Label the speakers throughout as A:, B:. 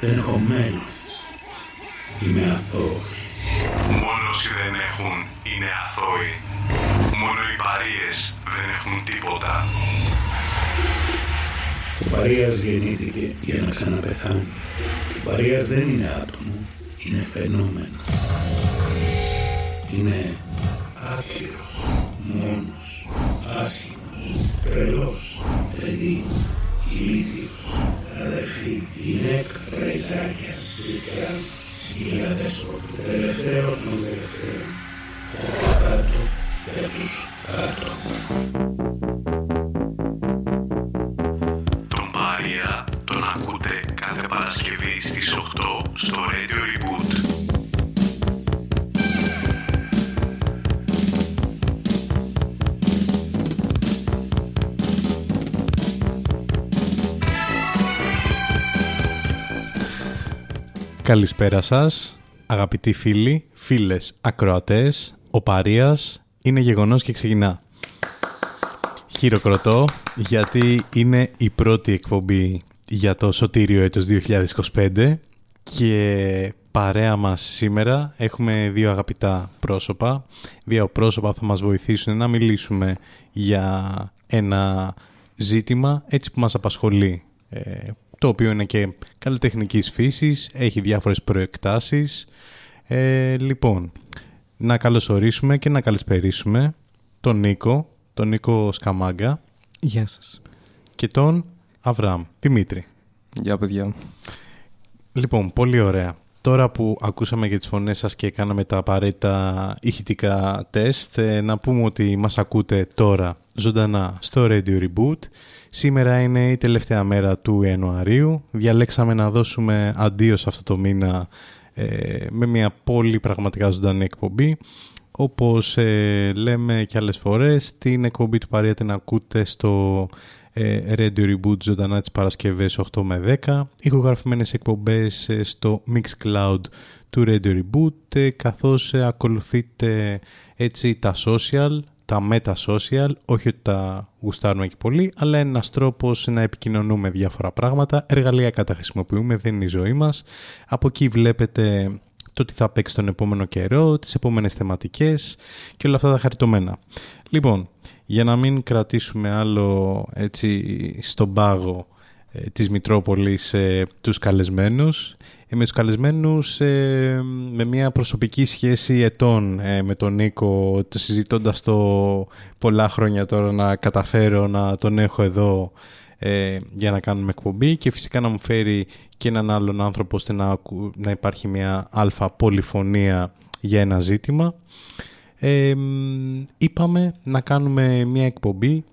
A: Δεν έχω μέλη. Είμαι αθώος.
B: Μόνος όσοι δεν έχουν είναι αθώοι. Μόνο οι παρείες δεν έχουν τίποτα.
A: Ο Παρίας γεννήθηκε για να ξαναπεθάνει. Ο Παρίας δεν είναι άτομο, είναι φαινόμενο. Είναι άτυρος, μόνος, άσχημος, τρελός, παιδί, ηλίθιος, αδερφή, γυναίκα,
B: Isaías, Miquel y la de Elefeos,
C: Καλησπέρα σας, αγαπητοί φίλοι, φίλες, ακροατές. Ο Παρίας είναι γεγονός και ξεκινά. Χειροκροτώ γιατί είναι η πρώτη εκπομπή για το Σωτήριο έτος 2025 και παρέα μας σήμερα έχουμε δύο αγαπητά πρόσωπα. Δύο πρόσωπα θα μας βοηθήσουν να μιλήσουμε για ένα ζήτημα έτσι που μας απασχολεί ε, το οποίο είναι και καλλιτεχνικής φύσης, έχει διάφορες προεκτάσεις. Ε, λοιπόν, να καλωσορίσουμε και να καλησπερίσουμε τον Νίκο, τον Νίκο Σκαμάγκα
D: Γεια σας.
C: και τον Αβραάμ, Δημήτρη.
D: Γεια παιδιά.
C: Λοιπόν, πολύ ωραία. Τώρα που ακούσαμε και τις φωνές σας και κάναμε τα απαραίτητα ηχητικά τεστ, ε, να πούμε ότι μας ακούτε τώρα ζωντανά στο Radio Reboot. Σήμερα είναι η τελευταία μέρα του Ιανουαρίου. Διαλέξαμε να δώσουμε αντίος σε αυτό το μήνα ε, με μια πολύ πραγματικά ζωντανή εκπομπή. Όπως ε, λέμε και άλλες φορές, την εκπομπή του Παρία την ακούτε στο ε, Radio Reboot ζωντανά τις Παρασκευές 8 με 10. Ηχογραφημένες εκπομπές ε, στο Mixcloud του Radio Reboot, ε, καθώς ε, ακολουθείτε έτσι τα social, τα meta social, όχι ότι τα γουστάρουμε και πολύ, αλλά είναι ένας τρόπος να επικοινωνούμε διάφορα πράγματα. Εργαλεία τα χρησιμοποιούμε, δεν είναι η ζωή μας. Από εκεί βλέπετε το τι θα παίξει τον επόμενο καιρό, τις επόμενες θεματικές και όλα αυτά τα χαριτωμένα. Λοιπόν, για να μην κρατήσουμε άλλο έτσι στον πάγο ε, της Μητρόπολης ε, τους καλεσμένους, ε, με τους καλεσμένους ε, με μια προσωπική σχέση ετών ε, με τον Νίκο, το συζητώντας το πολλά χρόνια τώρα να καταφέρω να τον έχω εδώ ε, για να κάνουμε εκπομπή και φυσικά να μου φέρει και έναν άλλον άνθρωπο ώστε να, ακου- να υπάρχει μια αλφα πολυφωνία για ένα ζήτημα. Ε, μ, είπαμε να κάνουμε μια εκπομπή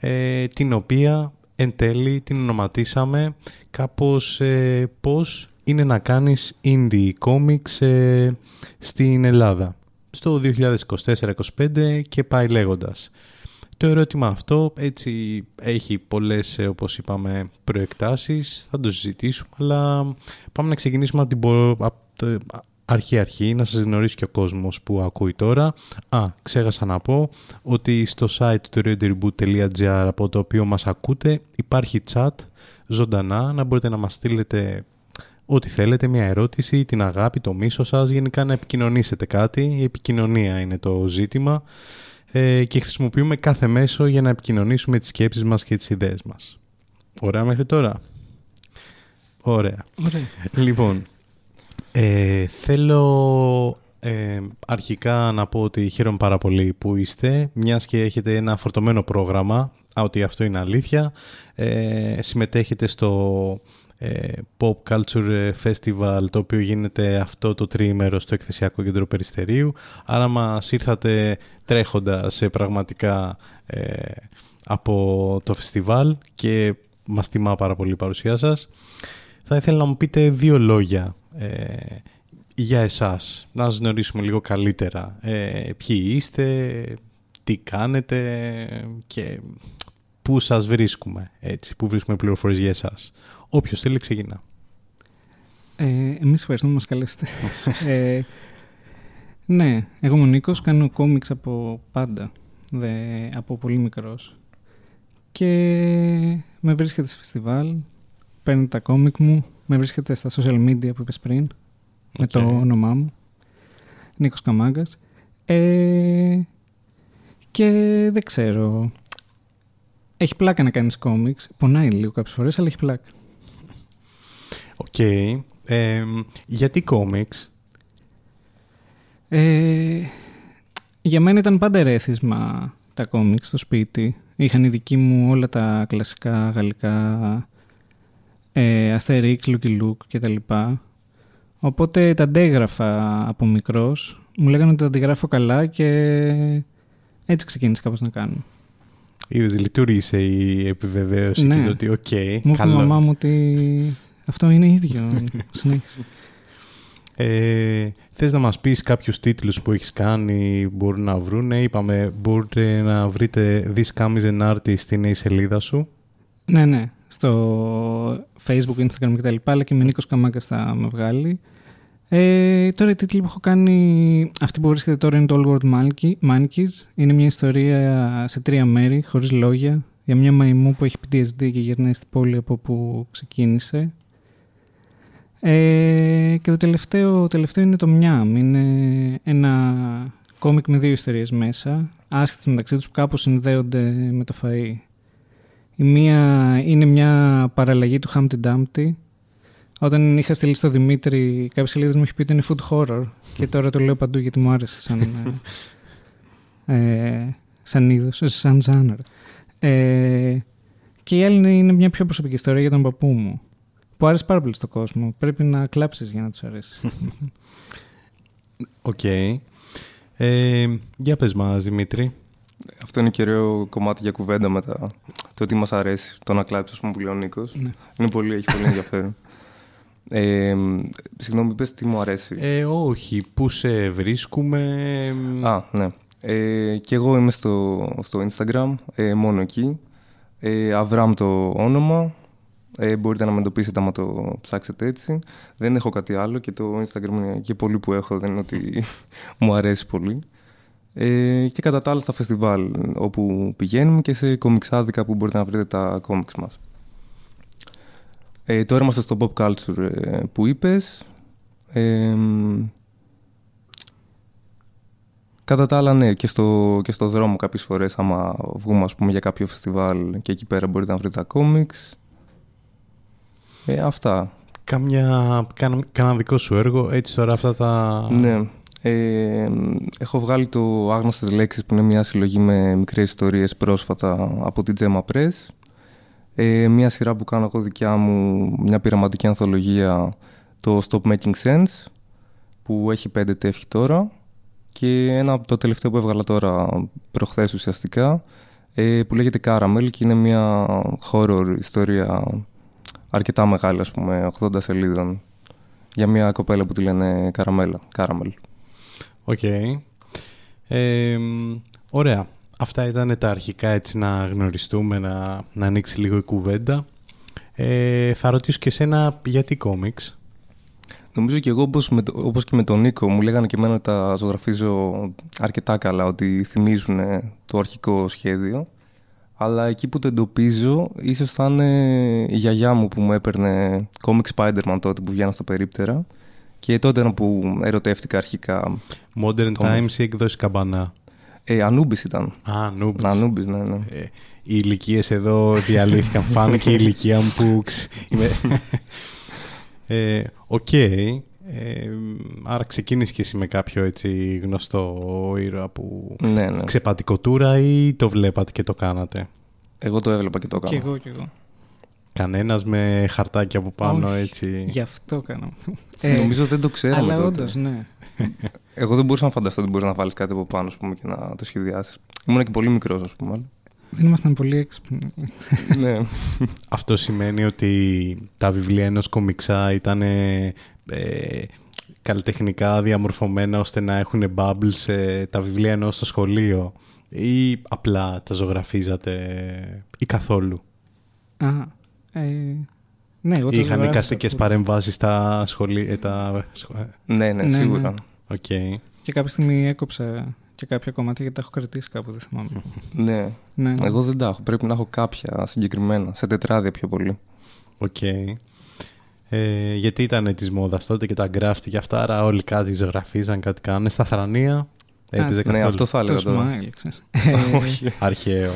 C: ε, την οποία εν τέλει την ονοματίσαμε κάπως ε, πώς; Είναι να κάνεις indie comics ε, στην Ελλάδα στο 2024-2025 και πάει λέγοντας. Το ερώτημα αυτό έτσι έχει πολλές ε, όπως είπαμε προεκτάσεις, θα το συζητήσουμε αλλά πάμε να ξεκινήσουμε από την πο- από το- αρχή-αρχή, να σας γνωρίσει και ο κόσμος που ακούει τώρα. Α, ξέχασα να πω ότι στο site του radioreboot.gr από το οποίο μας ακούτε υπάρχει chat ζωντανά, να μπορείτε να μας στείλετε ό,τι θέλετε, μια ερώτηση, την αγάπη, το μίσο σας, γενικά να επικοινωνήσετε κάτι. Η επικοινωνία είναι το ζήτημα ε, και χρησιμοποιούμε κάθε μέσο για να επικοινωνήσουμε τις σκέψεις μας και τις ιδέες μας. Ωραία μέχρι τώρα; Ωραία.
D: Ωραία.
C: Λοιπόν, ε, θέλω ε, αρχικά να πω ότι χαίρομαι πάρα πολύ που είστε, μιας και έχετε ένα φορτωμένο πρόγραμμα, α, ότι αυτό είναι αλήθεια. Ε, συμμετέχετε στο ε, Pop Culture Festival, το οποίο γίνεται αυτό το τριήμερο στο Εκθεσιακό Κέντρο Περιστερίου. Άρα μας ήρθατε τρέχοντας ε, πραγματικά ε, από το φεστιβάλ και μας τιμά πάρα πολύ η παρουσία σας. Θα ήθελα να μου πείτε δύο λόγια ε, για εσάς, να σας γνωρίσουμε λίγο καλύτερα. Ε, ποιοι είστε, τι κάνετε και πού σας βρίσκουμε, έτσι, πού βρίσκουμε πληροφορίες για εσάς. Όποιος θέλει ξεκινά.
D: Ε, εμείς ευχαριστούμε που μας καλέσετε. ε, ναι, εγώ είμαι ο Νίκος, κάνω κόμιξ από πάντα, δε, από πολύ μικρός. Και με βρίσκετε σε φεστιβάλ παίρνει τα κόμικ μου. Με βρίσκετε στα social media που είπες πριν. Με το
C: Οκ.
D: όνομά μου. Νίκος Σκαμάγκας. Ε, και δεν ξέρω. Έχει πλάκα να κάνεις κόμιξ. Πονάει λίγο κάποιες φορές, αλλά έχει πλάκα.
C: Οκ. Ε, γιατί κόμιξ;
D: Ε, για μένα ήταν πάντα ερέθισμα τα κόμιξ στο σπίτι. Είχαν οι δικοί μου όλα τα κλασικά γαλλικά ε, Asterix, Lucky Luke και τα λοιπά. Οπότε τα αντέγραφα από μικρός. Μου λέγανε ότι τα αντιγράφω καλά και έτσι ξεκίνησε κάπως να κάνω.
C: Είδες, λειτουργήσε η επιβεβαίωση
D: Ναι.
C: και το ότι οκ,
D: Μου είπε η
C: καλό.
D: μαμά μου ότι αυτό είναι ίδιο. Συνέχισε.
C: Ε, θες να μας πεις κάποιους τίτλους που έχεις κάνει, μπορούν να βρούνε. Είπαμε, μπορείτε να βρείτε This Comes an Artist στη νέη σελίδα σου.
D: Ναι, ναι. Στο Facebook, Instagram και τα λοιπά, αλλά και με Νίκος Καμάγκας θα με βγάλει. Ε, τώρα οι τίτλοι που έχω κάνει, αυτή που βρίσκεται τώρα είναι το All World Monkey- Monkeys. Είναι μια ιστορία σε τρία μέρη, χωρίς λόγια, για μια μαϊμού που έχει PTSD και γυρνάει στην πόλη από όπου ξεκίνησε. Ε, και το τελευταίο, τελευταίο είναι το Μιάμ. Είναι ένα κόμικ με δύο ιστορίες μέσα, άσχετες μεταξύ τους που κάπως συνδέονται με το φαΐ. Η μία είναι μια παραλλαγή του Humpty Dumpty. Όταν είχα στείλει στο Δημήτρη, κάποιες σελίδες μου είχε πει ότι είναι food horror. Και τώρα το λέω παντού γιατί μου άρεσε σαν, ε, ε, σαν είδος, ε, σαν genre. Ε, και η άλλη είναι- είναι μια πιο προσωπική ιστορία για τον παππού μου. Που άρεσε πάρα πολύ στον κόσμο. Πρέπει να κλάψεις για να τους αρέσει.
C: Οκ. Ε, για πες μας, Δημήτρη.
E: Αυτό είναι κεραίο κομμάτι για κουβέντα μετά. Το τι μας αρέσει, το να κλάψεις, ας πούμε, που λέει ο Νίκος.
D: Ναι.
E: Είναι πολύ, έχει πολύ ενδιαφέρον. Ε, συγγνώμη, πες τι μου αρέσει.
C: Ε, όχι, πού σε βρίσκουμε.
E: Α, ναι. Ε, και εγώ είμαι στο, στο Instagram, ε, μόνο εκεί. Ε, Αβραμ το όνομα. Ε, μπορείτε να με εντοπίσετε άμα το ψάξετε έτσι. Δεν έχω κάτι άλλο και το Instagram είναι και πολύ που έχω, δεν είναι ότι μου αρέσει πολύ. Ε, και κατά τα άλλα στα φεστιβάλ όπου πηγαίνουμε και σε κομιξάδικα που μπορείτε να βρείτε τα κόμιξ μας. Ε, τώρα είμαστε στο pop culture ε, που είπες. Ε, Κατά τα άλλα, ναι, και στο, και στο δρόμο κάποιες φορές, άμα βγούμε ας πούμε, για κάποιο φεστιβάλ και εκεί πέρα μπορείτε να βρείτε τα κόμιξ. Ε, αυτά.
C: Κάμια, κάνα, κάνα δικό σου έργο, έτσι τώρα αυτά τα...
E: Ναι. Ε, έχω βγάλει το Άγνωστες Λέξεις που είναι μια συλλογή με μικρές ιστορίες πρόσφατα από την Gemma Press. Ε, μια σειρά που κάνω εγώ δικιά μου, μια πειραματική ανθολογία, το Stop Making Sense, που έχει πέντε τεύχη τώρα. Και ένα από το τελευταίο που έβγαλα τώρα προχθές ουσιαστικά, ε, που λέγεται Caramel και είναι μια horror ιστορία αρκετά μεγάλη, ας πούμε, 80 σελίδων, για μια κοπέλα που τη λένε Καραμέλα, Caramel.
C: Ok. Ε, ωραία. Αυτά ήταν τα αρχικά έτσι να γνωριστούμε, να, να ανοίξει λίγο η κουβέντα. Ε, θα ρωτήσω και εσένα γιατί κόμιξ;
E: Νομίζω και εγώ όπως, με, το- όπως και με τον Νίκο μου λέγανε και εμένα ότι τα ζωγραφίζω αρκετά καλά ότι θυμίζουν το αρχικό σχέδιο αλλά εκεί που το εντοπίζω ίσως θα είναι η γιαγιά μου που μου έπαιρνε comic Spider-Man τότε που βγαίνα στα περίπτερα και τότε ήταν που ερωτεύτηκα αρχικά.
C: Modern
E: Το-
C: Times ή εκδόση Καμπανά;
E: Ε, Ανούμπις ήταν.
C: Α, νουμπ.
E: Ανούμπις, ναι, ναι.
C: Ε, οι ηλικίες εδώ διαλύθηκαν. Φάνηκε η ηλικία μου που. ξ- είμαι- Ε, Οκ. Ε, άρα ξεκίνησε και εσύ με κάποιο έτσι γνωστό ήρωα που
E: ναι, ναι.
C: ξεπατικοτούρα ή το βλέπατε και το κάνατε;
E: Εγώ το έβλεπα και το
D: Κι
E: έκανα.
D: εγώ, κι εγώ.
C: Κανένας με χαρτάκια από πάνω
D: Όχι.
C: έτσι;
D: Γι' αυτό κάνω.
E: Νομίζω δεν το ξέραμε
D: Αλλά
E: τότε.
D: όντως, ναι.
E: Εγώ δεν μπορούσα να φανταστώ ότι μπορείς να βάλεις κάτι από πάνω ας πούμε, και να το σχεδιάσεις. Ήμουν και πολύ μικρός, ας πούμε.
D: Δεν ήμασταν πολύ έξυπνοι.
E: ναι.
C: Αυτό σημαίνει ότι τα βιβλία ενός κομιξά ήταν ε, καλλιτεχνικά διαμορφωμένα ώστε να έχουν bubbles ε, τα βιβλία ενός στο σχολείο ή απλά τα ζωγραφίζατε ή καθόλου;
D: Α, ε, ναι, εγώ το
C: Είχαν
D: ζωγράφισα
C: εικαστικές
D: αυτό.
C: παρεμβάσεις στα σχολεία. ε, Τα... σχο- ε,
E: ναι, ναι,
D: Ναι,
E: σίγουρα.
D: ναι.
C: Οκ.
D: Και κάποια στιγμή έκοψα και κάποια κομμάτια γιατί τα έχω κρατήσει κάπου, δεν θυμάμαι.
E: Ναι.
D: ναι.
E: Εγώ δεν τα έχω. Πρέπει να έχω κάποια συγκεκριμένα. Σε τετράδια πιο πολύ.
C: Οκ. Ε, γιατί ήταν της μόδας τότε και τα γκράφιτι και αυτά, άρα όλοι κάτι ζωγραφίζαν, κάτι κάνανε. Στα θρανία έπαιζε
E: Ναι,
C: καθόλου.
E: αυτό θα έλεγα
D: Το
E: τώρα.
D: smile, ξέρεις.
E: Όχι.
C: Αρχαίο.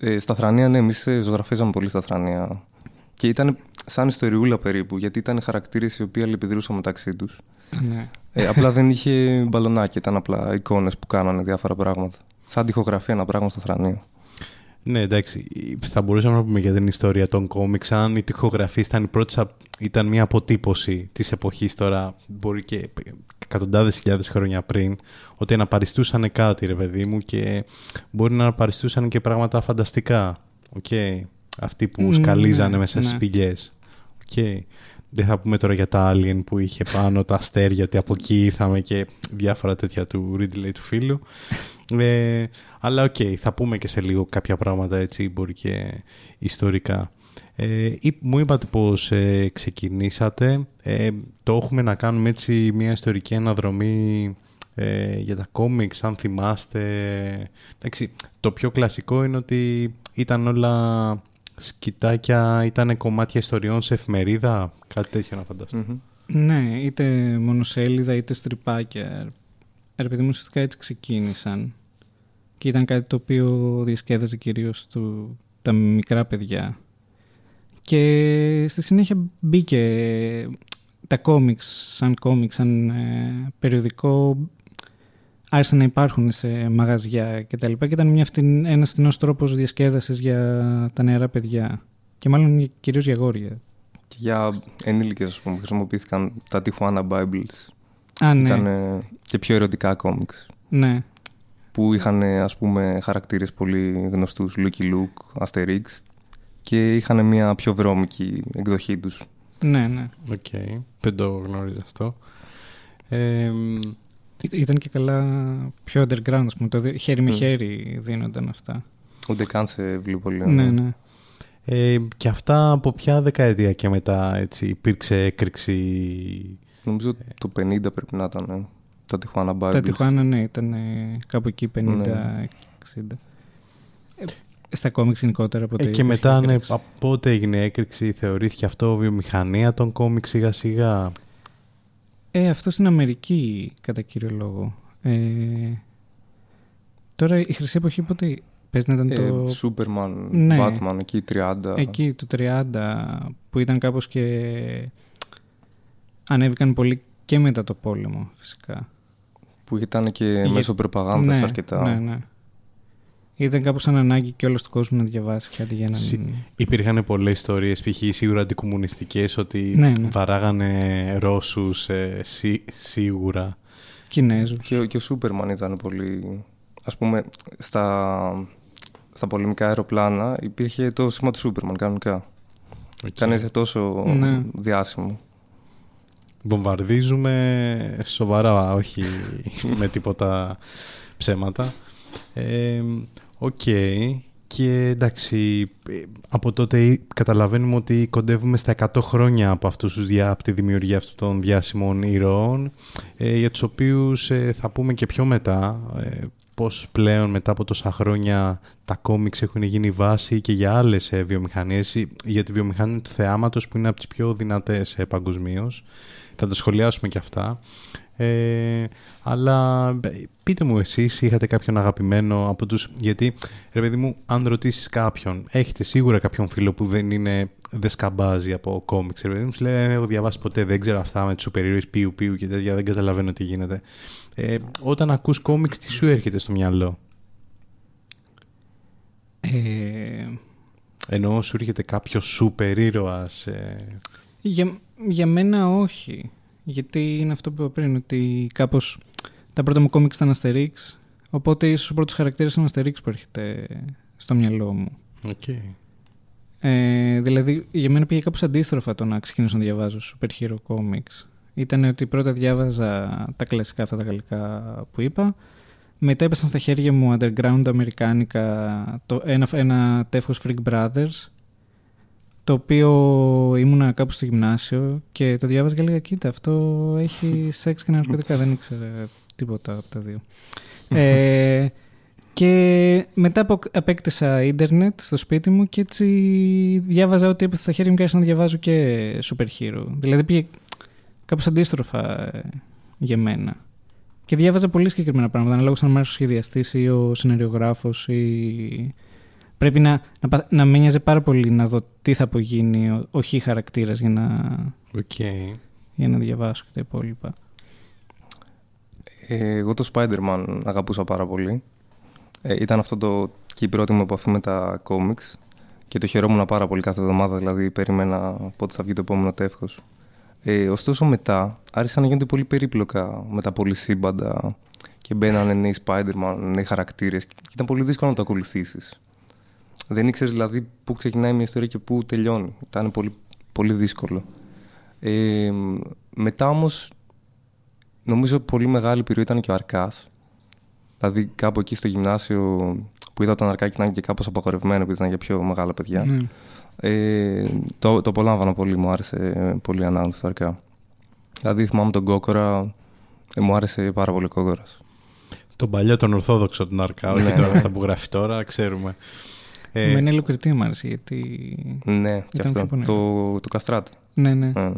E: Ε, στα θρανία, ναι, εμείς ζωγραφίζαμε πολύ στα θρανία. Και ήταν σαν ιστοριούλα περίπου, γιατί ήταν χαρακτήρες οι οποίοι αλληλεπιδρούσαν μεταξύ τους.
D: ναι.
E: Ε, απλά δεν είχε μπαλονάκι, ήταν απλά εικόνες που κάνανε διάφορα πράγματα. Σαν τυχογραφία ένα πράγμα στα θρανία.
C: Ναι, εντάξει. Θα μπορούσαμε να πούμε για την ιστορία των κόμιξ. Αν η τοιχογραφία ήταν, η πρώτη, σα- ήταν μια αποτύπωση της εποχής τώρα, μπορεί και εκατοντάδες χιλιάδες χρόνια πριν, ότι αναπαριστούσαν κάτι, ρε παιδί μου, και μπορεί να αναπαριστούσαν και πράγματα φανταστικά. Οκ. Αυτοί που
D: Ναι,
C: σκαλίζανε μέσα
D: ναι.
C: στις σπηλιές. Οκ. Δεν θα πούμε τώρα για τα Alien που είχε πάνω τα αστέρια, ότι από εκεί ήρθαμε και διάφορα τέτοια του Ridley του φίλου. Ε, αλλά οκ, θα πούμε και σε λίγο κάποια πράγματα έτσι, μπορεί και ιστορικά. Ε, ή- μου είπατε πως ε, ξεκινήσατε. Ε, το έχουμε να κάνουμε έτσι μια ιστορική αναδρομή ε, για τα κόμιξ, αν θυμάστε. Εντάξει, το πιο κλασικό είναι ότι ήταν όλα σκητάκια, ήταν κομμάτια ιστοριών σε εφημερίδα, κάτι τέτοιο να φανταστώ.
E: Μμμ.
D: Ναι, είτε μονοσέλιδα είτε στριπάκια. Ρε παιδί μου, ουσιαστικά έτσι ξεκίνησαν. Και ήταν κάτι το οποίο διασκέδαζε κυρίως του, τα μικρά παιδιά. Και στη συνέχεια μπήκε τα κόμιξ, σαν κόμιξ, σαν ε, περιοδικό, άρχισαν να υπάρχουν σε μαγαζιά και τα λοιπά και ήταν μια φτην, ένας φθηνός τρόπος διασκέδασης για τα νεαρά παιδιά. Και μάλλον κυρίως για αγόρια.
E: Και για ενήλικες, ας πούμε, χρησιμοποιήθηκαν τα Tijuana Bibles.
D: Α, ναι.
E: Ήταν ε, και πιο ερωτικά κόμιξ.
D: ναι.
E: Που είχαν, ε, ας πούμε, χαρακτήρες πολύ γνωστούς, Lucky Luke, Asterix. Και είχαν μια πιο βρώμικη εκδοχή τους.
D: Ναι, ναι.
C: Οκ, δεν το γνώριζα αυτό. Ε,
D: Ή- Ήταν και καλά πιο underground, ας πούμε. Το δι- χέρι με
E: Μμ.
D: χέρι δίνονταν αυτά.
E: Ούτε καν σε βιβλιοπωλείο.
D: Ναι, ναι.
C: ε, και αυτά από ποια δεκαετία και μετά έτσι, υπήρξε έκρηξη;
E: Νομίζω το 50 πρέπει να ήταν. Ε, Τα Tijuana Bibles.
D: Τα Tijuana, ναι, ήταν ε, κάπου εκεί 50-60. Ε, Στα κόμιξ γενικότερα από
C: Ε, και μετά, ναι, από πότε έγινε έκρηξη, θεωρήθηκε αυτό βιομηχανία των κόμιξ σιγά σιγά;
D: Ε, αυτό στην Αμερική, κατά κύριο λόγο. Ε, τώρα η χρυσή εποχή πότε πες να ήταν
E: Ε,
D: το...
E: Superman,
D: Ναι.
E: Batman, εκεί 30.
D: Εκεί το 30 που ήταν κάπως και ανέβηκαν πολύ και μετά το πόλεμο φυσικά.
E: Που ήταν και
D: Είχε-
E: μέσω προπαγάνδας
D: ναι,
E: αρκετά.
D: Ναι, ναι. Ήταν κάπως σαν ανάγκη και όλος του κόσμου να διαβάσει κάτι για να...
C: Συ- Υπήρχαν πολλές ιστορίες, π.χ. σίγουρα αντικομουνιστικές, ότι
D: Ναι, ναι.
C: βαράγανε Ρώσους ε, σί- σίγουρα.
D: Κινέζους.
E: Και, ο- και ο Σούπερμαν ήταν πολύ... Ας πούμε, στα, στα πολεμικά αεροπλάνα υπήρχε το σήμα του Σούπερμαν κανονικά. Ήταν έτσι τόσο
D: Ναι.
E: διάσημο.
C: Βομβαρδίζουμε σοβαρά, όχι με τίποτα ψέματα. Ε, Οκ. Και εντάξει, ε, από τότε ε, καταλαβαίνουμε ότι κοντεύουμε στα 100 χρόνια από, αυτούς τους δια, από τη δημιουργία αυτών των διάσημων ηρώων, ε, για τους οποίους ε, θα πούμε και πιο μετά, ε, πώς πλέον μετά από τόσα χρόνια τα κόμιξ έχουν γίνει βάση και για άλλες ε, βιομηχανίες, ή για τη βιομηχανία του θεάματος που είναι από τις πιο δυνατές ε, παγκοσμίως. Θα τα σχολιάσουμε και αυτά. Ε, αλλά ε, πείτε μου εσείς, είχατε κάποιον αγαπημένο από τους... Γιατί, ρε παιδί μου, αν ρωτήσεις κάποιον, έχετε σίγουρα κάποιον φίλο που δεν είναι, δεν σκαμπάζει από κόμιξ, ρε παιδί μου, σου λέει, «Ε, έχω διαβάσει ποτέ, δεν ξέρω αυτά με τους σούπερ ήρωες πιου πιου και τέτοια, δεν καταλαβαίνω τι γίνεται. Ε, όταν ακούς κόμιξ, τι σου έρχεται στο μυαλό;
D: Ε,
C: Ενώ σου έρχεται κάποιος σούπερ ήρωας. Ε,
D: για, για μένα όχι. Γιατί είναι αυτό που είπα πριν, ότι κάπως τα πρώτα μου κόμιξ ήταν Asterix, οπότε ίσως ο πρώτος χαρακτήρας είναι ο Asterix που έρχεται στο μυαλό μου.
C: okay.
D: Ε, δηλαδή, για μένα πήγε κάπως αντίστροφα το να ξεκινήσω να διαβάζω super hero comics. Ήταν ότι πρώτα διάβαζα τα κλασικά αυτά τα γαλλικά που είπα. Μετά έπεσαν στα χέρια μου underground αμερικάνικα το, ένα, ένα τεύχος Freak Brothers το οποίο ήμουνα κάπου στο γυμνάσιο και το διάβαζα και έλεγα κοίτα αυτό έχει σεξ και ναρκωτικά δεν ήξερα τίποτα από τα δύο. ε, Και μετά απο- απέκτησα ίντερνετ στο σπίτι μου και έτσι διάβαζα ό,τι έπεσε στα χέρια μου και άρχισα να διαβάζω και super hero. Δηλαδή πήγε κάπως αντίστροφα ε, για μένα. Και διάβαζα πολύ συγκεκριμένα πράγματα, ανάλογα αν είμαι ο σχεδιαστής ή ο σεναριογράφος ή... Πρέπει να, να, πα- να με νοιάζει πάρα πολύ να δω τι θα απογίνει ο, ο χ χαρακτήρας για να,
C: Οκ.
D: για να διαβάσω και τα υπόλοιπα.
E: Ε, εγώ το Spider-Man αγαπούσα πάρα πολύ. Ε, ήταν αυτό το και η πρώτη μου επαφή με τα comics και το χαιρόμουν πάρα πολύ κάθε εβδομάδα, δηλαδή περίμενα πότε θα βγει το επόμενο τεύχος. Ε, ωστόσο μετά άρχισαν να γίνονται πολύ περίπλοκα με τα πολυσύμπαντα και μπαίνανε νέοι Spider-Man, νέοι χαρακτήρες και ήταν πολύ δύσκολο να το ακολουθήσεις. Δεν ήξερες δηλαδή πού ξεκινάει μια ιστορία και πού τελειώνει. Ήταν πολύ, πολύ δύσκολο. Ε, μετά όμως νομίζω πολύ μεγάλη επιρροή ήταν και ο Αρκάς. Δηλαδή κάπου εκεί στο γυμνάσιο που είδα τον Αρκά και ήταν και κάπως απαγορευμένο επειδή ήταν για πιο μεγάλα παιδιά.
D: Ναι.
E: Ε, το, το απολάμβανα πολύ, μου άρεσε ε, πολύ η ανάγνωση του Αρκά. Δηλαδή θυμάμαι τον Κόκορα, ε, μου άρεσε πάρα πολύ ο Κόκορας.
C: Τον παλιό, τον Ορθόδοξο τον Αρκά, όχι
E: Ναι,
C: τώρα
E: ναι.
C: αυτά που γράφει τώρα, ξέρουμε. Ε,
D: Με ένα Λουκριτή μου άρεσε γιατί...
E: Ναι, και
D: Ήταν πιο
E: αυτό.
D: πολύ.
E: Το, το Καστράτο.
D: Ναι, ναι.
E: Ε,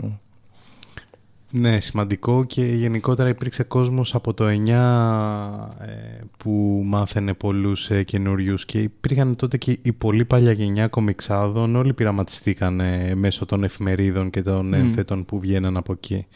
C: Ναι, σημαντικό και γενικότερα υπήρξε κόσμος από το 9 ε, που μάθαινε πολλούς ε, καινούριους και υπήρχαν τότε και η πολύ παλιά γενιά κομιξάδων, όλοι πειραματιστήκαν ε, μέσω των εφημερίδων και των
D: Μμ.
C: ένθετων που βγαίναν από εκεί.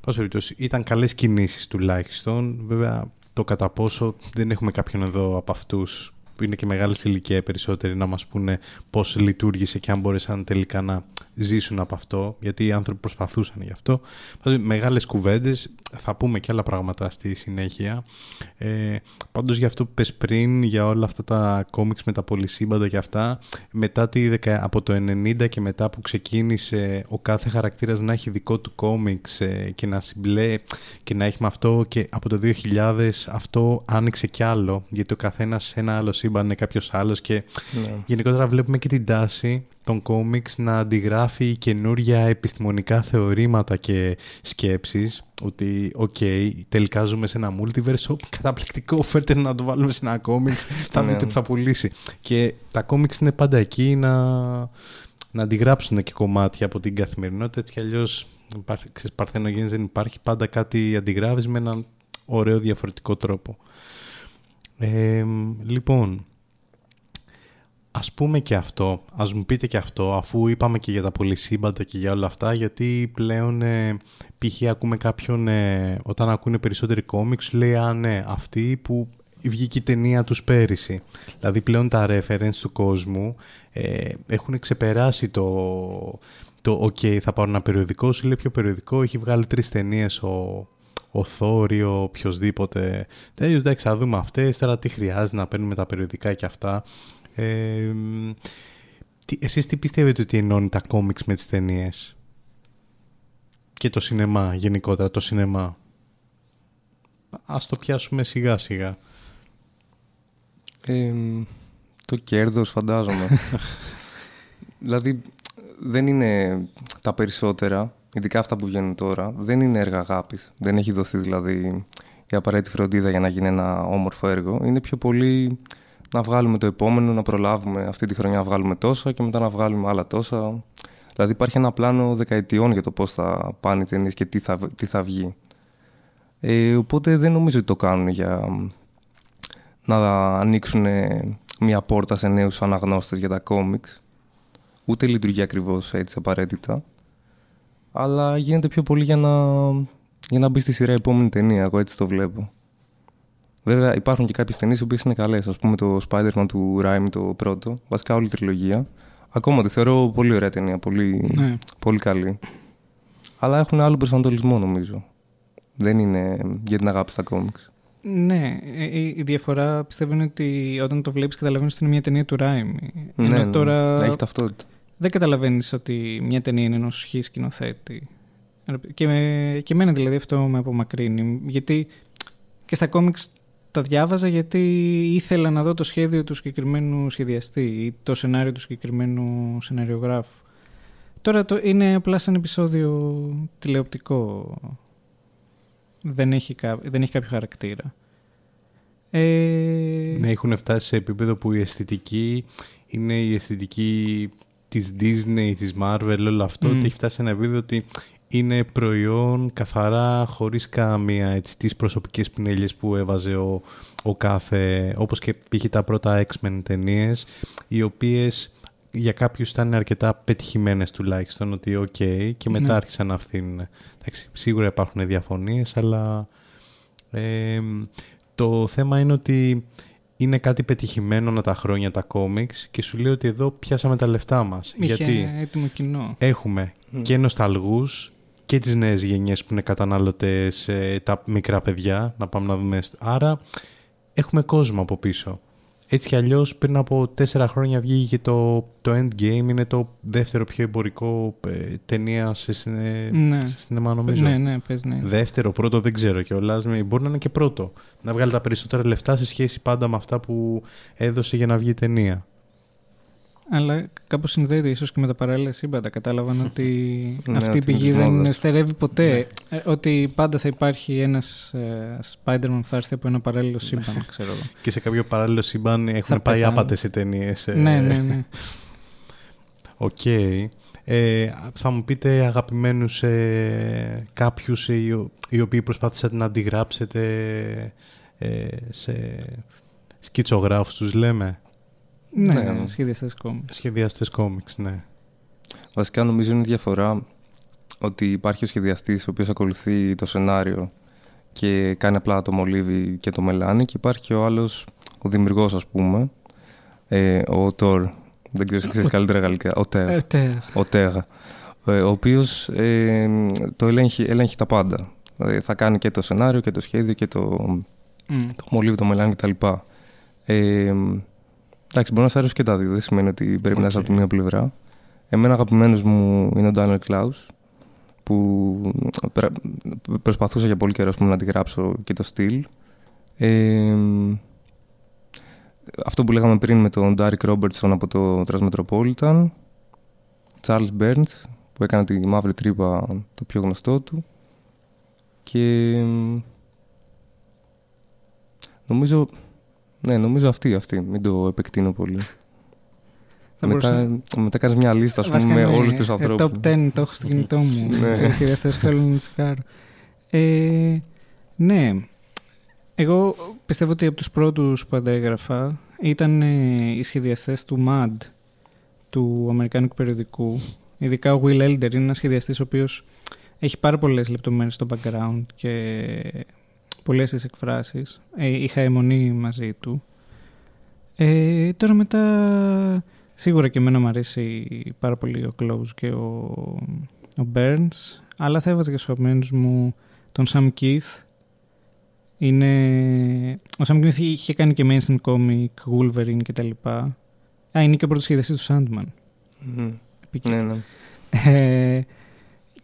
C: Πάση περιπτώσει, ήταν καλές κινήσεις τουλάχιστον, βέβαια το κατά πόσο δεν έχουμε κάποιον εδώ από αυτούς που είναι και μεγάλη σε ηλικία περισσότεροι να μας πούνε πώς λειτουργήσε και αν μπορέσαν τελικά να ζήσουν από αυτό, γιατί οι άνθρωποι προσπαθούσαν γι' αυτό. Πάντως, Μεγάλες κουβέντες, θα πούμε και άλλα πράγματα στη συνέχεια. Ε, πάντως για αυτό που πες πριν, για όλα αυτά τα κόμιξ με τα πολυσύμπαντα και αυτά, μετά τη, δεκα- από το 90 και μετά που ξεκίνησε ο κάθε χαρακτήρας να έχει δικό του κόμιξ ε, και να συμπλέ και να έχει με αυτό και από το 2000 αυτό άνοιξε κι άλλο, γιατί ο καθένας σε ένα άλλο σύμπαν είναι κάποιος άλλος και
E: ναι.
C: Γενικότερα βλέπουμε και την τάση των κόμιξ να αντιγράφει καινούρια επιστημονικά θεωρήματα και σκέψεις ότι οκ, τελικά ζούμε σε ένα multiverse, Ω, καταπληκτικό, φέρτε να το βάλουμε σε ένα κόμιξ, θα
E: Ναι.
C: δείτε που θα πουλήσει. Και τα κόμιξ είναι πάντα εκεί να, να αντιγράψουν και κομμάτια από την καθημερινότητα, έτσι κι αλλιώς υπάρχει, ξέρεις, παρθενογένειες δεν υπάρχει, πάντα κάτι αντιγράφεις με έναν ωραίο διαφορετικό τρόπο. Ε, λοιπόν, Ας πούμε και αυτό, ας μου πείτε και αυτό, αφού είπαμε και για τα πολυσύμπαντα και για όλα αυτά, γιατί πλέον ε, π.χ. ακούμε κάποιον, ε, όταν ακούνε περισσότεροι κόμιξ, λέει «Α, ναι, αυτή που βγήκε η ταινία τους πέρυσι». Δηλαδή πλέον τα reference του κόσμου ε, έχουν ξεπεράσει το, το «ΟΚ, θα πάρω ένα περιοδικό», σου λέει ποιο περιοδικό, έχει βγάλει τρεις ταινίες ο, ο Θόρη, ο οποιοδήποτε. Τέλειο, εντάξει, θα δούμε αυτές, τώρα τι χρειάζεται να παίρνουμε τα περιοδικά και αυτά. Ε, τι, εσείς τι πιστεύετε ότι ενώνει τα κόμιξ με τις ταινίες; Και το σινεμά γενικότερα, το σινεμά. Ας το πιάσουμε σιγά σιγά.
E: Ε, το κέρδος φαντάζομαι. δηλαδή δεν είναι τα περισσότερα, ειδικά αυτά που βγαίνουν τώρα, δεν είναι έργα αγάπης. Δεν έχει δοθεί δηλαδή η απαραίτητη φροντίδα για να γίνει ένα όμορφο έργο. Είναι πιο πολύ να βγάλουμε το επόμενο, να προλάβουμε αυτή τη χρονιά να βγάλουμε τόσα και μετά να βγάλουμε άλλα τόσα. Δηλαδή υπάρχει ένα πλάνο δεκαετιών για το πώς θα πάνε οι ταινίες και τι θα, τι θα βγει. Ε, οπότε δεν νομίζω ότι το κάνουν για να ανοίξουν μια πόρτα σε νέους αναγνώστες για τα κόμιξ. Ούτε λειτουργεί ακριβώς έτσι απαραίτητα. Αλλά γίνεται πιο πολύ για να, για να μπει στη σειρά η επόμενη ταινία. Εγώ έτσι το βλέπω. Βέβαια υπάρχουν και κάποιες ταινίες που είναι καλές. Ας πούμε το Spider-Man του Raimi το πρώτο. Βασικά όλη η τριλογία. Ακόμα τη θεωρώ πολύ ωραία ταινία. Πολύ,
D: Ναι.
E: πολύ καλή. Αλλά έχουν άλλο προσανατολισμό νομίζω. Δεν είναι για την αγάπη στα κόμιξ.
D: Ναι, ε, η η διαφορά πιστεύω είναι ότι όταν το βλέπεις καταλαβαίνεις ότι είναι μια ταινία του Ράιμι.
E: Ναι,
D: Ενώ
E: ναι,
D: τώρα
E: Έχει ταυτότητα.
D: δεν καταλαβαίνεις ότι μια ταινία είναι ενός χι σκηνοθέτη. Και, με, και εμένα δηλαδή αυτό με απομακρύνει. Γιατί και στα κόμιξ τα διάβαζα γιατί ήθελα να δω το σχέδιο του συγκεκριμένου σχεδιαστή ή το σενάριο του συγκεκριμένου σεναριογράφου. Τώρα το, είναι απλά σαν επεισόδιο τηλεοπτικό. Δεν έχει, κα- δεν έχει κάποιο χαρακτήρα. Ε...
C: Ναι, έχουν φτάσει σε επίπεδο που η αισθητική είναι η αισθητική της Disney, της Marvel, όλο αυτό,
D: Μμ.
C: και έχει φτάσει σε ένα επίπεδο ότι είναι προϊόν καθαρά χωρίς καμία έτσι, τις προσωπικές πινέλιες που έβαζε ο, ο κάθε, όπως και πήγε τα πρώτα X-Men ταινίες, οι οποίες για κάποιους ήταν αρκετά πετυχημένες τουλάχιστον, ότι οκ, και μετά
D: Ναι.
C: άρχισαν να φθήνουν. Εντάξει, σίγουρα υπάρχουν διαφωνίες, αλλά ε, το θέμα είναι ότι είναι κάτι πετυχημένο εδώ και χρόνια τα κόμιξ και σου λέει ότι εδώ πιάσαμε τα λεφτά μας.
D: Είχε
C: Γιατί;
D: έτοιμο κοινό.
C: έχουμε
E: Μμ.
C: και νοσταλγούς και τις νέες γενιές που είναι καταναλωτές, ε, τα μικρά παιδιά, να πάμε να δούμε. στο- Άρα έχουμε κόσμο από πίσω. Έτσι κι αλλιώς πριν από τέσσερα χρόνια βγήκε το, το Endgame, είναι το δεύτερο πιο εμπορικό ε, ταινία σε, σινε,
D: Ναι.
C: σε σινεμά νομίζω.
D: Ναι, ναι, πες ναι.
C: Δεύτερο, πρώτο δεν ξέρω κιόλας. Μπορεί να είναι και πρώτο. Να βγάλει τα περισσότερα λεφτά σε σχέση πάντα με αυτά που έδωσε για να βγει η ταινία.
D: Αλλά κάπως συνδέεται ίσως και με τα παράλληλα σύμπαντα. Κατάλαβαν ότι
E: Ναι,
D: αυτή η
E: ότι είναι
D: πηγή
E: της
D: δεν
E: μόδας.
D: στερεύει ποτέ. Ε, ότι πάντα θα υπάρχει ένας ε, Spider-Man που θα έρθει από ένα παράλληλο σύμπαν, ξέρω εγώ.
C: Και σε κάποιο παράλληλο σύμπαν έχουν
D: Θα
C: πάει
D: πεθάνει.
C: άπατες οι ταινίες.
D: ναι, ναι, ναι.
C: Οκ. Ε, θα μου πείτε αγαπημένους ε, κάποιους ε, οι, ο- οι οποίοι προσπαθήσατε να αντιγράψετε ε, σε σκητσογράφους τους λέμε;
D: Ναι,
E: Ναι.
D: ναι, σχεδιαστές κόμικς.
C: Σχεδιαστές κόμιξ, ναι.
E: Βασικά νομίζω είναι η διαφορά ότι υπάρχει ο σχεδιαστής ο οποίος ακολουθεί το σενάριο και κάνει απλά το μολύβι και το μελάνι και υπάρχει ο άλλος, ο δημιουργός ας πούμε, ε, ο Τόρ, δεν ξέρω αν ξέρεις καλύτερα γαλλικά, ο Τέρ,
D: Ε, τε,
E: ο Τέρ, ε, ο οποίος ε, το ελέγχει, ελέγχει τα πάντα. Δηλαδή θα κάνει και το σενάριο και το σχέδιο και το,
D: μ,
E: το μολύβι, το μελάνι κτλ. Ε, εντάξει, μπορεί να σ' αρέσει και τα δύο, δεν σημαίνει ότι πρέπει να είσαι από τη μία πλευρά. Εμένα αγαπημένος μου είναι ο Daniel Klaus, που πρα- προσπαθούσα για πολύ καιρό ας πούμε, να αντιγράψω και το στυλ. Ε, αυτό που λέγαμε πριν με τον Derek Robertson από το Transmetropolitan, Charles Burns, που έκανε τη μαύρη τρύπα το πιο γνωστό του και νομίζω, ναι, νομίζω αυτή, αυτή, μην το επεκτείνω πολύ.
D: Θα
E: μετά,
D: μπορούσα-
E: μετά κάνεις μια λίστα ας πούμε,
D: Βασικά,
E: με
D: ναι,
E: όλους τους
D: ε,
E: ανθρώπους.
D: Top 10 το έχω στο κινητό μου.
E: Ναι.
D: Οι σχεδιαστές που θέλω να τσεκάρω. Ε, ναι. Εγώ πιστεύω ότι από τους πρώτους που αντέγραφα ήταν ε, οι σχεδιαστές του MAD, του Αμερικάνικου περιοδικού. Ειδικά ο Will Elder είναι ένας σχεδιαστής ο οποίος έχει πάρα πολλές λεπτομέρειες στο background και πολλές τις εκφράσεις. Ε, είχα αιμονή μαζί του. Ε, τώρα μετά Σίγουρα και εμένα μου αρέσει πάρα πολύ ο Close και ο, ο Burns, αλλά θα έβαζα και στους αγαπημένους μου τον Sam Keith. Είναι... Ο Sam Keith είχε κάνει και mainstream comic, Wolverine και τα λοιπά. Α, είναι και ο πρώτος σχεδιαστής του Sandman.
E: Μμμ.
D: Επίκαιρος.
E: Ναι, ναι.
D: Ε,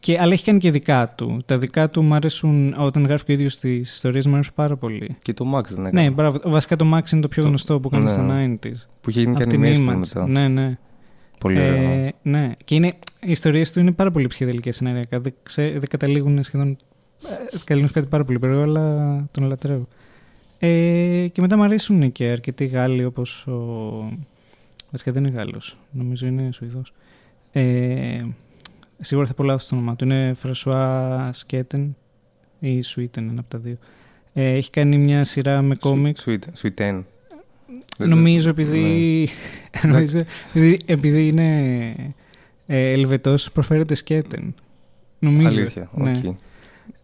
D: και, αλλά έχει κάνει και δικά του. Τα δικά του μου αρέσουν, όταν γράφει και ο ίδιος τις ιστορίες μου αρέσουν πάρα πολύ.
E: Και το Max δεν έκανε.
D: Ναι, μπράβο. Βασικά το Max είναι το πιο
E: Το-
D: γνωστό που κάνει
E: ναι.
D: στα 90s.
E: Που είχε γίνει και
D: Απ' την
E: animation
D: Image.
E: μετά.
D: Ναι, ναι.
E: Πολύ ωραίο.
D: Ε, ναι. Και είναι, οι ιστορίες του είναι πάρα πολύ ψυχεδελικές σενάριακά. Δεν, ξέ, δεν καταλήγουν σχεδόν. ε, καταλήγουν σε κάτι πάρα πολύ περίεργο, αλλά τον λατρεύω. Ε, και μετά μου αρέσουν και αρκετοί Γάλλοι όπως ο. Βασικά δεν είναι Γάλλος. Νομίζω είναι Σουηδός. Ε, σίγουρα θα πω λάθο το όνομά του. Είναι Φρασουά Σκέτεν ή Σουίτεν, ένα από τα δύο. Ε, έχει κάνει μια σειρά με κόμικ.
E: Sweet, sweet 10.
D: Νομίζω επειδή,
E: Ναι.
D: νομίζω, επειδή, επειδή είναι ε, Ελβετός προφέρεται Σκέτεν. Νομίζω.
E: Αλήθεια.
D: Ναι.
E: οκ.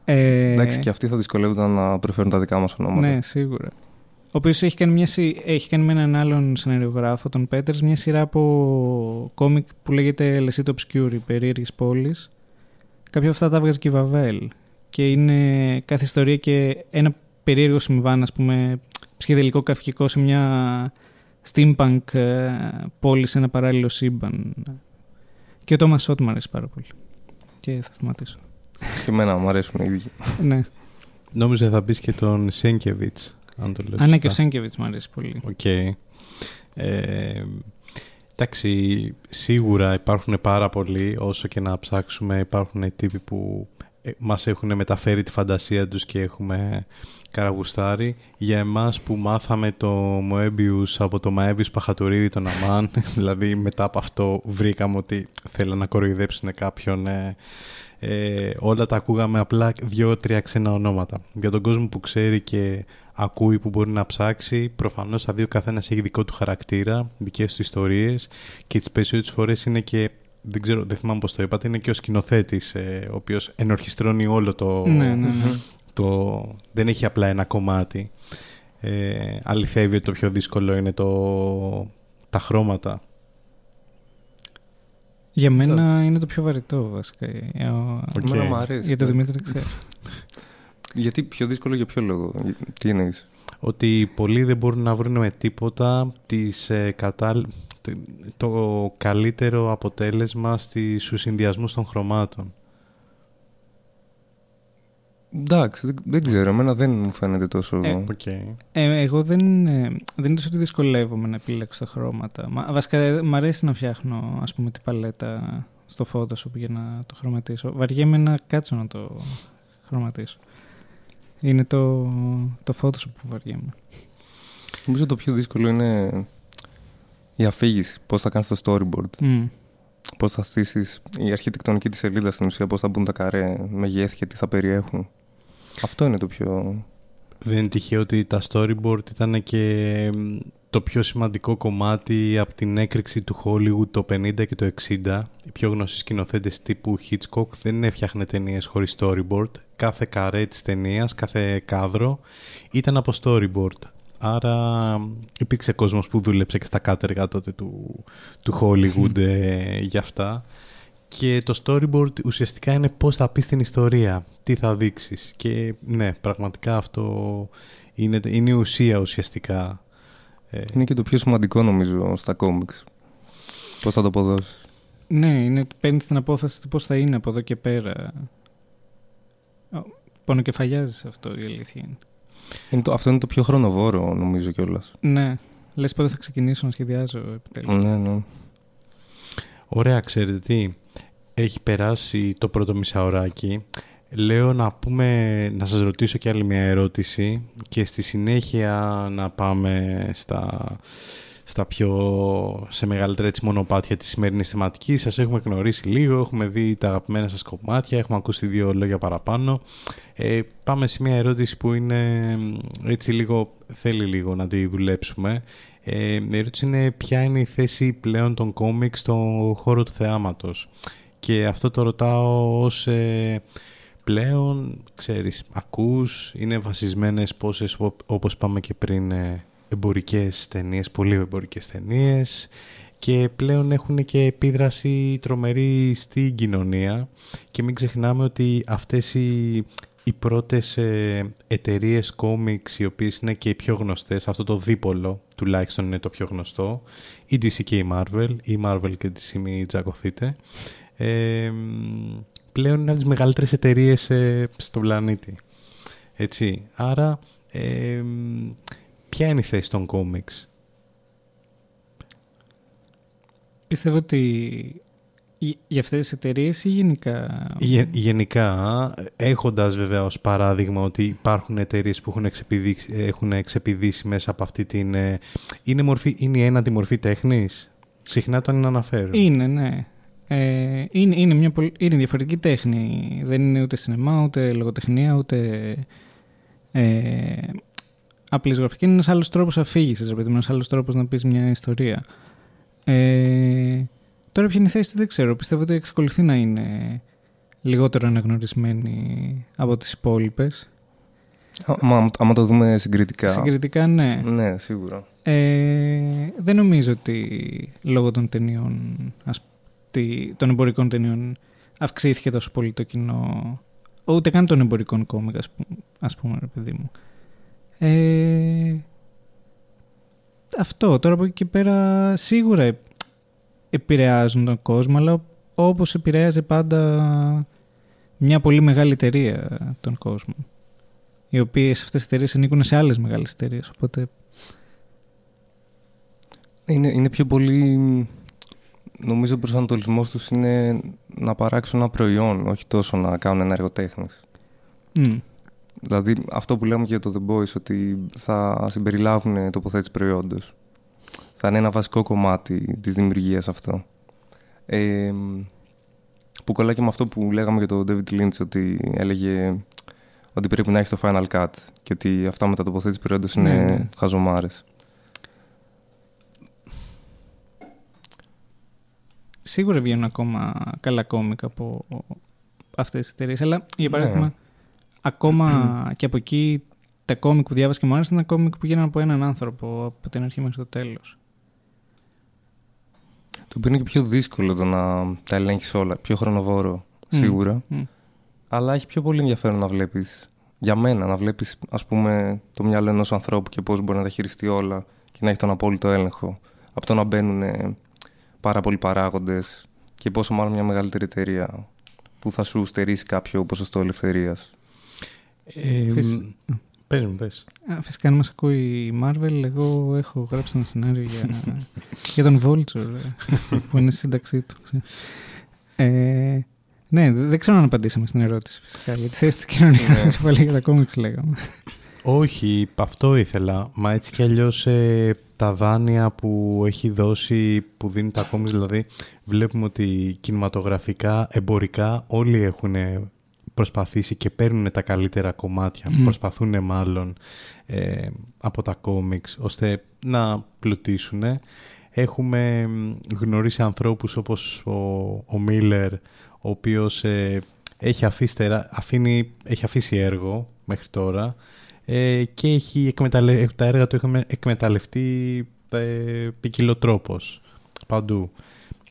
D: Ε,
E: Εντάξει, και αυτοί θα δυσκολεύονταν να προφέρουν τα δικά μας ονόματα.
D: Ναι, σίγουρα. Ο οποίος έχει, κάνει μια σι- έχει κάνει με έναν άλλον σεναριογράφο, τον Πέτερς, μια σειρά από κόμικ που λέγεται Les Cités obscures, οι περίεργες πόλεις. Κάποια από αυτά τα βγάζει και η Βαβέλ. Και είναι κάθε ιστορία και ένα περίεργο συμβάν, ας πούμε, ψυχεδελικό καυκικό σε μια steampunk ε, πόλη σε ένα παράλληλο σύμπαν. Και ο Τόμας Σότ μου αρέσει πάρα πολύ. Και θα σταματήσω.
E: Και εμένα μου αρέσουν οι ίδιοι.
D: ναι.
C: Νόμιζα θα μπει και τον Σένκεβιτς, αν το λέω
D: Α, ναι, και ο
C: σωστά.
D: Σένκεβιτς μου αρέσει πολύ.
C: Οκ. Ε, εντάξει, σίγουρα υπάρχουν πάρα πολλοί, όσο και να ψάξουμε, υπάρχουν τύποι που ε, μας έχουν μεταφέρει τη φαντασία τους και έχουμε καραγουστάρει. Για εμάς που μάθαμε το Moebius από το Μαέβιους Παχατουρίδη, τον Αμάν, δηλαδή μετά από αυτό βρήκαμε ότι θέλουν να κοροϊδέψουν κάποιον ε, ε, όλα τα ακούγαμε απλά δύο-τρία ξένα ονόματα. Για τον κόσμο που ξέρει και ακούει που μπορεί να ψάξει, προφανώς θα δει ο καθένας έχει δικό του χαρακτήρα, δικές του ιστορίες και τις περισσότερες φορές είναι και δεν ξέρω, δεν θυμάμαι πώς το είπατε, είναι και ο σκηνοθέτης, ε, ο οποίος ενορχιστρώνει όλο το,
D: Ναι, ναι, ναι.
C: το... Δεν έχει απλά ένα κομμάτι. Ε, αληθεύει ότι το πιο δύσκολο είναι το... τα χρώματα.
D: Για μένα είναι το πιο βαρετό βασικά. Ε, ο-
C: Οκ.
E: Εμένα μου αρέσει.
D: Για το Δημήτρη δεν ξέρω.
E: Γιατί πιο δύσκολο για ποιο λόγο; Τι εννοείς;
C: ότι πολλοί δεν μπορούν να βρουν με τίποτα τις, ε, κατάλ- το- το καλύτερο αποτέλεσμα στις, στους συνδυασμούς των χρωμάτων.
E: Εντάξει, δεν, δεν ξέρω. Εμένα δεν μου φαίνεται τόσο.
D: Ε,
C: Οκ.
D: Ε, εγώ δεν, ε, δεν είναι τόσο ότι δυσκολεύομαι να επιλέξω τα χρώματα. Μα, βασικά ε, μ' αρέσει να φτιάχνω ας πούμε την παλέτα στο Photoshop για να το χρωματίσω. Βαριέμαι να κάτσω να το χρωματίσω. Είναι το, το Photoshop που βαριέμαι.
E: Νομίζω το πιο δύσκολο είναι η αφήγηση. Πώς θα κάνεις το storyboard.
D: Μμ.
E: Πώς θα στήσεις η αρχιτεκτονική της σελίδα στην ουσία. Πώς θα μπουν τα καρέ, μεγέθη και τι θα περιέχουν. Αυτό είναι το πιο.
C: Δεν είναι τυχαίο ότι τα storyboard ήταν και μ, το πιο σημαντικό κομμάτι από την έκρηξη του Hollywood το 50 και το 60. Οι πιο γνωστοί σκηνοθέτες τύπου Hitchcock δεν έφτιαχνε ταινίες χωρίς storyboard. Κάθε καρέ της ταινίας, κάθε κάδρο ήταν από storyboard. Άρα μ, υπήρξε κόσμος που δούλεψε και στα κάτεργα τότε του, του Hollywood ε, για αυτά. Και το storyboard ουσιαστικά είναι πώς θα πεις την ιστορία, τι θα δείξεις. Και ναι, πραγματικά αυτό είναι, είναι η ουσία ουσιαστικά. Ε,
E: Είναι και το πιο σημαντικό νομίζω στα κόμιξ. Πώς θα το αποδώσεις.
D: Ναι, είναι, παίρνεις την απόφαση του πώς θα είναι από εδώ και πέρα. Ο, Πονοκεφαλιάζεις αυτό η αλήθεια είναι.
E: Είναι το, αυτό είναι το πιο χρονοβόρο νομίζω κιόλας.
D: Ναι, λες πότε θα ξεκινήσω να σχεδιάζω επιτέλους.
E: Ναι, ναι.
C: Ωραία, ξέρετε τι. Έχει περάσει το πρώτο μισάωράκι. Λέω να πούμε, να σας ρωτήσω και άλλη μια ερώτηση και στη συνέχεια να πάμε στα, στα πιο σε μεγαλύτερα έτσι μονοπάτια της σημερινής θεματικής. Σας έχουμε γνωρίσει λίγο, έχουμε δει τα αγαπημένα σας κομμάτια, έχουμε ακούσει δύο λόγια παραπάνω. Ε, πάμε σε μια ερώτηση που είναι έτσι λίγο, θέλει λίγο να τη δουλέψουμε. Ε, η ερώτηση είναι ποια είναι η θέση πλέον των κόμικς στον χώρο του θεάματος; Και αυτό το ρωτάω ως ε, πλέον, ξέρεις, ακούς, είναι βασισμένες πόσες, ό- όπως πάμε και πριν, ε, εμπορικές ταινίες, πολύ εμπορικές ταινίες και πλέον έχουν και επίδραση τρομερή στην κοινωνία. Και μην ξεχνάμε ότι αυτές οι, οι πρώτες ε, εταιρείες κόμιξ οι οποίες είναι και οι πιο γνωστές, αυτό το δίπολο τουλάχιστον είναι το πιο γνωστό, η DC και η Marvel, η Marvel και τη DC μην τζακωθείτε, ε, πλέον είναι από τις μεγαλύτερες εταιρείες ε, στον πλανήτη. Έτσι, άρα ε, ποια είναι η θέση των κόμιξ;
D: Πιστεύω ότι γε- για αυτές τις εταιρείες ή γενικά...
C: Γε- γενικά, έχοντας βέβαια ως παράδειγμα ότι υπάρχουν εταιρείες που έχουν εξεπηδείξει, έχουν εξεπηδήσει μέσα από αυτή την... ε, Είναι, μορφή, είναι η ένατη μορφή τέχνης; Συχνά τον αναφέρω.
D: Είναι, ναι. Ε, είναι, είναι, μια πολυ- είναι διαφορετική τέχνη. Δεν είναι ούτε σινεμά, ούτε λογοτεχνία, ούτε ε, απλής γραφική. Είναι ένας άλλος τρόπος αφήγησης, ρε παιδί μου, ένας άλλος τρόπος να πεις μια ιστορία. Ε, τώρα ποια είναι η θέση, δεν ξέρω. Πιστεύω ότι εξακολουθεί να είναι λιγότερο αναγνωρισμένη από τις υπόλοιπες.
E: Άμα, άμα το δούμε συγκριτικά.
D: Συγκριτικά, ναι.
E: Ναι, σίγουρα.
D: Ε, δεν νομίζω ότι λόγω των ταινιών, ας, τι- των εμπορικών ταινιών αυξήθηκε τόσο πολύ το κοινό. Ούτε καν των εμπορικών κόμικ, ας, πού- ας πούμε, ρε παιδί μου. Ε, αυτό, τώρα από εκεί και πέρα σίγουρα ε- επηρεάζουν τον κόσμο, αλλά όπως επηρέαζε πάντα μια πολύ μεγάλη εταιρεία τον κόσμο. Οι οποίες αυτές οι εταιρείες ανήκουν σε άλλες μεγάλες εταιρείες, οπότε
E: Είναι, είναι πιο πολύ νομίζω ο προσανατολισμός τους είναι να παράξουν ένα προϊόν, όχι τόσο να κάνουν ένα έργο τέχνης.
D: Μμ.
E: Δηλαδή αυτό που λέμε και για το The Boys, ότι θα συμπεριλάβουν τοποθέτηση προϊόντος. Θα είναι ένα βασικό κομμάτι της δημιουργίας αυτό. Ε, που κολλάει και με αυτό που λέγαμε για τον David Lynch, ότι έλεγε ότι πρέπει να έχεις το Final Cut και ότι αυτά με τα τοποθέτηση προϊόντος είναι
D: Ναι, ναι.
E: χαζομάρες.
D: Σίγουρα βγαίνουν ακόμα καλά κόμικα από αυτές τις εταιρείες. Αλλά για
E: Ναι.
D: παράδειγμα, ακόμα και από εκεί τα κόμικ που διάβασα και μου άρεσαν ήταν κόμικ που γίνανε από έναν άνθρωπο από την αρχή μέχρι το τέλος.
E: Το οποίο είναι και πιο δύσκολο το να τα ελέγχεις όλα. Πιο χρονοβόρο,
D: Μμ.
E: σίγουρα.
D: Μμ.
E: Αλλά έχει πιο πολύ ενδιαφέρον να βλέπεις. Για μένα, να βλέπεις, ας πούμε, το μυαλό ενός ανθρώπου και πώς μπορεί να τα χειριστεί όλα και να έχει τον απόλυτο έλεγχο. Από το να μπαίνουν ε, πάρα πολλοί παράγοντες και πόσο μάλλον μια μεγαλύτερη εταιρεία που θα σου στερήσει κάποιο ποσοστό ελευθερίας.
C: Ε,
D: Φυσ-
C: μ, Πες μου, πες.
D: Α, Φυσικά, αν μας ακούει η Marvel, εγώ έχω γράψει ένα σενάριο για, για τον Vulture, ε, που είναι σύνταξή του. Ε, ναι, δε- δεν ξέρω αν απαντήσαμε στην ερώτηση φυσικά. Για τη θέση της κοινωνίας,
E: Ναι.
D: πάλι για τα κόμιξ λέγαμε.
C: Όχι, αυτό ήθελα. Μα έτσι κι αλλιώς ε, τα δάνεια που έχει δώσει, που δίνει τα κόμις, δηλαδή βλέπουμε ότι κινηματογραφικά, εμπορικά όλοι έχουν προσπαθήσει και παίρνουν τα καλύτερα κομμάτια,
D: Μμ.
C: προσπαθούν μάλλον ε, από τα κόμιξ, ώστε να πλουτίσουν. Έχουμε μ, γνωρίσει ανθρώπους όπως ο, ο Μίλλερ, ο οποίος ε, έχει, αφήσει, τερά- αφήνει, έχει αφήσει έργο μέχρι τώρα ε, και έχει εκμεταλλε... τα έργα του έχουν εκμεταλλευτεί ε, ποικιλοτρόπως παντού.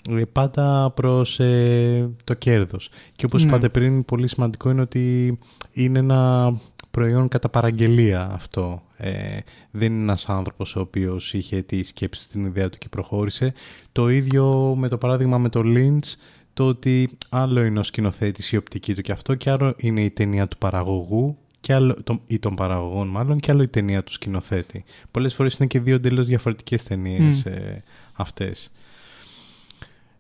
C: Ε, πάντα προς ε, το κέρδος. Και όπως
D: Ναι.
C: είπατε πριν, πολύ σημαντικό είναι ότι είναι ένα προϊόν κατά παραγγελία αυτό. Ε, δεν είναι ένας άνθρωπος ο οποίος είχε τη σκέψη του, την ιδέα του και προχώρησε. Το ίδιο με το παράδειγμα με το Lynch, το ότι άλλο είναι ο σκηνοθέτης η οπτική του και αυτό και άλλο είναι η ταινία του παραγωγού και άλλο, το, ή των παραγωγών μάλλον και άλλο η ταινία τους σκηνοθέτη. Πολλές φορές είναι και δύο εντελώς διαφορετικές ταινίες
D: Μμ.
C: ε, αυτές.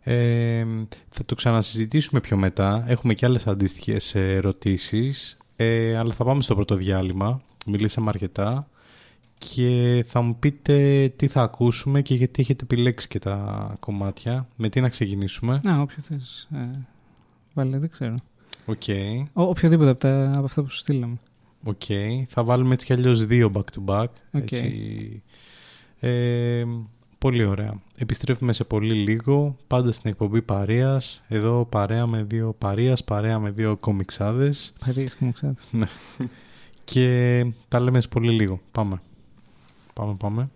C: Ε, θα το ξανασυζητήσουμε πιο μετά. Έχουμε και άλλες αντίστοιχες ερωτήσεις. Ε, αλλά θα πάμε στο πρώτο διάλειμμα. Μιλήσαμε αρκετά. Και θα μου πείτε τι θα ακούσουμε και γιατί έχετε επιλέξει και τα κομμάτια. Με τι να ξεκινήσουμε;
D: Να, όποιο θες. Ε, βάλε, δεν ξέρω.
C: Οκ.
D: Ό, οποιοδήποτε από, τα, από αυτά που σου στείλαμε.
C: Οκ. Θα βάλουμε έτσι κι αλλιώς δύο back to back.
D: OK.
C: Έτσι. Ε, πολύ ωραία. Επιστρέφουμε σε πολύ λίγο. Πάντα στην εκπομπή Παρίας. Εδώ παρέα με δύο Παρίες, παρέα με δύο κομιξάδες.
D: Παρίες και μου ξέρετε.
C: Και τα λέμε σε πολύ λίγο. Πάμε. Πάμε, πάμε.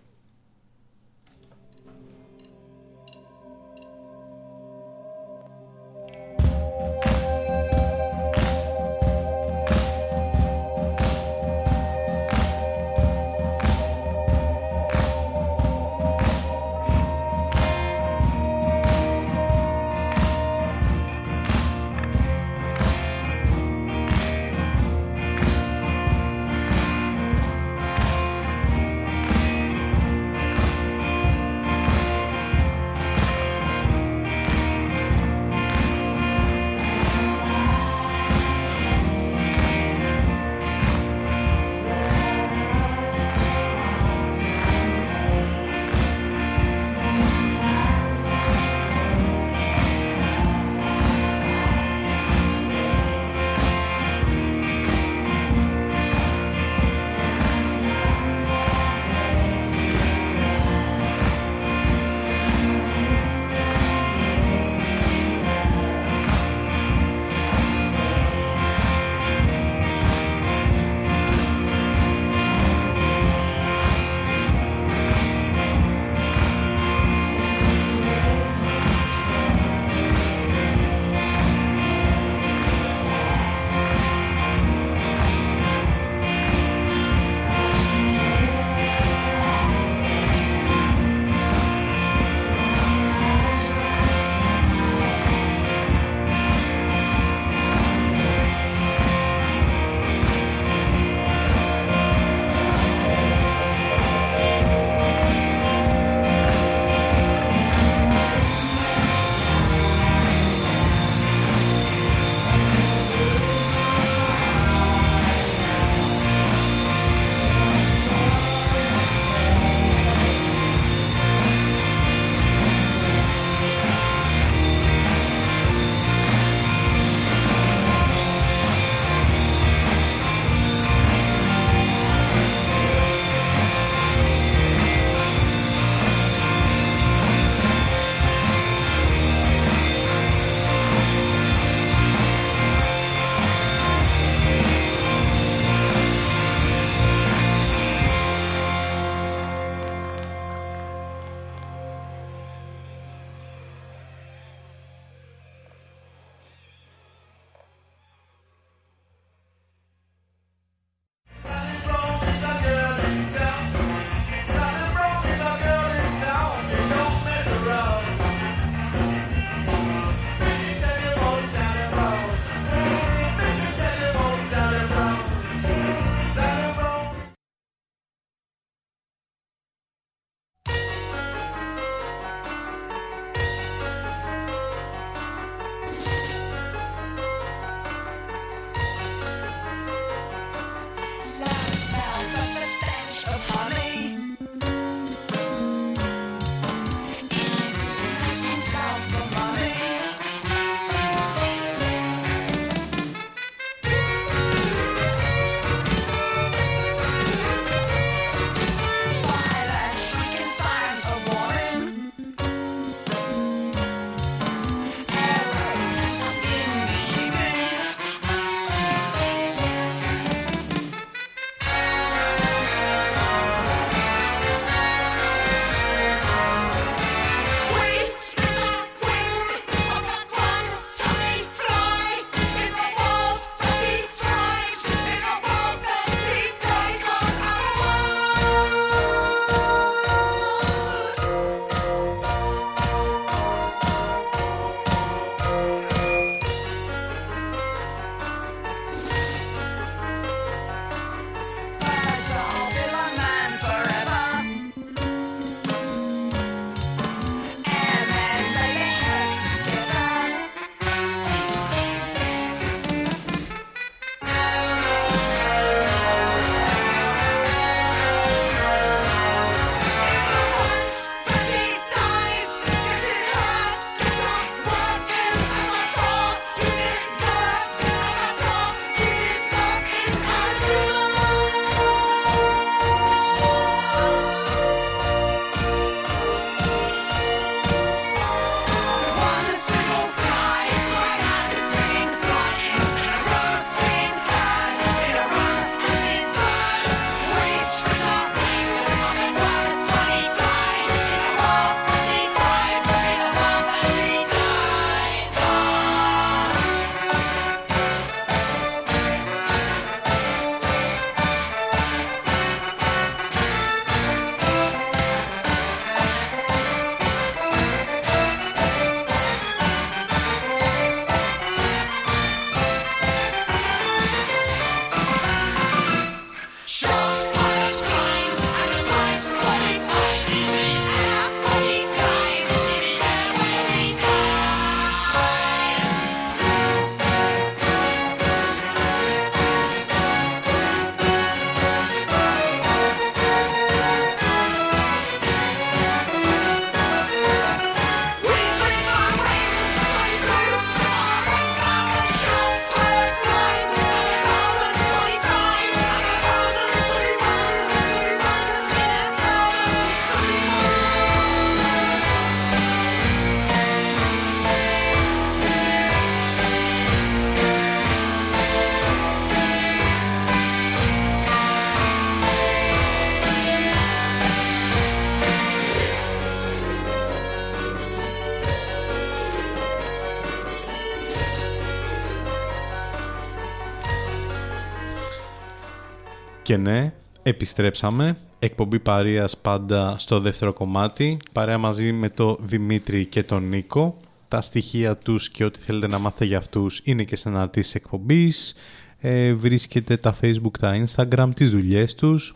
C: Και ναι, επιστρέψαμε. Εκπομπή παρείας πάντα στο δεύτερο κομμάτι. Παρέα μαζί με το Δημήτρη και τον Νίκο. Τα στοιχεία τους και ό,τι θέλετε να μάθετε για αυτούς είναι και στην αναρτήσεις της εκπομπής. Ε, βρίσκετε τα facebook, τα instagram, τις δουλειές τους.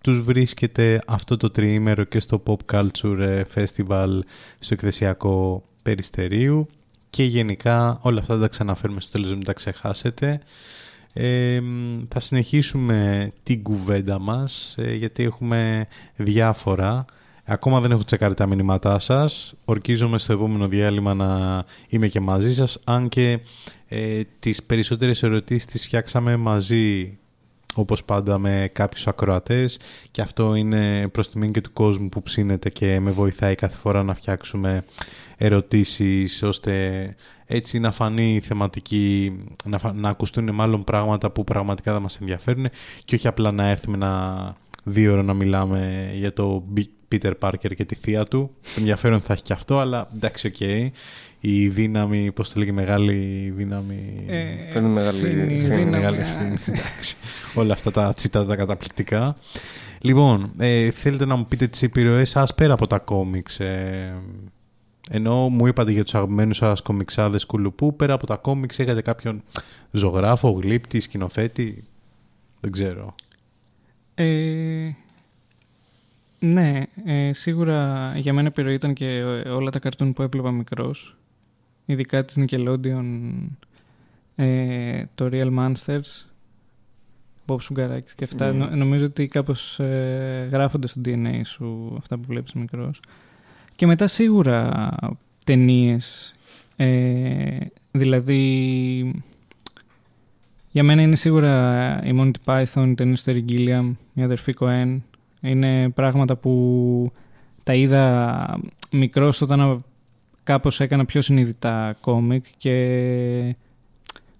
C: Τους βρίσκετε αυτό το τριήμερο και στο Pop Culture Festival στο εκθεσιακό Περιστερίου. Και γενικά όλα αυτά τα ξαναφέρουμε στο τέλος, μην τα ξεχάσετε θα συνεχίσουμε την κουβέντα μας ε, γιατί έχουμε διάφορα. Ακόμα δεν έχω τσεκάρει τα μηνύματά σας. Ορκίζομαι στο επόμενο διάλειμμα να είμαι και μαζί σας. Αν και ε, τις περισσότερες ερωτήσεις τις φτιάξαμε μαζί όπως πάντα με κάποιους ακροατές και αυτό είναι προς τιμήν και του κόσμου που ψήνεται και με βοηθάει κάθε φορά να φτιάξουμε ερωτήσεις ώστε έτσι να φανεί θεματική, να, να ακουστούν μάλλον πράγματα που πραγματικά θα μας ενδιαφέρουν και όχι απλά να έρθουμε ένα δύο ώρα να μιλάμε για το Peter Parker και τη θεία του. Το ενδιαφέρον θα έχει και αυτό, αλλά εντάξει, OK. Okay. Η δύναμη, πώς το λέγει, μεγάλη δύναμη...
E: Ε, μεγάλη
C: ευθύνη. Μεγάλη ευθύνη, εντάξει. Όλα αυτά τα τσιτάτα τα καταπληκτικά. Λοιπόν, ε, θέλετε να μου πείτε τις επιρροές σας πέρα από τα κόμιξ. Ε, ενώ μου είπατε για τους αγαπημένους σας κομιξάδες κουλουπού, πέρα από τα κόμιξ έχετε κάποιον ζωγράφο, γλύπτη, σκηνοθέτη, δεν ξέρω.
D: Ε, ναι, ε, σίγουρα για μένα επιρροή ήταν και όλα τα καρτούν που έβλεπα μικρός. Ειδικά της Nickelodeon, ε, το Real Monsters Bob Σουγκαράκης και αυτά.
E: Ναι.
D: Νο- Νομίζω ότι κάπως ε, γράφονται στο DNA σου αυτά που βλέπεις μικρός. Και μετά σίγουρα ταινίες. Ε, δηλαδή, για μένα είναι σίγουρα η Monty Python, η ταινία του Terry Gilliam, η αδερφή Cohen. Είναι πράγματα που τα είδα μικρός όταν κάπως έκανα πιο συνειδητά κόμικ και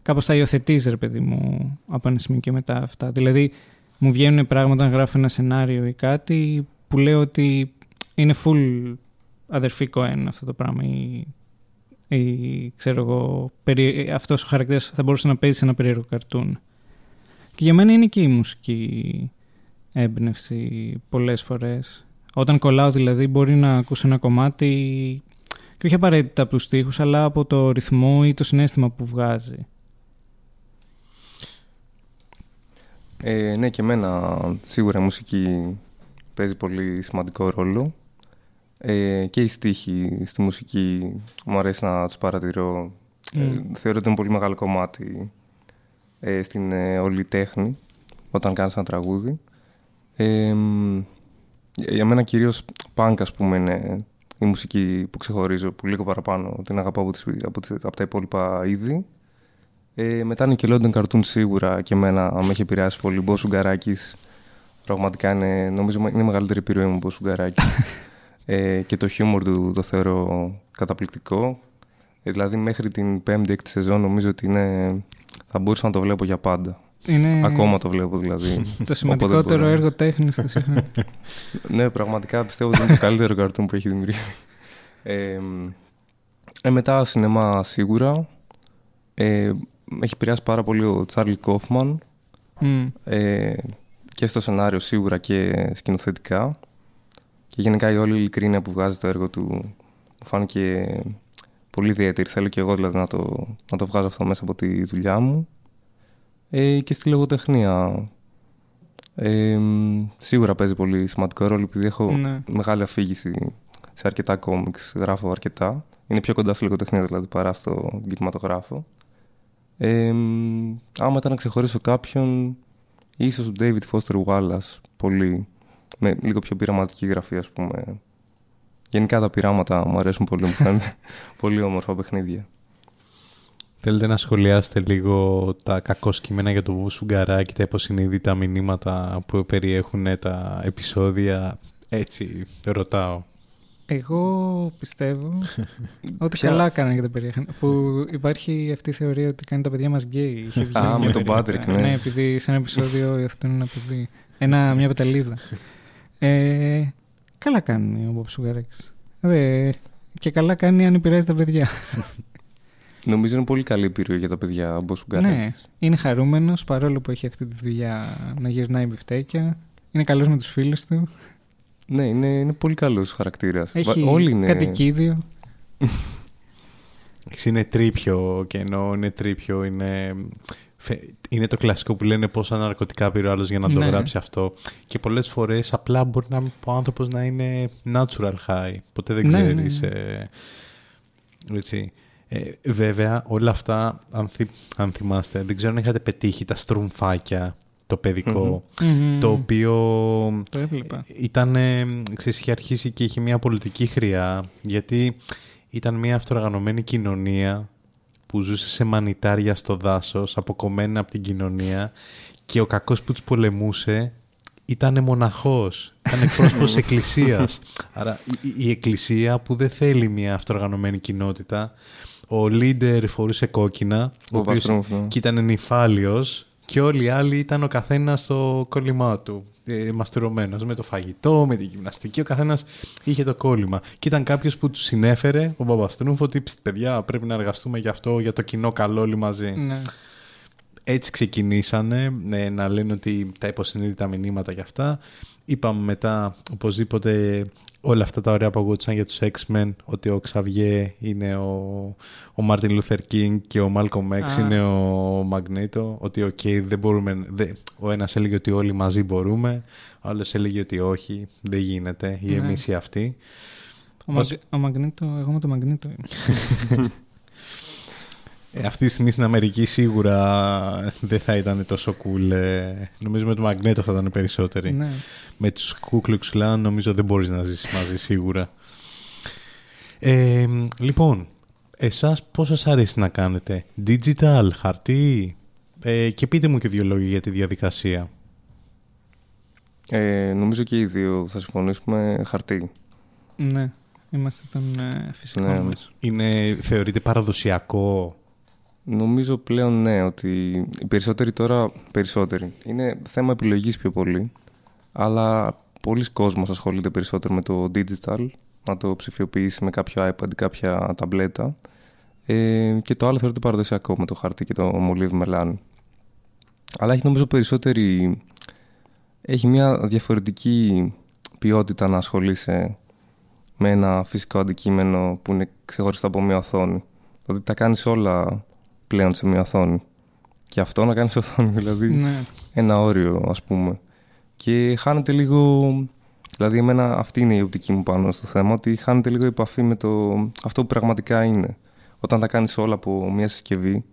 D: κάπως τα υιοθετείς ρε παιδί μου από ένα σημείο και μετά αυτά. Δηλαδή μου βγαίνουν πράγματα να γράφω ένα σενάριο ή κάτι που λέω ότι είναι full αδερφή Cohen αυτό το πράγμα ή, ή ξέρω εγώ περί, αυτός ο χαρακτήρας θα μπορούσε να παίζει σε ένα περίεργο καρτούν. Και για μένα είναι και η μουσική έμπνευση πολλές φορές. Όταν κολλάω δηλαδή μπορεί να ακούσω ένα κομμάτι και όχι απαραίτητα από τους στίχους αλλά από το ρυθμό ή το συνέστημα που βγάζει.
E: Ε, ναι, και εμένα σίγουρα η μουσική παίζει πολύ σημαντικό ρόλο. Ε, και οι στίχοι στη μουσική μου αρέσει να τους παρατηρώ. Ε,
D: Mm.
E: θεωρώ ότι είναι πολύ μεγάλο κομμάτι ε, στην ε, όλη τέχνη όταν κάνεις ένα τραγούδι. Ε, μ, για μένα κυρίως punk ας πούμε είναι η μουσική που ξεχωρίζω που λίγο παραπάνω την αγαπάω από, τις, από, τις, από τα υπόλοιπα είδη. Ε, μετά είναι και London Cartoon σίγουρα και εμένα με έχει επηρεάσει πολύ. Μπό Σουγκαράκης πραγματικά είναι, νομίζω είναι η μεγαλύτερη επιρροή μου Μπό Σουγκαράκης. ε, και το χιούμορ του το θεωρώ καταπληκτικό. Ε, δηλαδή μέχρι την πέμπτη, έκτη σεζόν νομίζω ότι είναι, θα μπορούσα να το βλέπω για πάντα.
D: Είναι
E: Ακόμα το βλέπω δηλαδή.
D: το σημαντικότερο
E: μπορώ.
D: έργο τέχνης του σύγχρονου.
E: ναι, πραγματικά πιστεύω ότι είναι το καλύτερο καρτούν που έχει δημιουργήσει. Ε, ε, μετά σινεμά σίγουρα. Ε, με έχει επηρεάσει πάρα πολύ ο Τσάρλι Κόφμαν
D: Μμ.
E: ε, και στο σενάριο σίγουρα και σκηνοθετικά. Και γενικά η όλη ειλικρίνεια που βγάζει το έργο του μου φάνηκε πολύ ιδιαίτερη. Θέλω και εγώ δηλαδή να το, να το βγάζω αυτό μέσα από τη δουλειά μου. Ε, και στη λογοτεχνία. Ε, σίγουρα παίζει πολύ σημαντικό ρόλο επειδή έχω
D: Ναι.
E: μεγάλη αφήγηση σε αρκετά κόμιξ, γράφω αρκετά. Είναι πιο κοντά στη λογοτεχνία δηλαδή παρά στο κινηματογράφο. Ε, μ, άμα ήταν να ξεχωρίσω κάποιον, ίσως ο David Foster Wallace, πολύ, με λίγο πιο πειραματική γραφή ας πούμε. Γενικά τα πειράματα μου αρέσουν πολύ, μου φαίνεται πολύ όμορφα παιχνίδια.
C: Θέλετε να σχολιάσετε λίγο τα κακό κείμενα για το Σουγκαράκι, τα υποσυνείδητα μηνύματα που περιέχουν τα επεισόδια; Έτσι, ρωτάω.
D: Εγώ πιστεύω ότι
E: Ποια-
D: καλά έκαναν και τα περιέχαν. Που υπάρχει αυτή η θεωρία ότι κάνει τα παιδιά μας γκέι. Είχε βγει
E: Α,
D: μια
E: με τον
D: περίοδο.
E: Patrick, ναι.
D: Ναι, επειδή σε ένα επεισόδιο υιοθετούν ένα παιδί. Ένα, μια πεταλίδα. Ε, καλά κάνει ο Μποb Σουγαρέξ. Δε, και καλά κάνει αν επηρεάζει τα παιδιά.
E: Νομίζω είναι πολύ καλή επιρροή για τα παιδιά, ο Μπος
D: ναι, είναι χαρούμενος παρόλο που έχει αυτή τη δουλειά να γυρνάει μπιφτέκια. Είναι καλός με τους φίλους του.
E: Ναι, είναι, είναι πολύ καλός χαρακτήρας.
D: Έχει
E: Βα- Όλοι είναι...
D: κατοικίδιο.
C: Είναι τρίπιο και ενώ είναι τρίπιο είναι... φε- Είναι το κλασικό που λένε πόσα ναρκωτικά πήρε ο άλλος για να το
D: Ναι.
C: γράψει αυτό. Και πολλές φορές απλά μπορεί να, ο άνθρωπος να είναι natural high. Ποτέ δεν
D: Ναι, ναι,
C: ξέρεις.
D: ναι.
C: ε, έτσι. Ε, βέβαια, όλα αυτά, αν, θυ- αν θυμάστε, δεν ξέρω αν είχατε πετύχει τα στρουμφάκια, το παιδικο
D: Μμμ.
C: το οποίο
D: Το έβλεπα.
C: ήταν, ε, ξέρεις, είχε αρχίσει και είχε μια πολιτική χρειά, γιατί ήταν μια αυτοργανωμένη κοινωνία που ζούσε σε μανιτάρια στο δάσος, αποκομμένα από την κοινωνία και ο κακός που τους πολεμούσε ήταν μοναχός, ήταν εκπρόσωπος της εκκλησίας. Άρα η, η εκκλησία που δεν θέλει μια αυτοργανωμένη κοινότητα, ο leader φορούσε κόκκινα, ο,
E: Ο
C: οποίος
E: Βαστρούμφ, ναι.
C: και ήταν νυφάλιος και όλοι οι άλλοι ήταν ο καθένας στο κόλλημά του. Ε, μαστουρωμένος με το φαγητό, με τη γυμναστική, ο καθένας είχε το κόλλημα. Και ήταν κάποιος που τους συνέφερε, ο Μπαμπαστρούμφ, ότι «Ψ, παιδιά πρέπει να εργαστούμε για αυτό, για το κοινό καλό όλοι μαζί.
D: Ναι.
C: Έτσι ξεκινήσανε ε, να λένε ότι τα υποσυνείδητα μηνύματα για αυτά. Είπαμε μετά οπωσδήποτε όλα αυτά τα ωραία που ακούγονταν για τους X-Men, ότι ο Ξαβιέ είναι ο, ο Μάρτιν Λούθερ Κινγκ και ο Μάλκομ X
D: Α.
C: είναι ο Μαγνήτο, ότι οκ, δεν μπορούμε, δεν, ο ένας έλεγε ότι όλοι μαζί μπορούμε, ο άλλος έλεγε ότι όχι, δεν γίνεται, ή
D: Ναι.
C: εμείς ή αυτοί.
D: Ο,
C: Μας-
D: Μαγ... ο Μαγνήτο, εγώ με το Μαγνήτο είμαι.
C: Ε, αυτή τη στιγμή στην Αμερική σίγουρα δεν θα ήταν τόσο cool. Ε, νομίζω με το Μαγνήτο θα ήταν περισσότεροι.
D: Ναι.
C: Με τους Κούκλουξ Κλάν νομίζω δεν μπορείς να ζήσεις μαζί σίγουρα. Ε, λοιπόν, εσάς πώς σας αρέσει να κάνετε; Digital, χαρτί; Ε, και πείτε μου και δύο λόγια για τη διαδικασία.
E: Ε, νομίζω και οι δύο θα συμφωνήσουμε χαρτί.
D: Ναι, είμαστε τον ε, φυσικό
E: Ναι.
D: μας.
C: Είναι, θεωρείται παραδοσιακό;
E: Νομίζω πλέον ναι, ότι οι περισσότεροι τώρα, περισσότεροι, είναι θέμα επιλογής πιο πολύ, αλλά πολλοί κόσμος ασχολείται περισσότερο με το digital, να το ψηφιοποιήσει με κάποιο iPad ή κάποια ταμπλέτα ε, και το άλλο θεωρείται παραδοσιακό με το χαρτί και το μολύβι μελάνι. Αλλά έχει νομίζω περισσότερη, έχει μια διαφορετική ποιότητα να ασχολείσαι με ένα φυσικό αντικείμενο που είναι ξεχωριστό από μια οθόνη. Δηλαδή τα κάνεις όλα πλέον σε μια οθόνη. Και αυτό να κάνεις οθόνη, δηλαδή
D: Ναι.
E: ένα όριο ας πούμε. Και χάνεται λίγο, δηλαδή εμένα αυτή είναι η οπτική μου πάνω στο θέμα, ότι χάνεται λίγο η επαφή με το, αυτό που πραγματικά είναι. Όταν τα κάνεις όλα από μια συσκευή,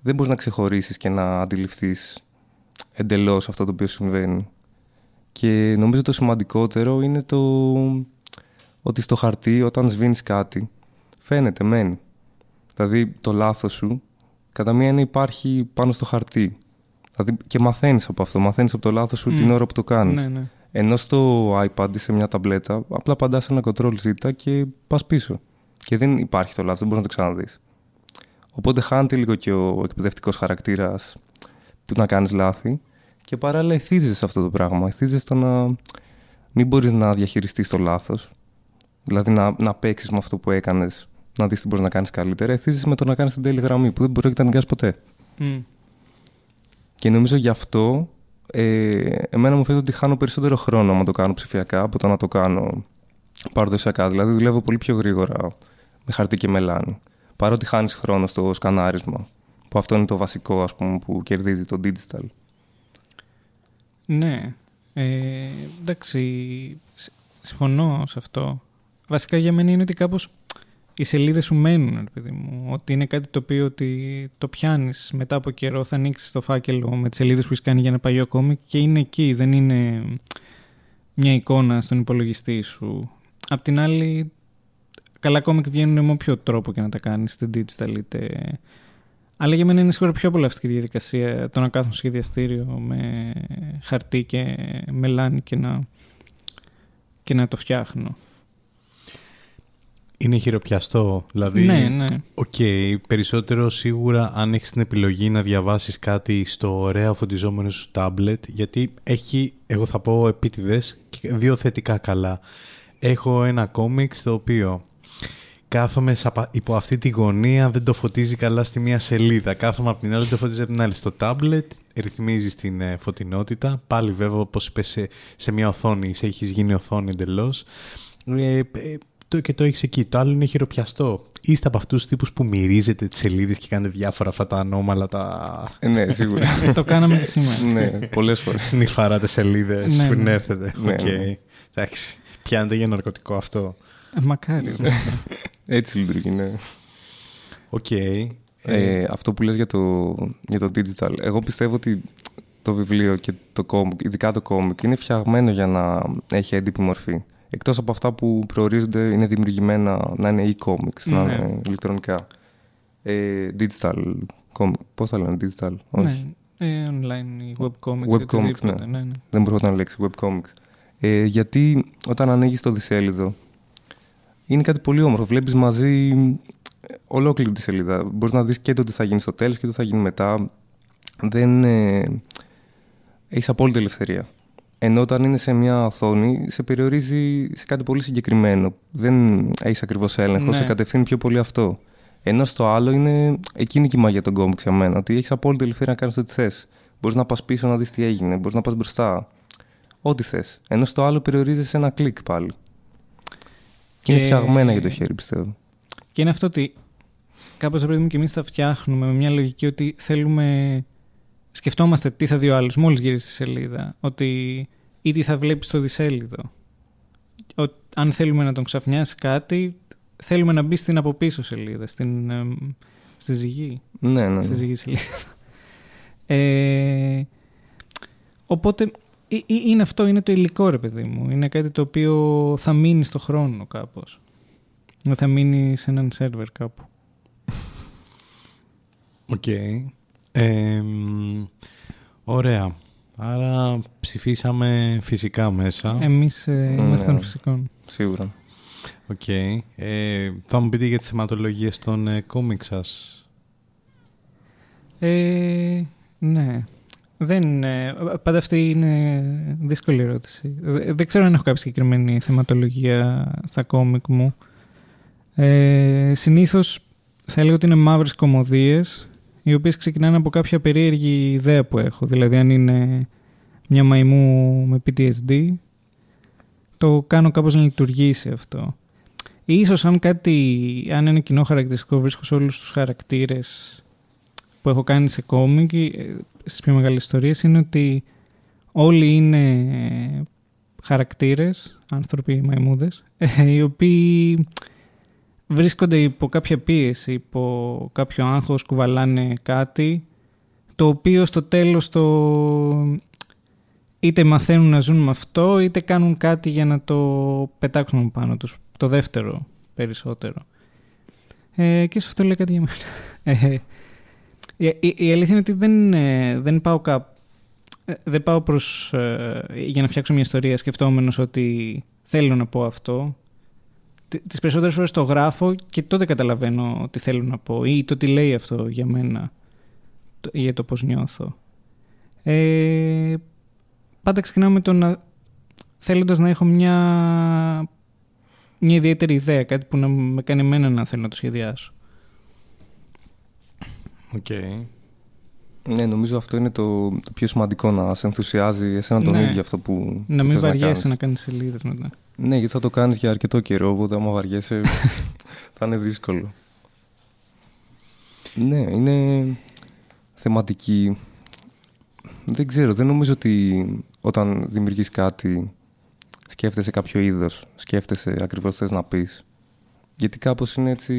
E: δεν μπορείς να ξεχωρίσεις και να αντιληφθείς εντελώς αυτό το οποίο συμβαίνει. Και νομίζω το σημαντικότερο είναι το ότι στο χαρτί όταν σβήνεις κάτι φαίνεται, μένει. Δηλαδή το λάθος σου κατά μία είναι υπάρχει πάνω στο χαρτί. Δηλαδή και μαθαίνεις από αυτό, μαθαίνεις από το λάθος σου
D: Μμ.
E: την ώρα που το κάνεις.
D: Ναι, ναι.
E: Ενώ στο iPad ή σε μια ταμπλέτα απλά παντάς ένα control Z και πας πίσω. Και δεν υπάρχει το λάθος, δεν μπορείς να το ξαναδείς. Οπότε χάνεται λίγο και ο εκπαιδευτικός χαρακτήρας του να κάνεις λάθη και παράλληλα εθίζεσαι σε αυτό το πράγμα. Εθίζεσαι στο να μην μπορείς να διαχειριστείς το λάθος. Δηλαδή να, να παίξεις με αυτό που έκανες, να δεις τι μπορείς να κάνεις καλύτερα. Εθίζεσαι με το να κάνεις την τέλη γραμμή που δεν μπορεί να την κάνεις ποτέ.
D: Μμ.
E: Και νομίζω γι' αυτό ε, εμένα μου φαίνεται ότι χάνω περισσότερο χρόνο να το κάνω ψηφιακά από το να το κάνω παραδοσιακά. Δηλαδή δουλεύω πολύ πιο γρήγορα με χαρτί και μελάνι. Παρότι χάνεις χρόνο στο σκανάρισμα. Που αυτό είναι το βασικό ας πούμε, που κερδίζει το digital.
D: Ναι. Ε, εντάξει, σ- συμφωνώ σε αυτό. Βασικά για μένα είναι ότι κάπως οι σελίδες σου μένουν, ρε παιδί μου. Ότι είναι κάτι το οποίο ότι το πιάνεις μετά από καιρό, θα ανοίξεις το φάκελο με τις σελίδες που έχεις κάνει για ένα παλιό κόμικ και είναι εκεί, δεν είναι μια εικόνα στον υπολογιστή σου. Απ' την άλλη, καλά κόμικ βγαίνουν με όποιο τρόπο και να τα κάνεις, είτε digital είτε... Αλλά για μένα είναι σίγουρα πιο απολαυστική διαδικασία το να κάθομαι στο σχεδιαστήριο με χαρτί και μελάνι και να, και να το φτιάχνω.
C: Είναι χειροπιαστό. Δηλαδή,
D: Ναι, ναι.
C: Οκ, περισσότερο σίγουρα αν έχεις την επιλογή να διαβάσεις κάτι στο ωραίο φωτιζόμενο σου τάμπλετ, γιατί έχει, εγώ θα πω επίτηδες, και δύο θετικά καλά. Έχω ένα κόμιξ το οποίο κάθομαι σαπα- υπό αυτή τη γωνία, δεν το φωτίζει καλά στη μία σελίδα. Κάθομαι από την άλλη, δεν το φωτίζει από την άλλη. Στο τάμπλετ ρυθμίζεις την ε, φωτεινότητα. Πάλι βέβαια, όπως είπες, σε, σε μια οθόνη, σε έχεις γίνει οθόνη εντελώς. Ε, ε, το, και το έχεις εκεί. Το άλλο είναι χειροπιαστό. Είστε από αυτούς τους τύπους που μυρίζετε τις σελίδες και κάνετε διάφορα αυτά τα ανώμαλα, τα.
E: Ε, ναι, σίγουρα.
D: το κάναμε και σήμερα.
E: ναι, πολλές φορές.
C: Σνιφάρατε σελίδες
D: Ναι,
C: πριν
D: ναι.
C: έρθετε.
E: Ναι,
C: Οκ.
E: ναι.
C: Εντάξει. Πιάνετε για ναρκωτικό αυτό.
D: Ε, Μακάρι.
E: Έτσι λειτουργεί, ναι.
C: Οκ.
E: Ε, αυτό που λες για το, για το digital, εγώ πιστεύω ότι το βιβλίο και το κόμικ, ειδικά το κόμικ, είναι φτιαγμένο για να έχει έντυπη μορφή. Εκτός από αυτά που προορίζονται, είναι δημιουργημένα να είναι e-comics, να
D: Ναι.
E: είναι ηλεκτρονικά. Ε, digital comic, πώς θα λένε, digital, όχι.
D: ναι, ε, online, οι webcomics.
E: Webcomics,
D: οτιδήποτε,
E: ναι.
D: ναι, ναι.
E: Δεν μπορώ να λέξη webcomics. Ε, γιατί όταν ανοίγεις το δισέλιδο, είναι κάτι πολύ όμορφο. Βλέπεις μαζί ε, ολόκληρη τη σελίδα. Μπορείς να δεις και το τι θα γίνει στο τέλος και το τι θα γίνει μετά. Δεν... Ε, έχεις απόλυτη ελευθερία. Ενώ όταν είναι σε μια οθόνη, σε περιορίζει σε κάτι πολύ συγκεκριμένο. Δεν έχεις ακριβώς έλεγχο,
D: Ναι.
E: σε κατευθύνει πιο πολύ αυτό. Ενώ στο άλλο είναι εκείνη και η μαγεία των κόμικς για μένα. Ότι έχεις απόλυτη ελευθερία να κάνεις ό,τι θες. Μπορείς να πας πίσω να δεις τι έγινε. Μπορείς να πας μπροστά. Ό,τι θες. Ενώ στο άλλο περιορίζεσαι σε ένα κλικ πάλι. Και είναι
D: Και-
E: φτιαγμένα για το χέρι, πιστεύω.
D: Και είναι αυτό ότι κάπως ρε παιδί μου και εμείς τα φτιάχνουμε με μια λογική ότι θέλουμε... Σκεφτόμαστε τι θα δει ο άλλος μόλις γυρίσει στη σελίδα. Ότι ή τι θα βλέπεις στο δισέλιδο. Ο, αν θέλουμε να τον ξαφνιάσει κάτι, θέλουμε να μπει στην από πίσω σελίδα, στην, εμ, Στη ζυγή.
E: Ναι, ναι.
D: Στη
E: ναι.
D: ζυγή σελίδα. Ε, οπότε ε, ε, είναι αυτό, είναι το υλικό ρε παιδί μου. Είναι κάτι το οποίο θα μείνει στο χρόνο κάπως. Θα μείνει σε έναν σερβερ κάπου.
C: Οκ. Ε, μ, ωραία. Άρα ψηφίσαμε φυσικά μέσα.
D: Εμείς ε, είμαστε των
E: Ναι.
D: φυσικών.
E: Σίγουρα.
C: Οκ. Ε, θα μου πείτε για τις θεματολογίες των ε, κόμικ σας.
D: Ε, ναι. Δεν, ε, πάντα αυτή είναι δύσκολη ερώτηση. Ε, Δεν ξέρω αν έχω κάποια συγκεκριμένη θεματολογία στα κόμικ μου. Ε, συνήθως θα έλεγα ότι είναι μαύρες κωμωδίες οι οποίες ξεκινάνε από κάποια περίεργη ιδέα που έχω. Δηλαδή αν είναι μια μαϊμού με PTSD το κάνω κάπως να λειτουργήσει αυτό. Ίσως αν κάτι, αν ένα κοινό χαρακτηριστικό βρίσκω σε όλους τους χαρακτήρες που έχω κάνει σε κόμικ ε, στις πιο μεγάλες ιστορίες είναι ότι όλοι είναι χαρακτήρες, άνθρωποι μαϊμούδες, ε, οι οποίοι βρίσκονται υπό κάποια πίεση, υπό κάποιο άγχος, κουβαλάνε κάτι, το οποίο στο τέλος το... είτε μαθαίνουν να ζουν με αυτό, είτε κάνουν κάτι για να το πετάξουν πάνω τους. Το δεύτερο περισσότερο. Ε, και ίσως αυτό λέει κάτι για μένα. Ε, η, η, η αλήθεια είναι ότι δεν, ε, δεν πάω κάπου. Δεν πάω προς, ε, για να φτιάξω μια ιστορία σκεφτόμενος ότι θέλω να πω αυτό. Τι- Τις περισσότερες φορές το γράφω και τότε καταλαβαίνω τι θέλω να πω ή το τι λέει αυτό για μένα, το- για το πώς νιώθω. Ε, πάντα ξεκινάω με το να θέλοντας να έχω μια, μια ιδιαίτερη ιδέα, κάτι που να με κάνει εμένα να θέλω να το σχεδιάσω.
C: Οκ.
E: Ναι, νομίζω αυτό είναι το, το πιο σημαντικό να σε ενθουσιάζει εσένα τον
D: Ναι.
E: ίδιο αυτό που
D: Να μην
E: θες
D: βαριέσαι
E: κάνεις.
D: να κάνεις σελίδες μετά.
E: Ναι, γιατί θα το κάνεις για αρκετό καιρό, οπότε άμα βαριέσαι θα είναι δύσκολο. Ναι, είναι θεματική. Δεν ξέρω, δεν νομίζω ότι όταν δημιουργείς κάτι σκέφτεσαι κάποιο είδος, σκέφτεσαι ακριβώς τι θες να πεις. Γιατί κάπως είναι έτσι...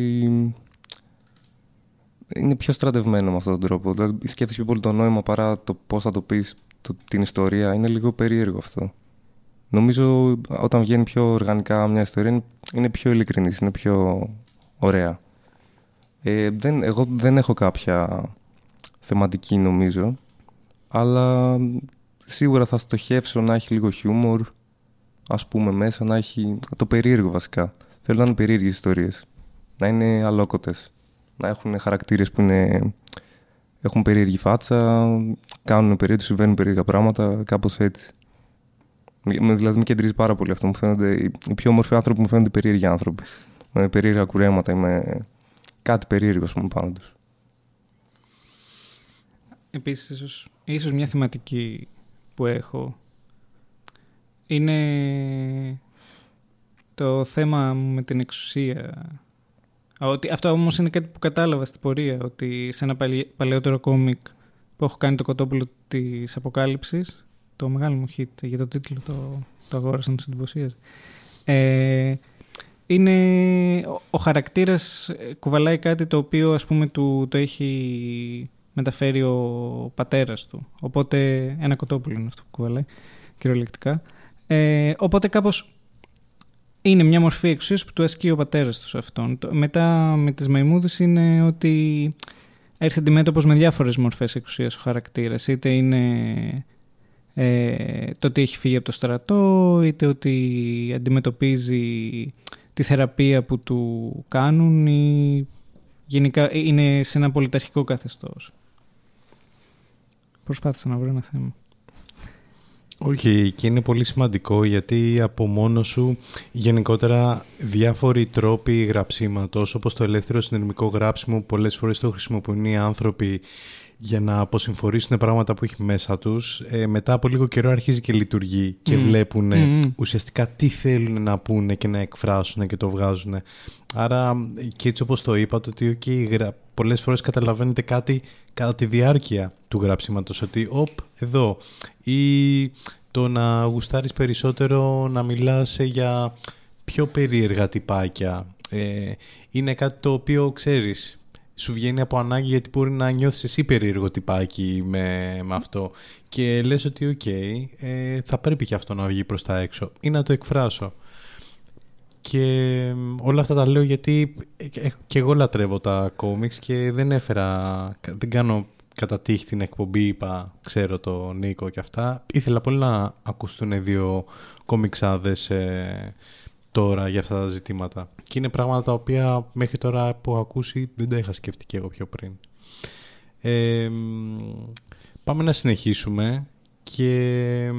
E: Είναι πιο στρατευμένο με αυτόν τον τρόπο. Δηλαδή σκέφτεσαι πιο πολύ το νόημα παρά το πώς θα το πεις το, την ιστορία. Είναι λίγο περίεργο αυτό. Νομίζω όταν βγαίνει πιο οργανικά μια ιστορία είναι, είναι πιο ειλικρινής, είναι πιο ωραία. Ε, δεν, εγώ δεν έχω κάποια θεματική νομίζω, αλλά σίγουρα θα στοχεύσω να έχει λίγο χιούμορ, ας πούμε μέσα, να έχει το περίεργο βασικά. Θέλω να είναι περίεργες ιστορίες, να είναι αλόκοτες, να έχουν χαρακτήρες που είναι, έχουν περίεργη φάτσα, κάνουν περίεργα, τους συμβαίνουν περίεργα πράγματα, κάπως έτσι. Με- Δηλαδή με κεντρίζει πάρα πολύ αυτό. Μου φαίνονται, οι- οι πιο όμορφοι άνθρωποι μου φαίνονται περίεργοι άνθρωποι. Με περίεργα κουρέματα ή με κάτι περίεργο ας πούμε, πάνω τους.
D: Επίσης, ίσως, ίσως μια θεματική που έχω είναι το θέμα μου με την εξουσία. Ότι, αυτό όμως είναι κάτι που κατάλαβα στην πορεία, ότι σε ένα παλι- παλαιότερο κόμικ που έχω κάνει το κοτόπουλο της Αποκάλυψης, το μεγάλο μου hit για το τίτλο το, το αγόρασα να τους εντυπωσίαζε. Ε, είναι ο, ο χαρακτήρας ε, κουβαλάει κάτι το οποίο ας πούμε του, το έχει μεταφέρει ο πατέρας του. Οπότε ένα κοτόπουλο είναι αυτό που κουβαλάει κυριολεκτικά. Ε, οπότε κάπως είναι μια μορφή εξουσίας που του ασκεί ο πατέρας του σε αυτόν. Το- Μετά με τις μαϊμούδες είναι ότι έρχεται αντιμέτωπος με διάφορες μορφές εξουσίας ο χαρακτήρας. Είτε είναι ε, το ότι έχει φύγει από το στρατό, είτε ότι αντιμετωπίζει τη θεραπεία που του κάνουν ή γενικά είναι σε ένα πολιταρχικό καθεστώς. Προσπάθησα να βρω ένα θέμα.
C: Όχι, και είναι πολύ σημαντικό γιατί από μόνο σου γενικότερα διάφοροι τρόποι γραψίματος όπως το ελεύθερο συνειδημικό γράψιμο πολλές φορές το χρησιμοποιούν οι άνθρωποι για να αποσυμφορήσουν πράγματα που έχει μέσα τους ε, μετά από λίγο καιρό αρχίζει και λειτουργεί και
D: Μμμ.
C: βλέπουν
D: Μμμ.
C: ουσιαστικά τι θέλουν να πούνε και να εκφράσουν και το βγάζουν. Άρα και έτσι όπως το είπατε ότι okay, γρα... πολλές φορές καταλαβαίνετε κάτι κατά τη διάρκεια του γράψιματος ότι οπ εδώ ή το να γουστάρεις περισσότερο να μιλάς για πιο περίεργα τυπάκια ε, είναι κάτι το οποίο ξέρεις σου βγαίνει από ανάγκη γιατί μπορεί να νιώθεις εσύ περίεργο τυπάκι με, με αυτό και λες ότι οκ, ε, θα πρέπει και αυτό να βγει προς τα έξω ή να το εκφράσω. Και όλα αυτά τα λέω γιατί και εγώ λατρεύω τα κόμιξ και δεν έφερα, δεν κάνω κατά τύχη την εκπομπή, είπα, ξέρω το Νίκο και αυτά. Ήθελα πολύ να ακουστούν δύο κόμιξάδες ε, τώρα για αυτά τα ζητήματα. Και είναι πράγματα τα οποία μέχρι τώρα που έχω ακούσει δεν τα είχα σκεφτεί και εγώ πιο πριν. Ε, πάμε να συνεχίσουμε και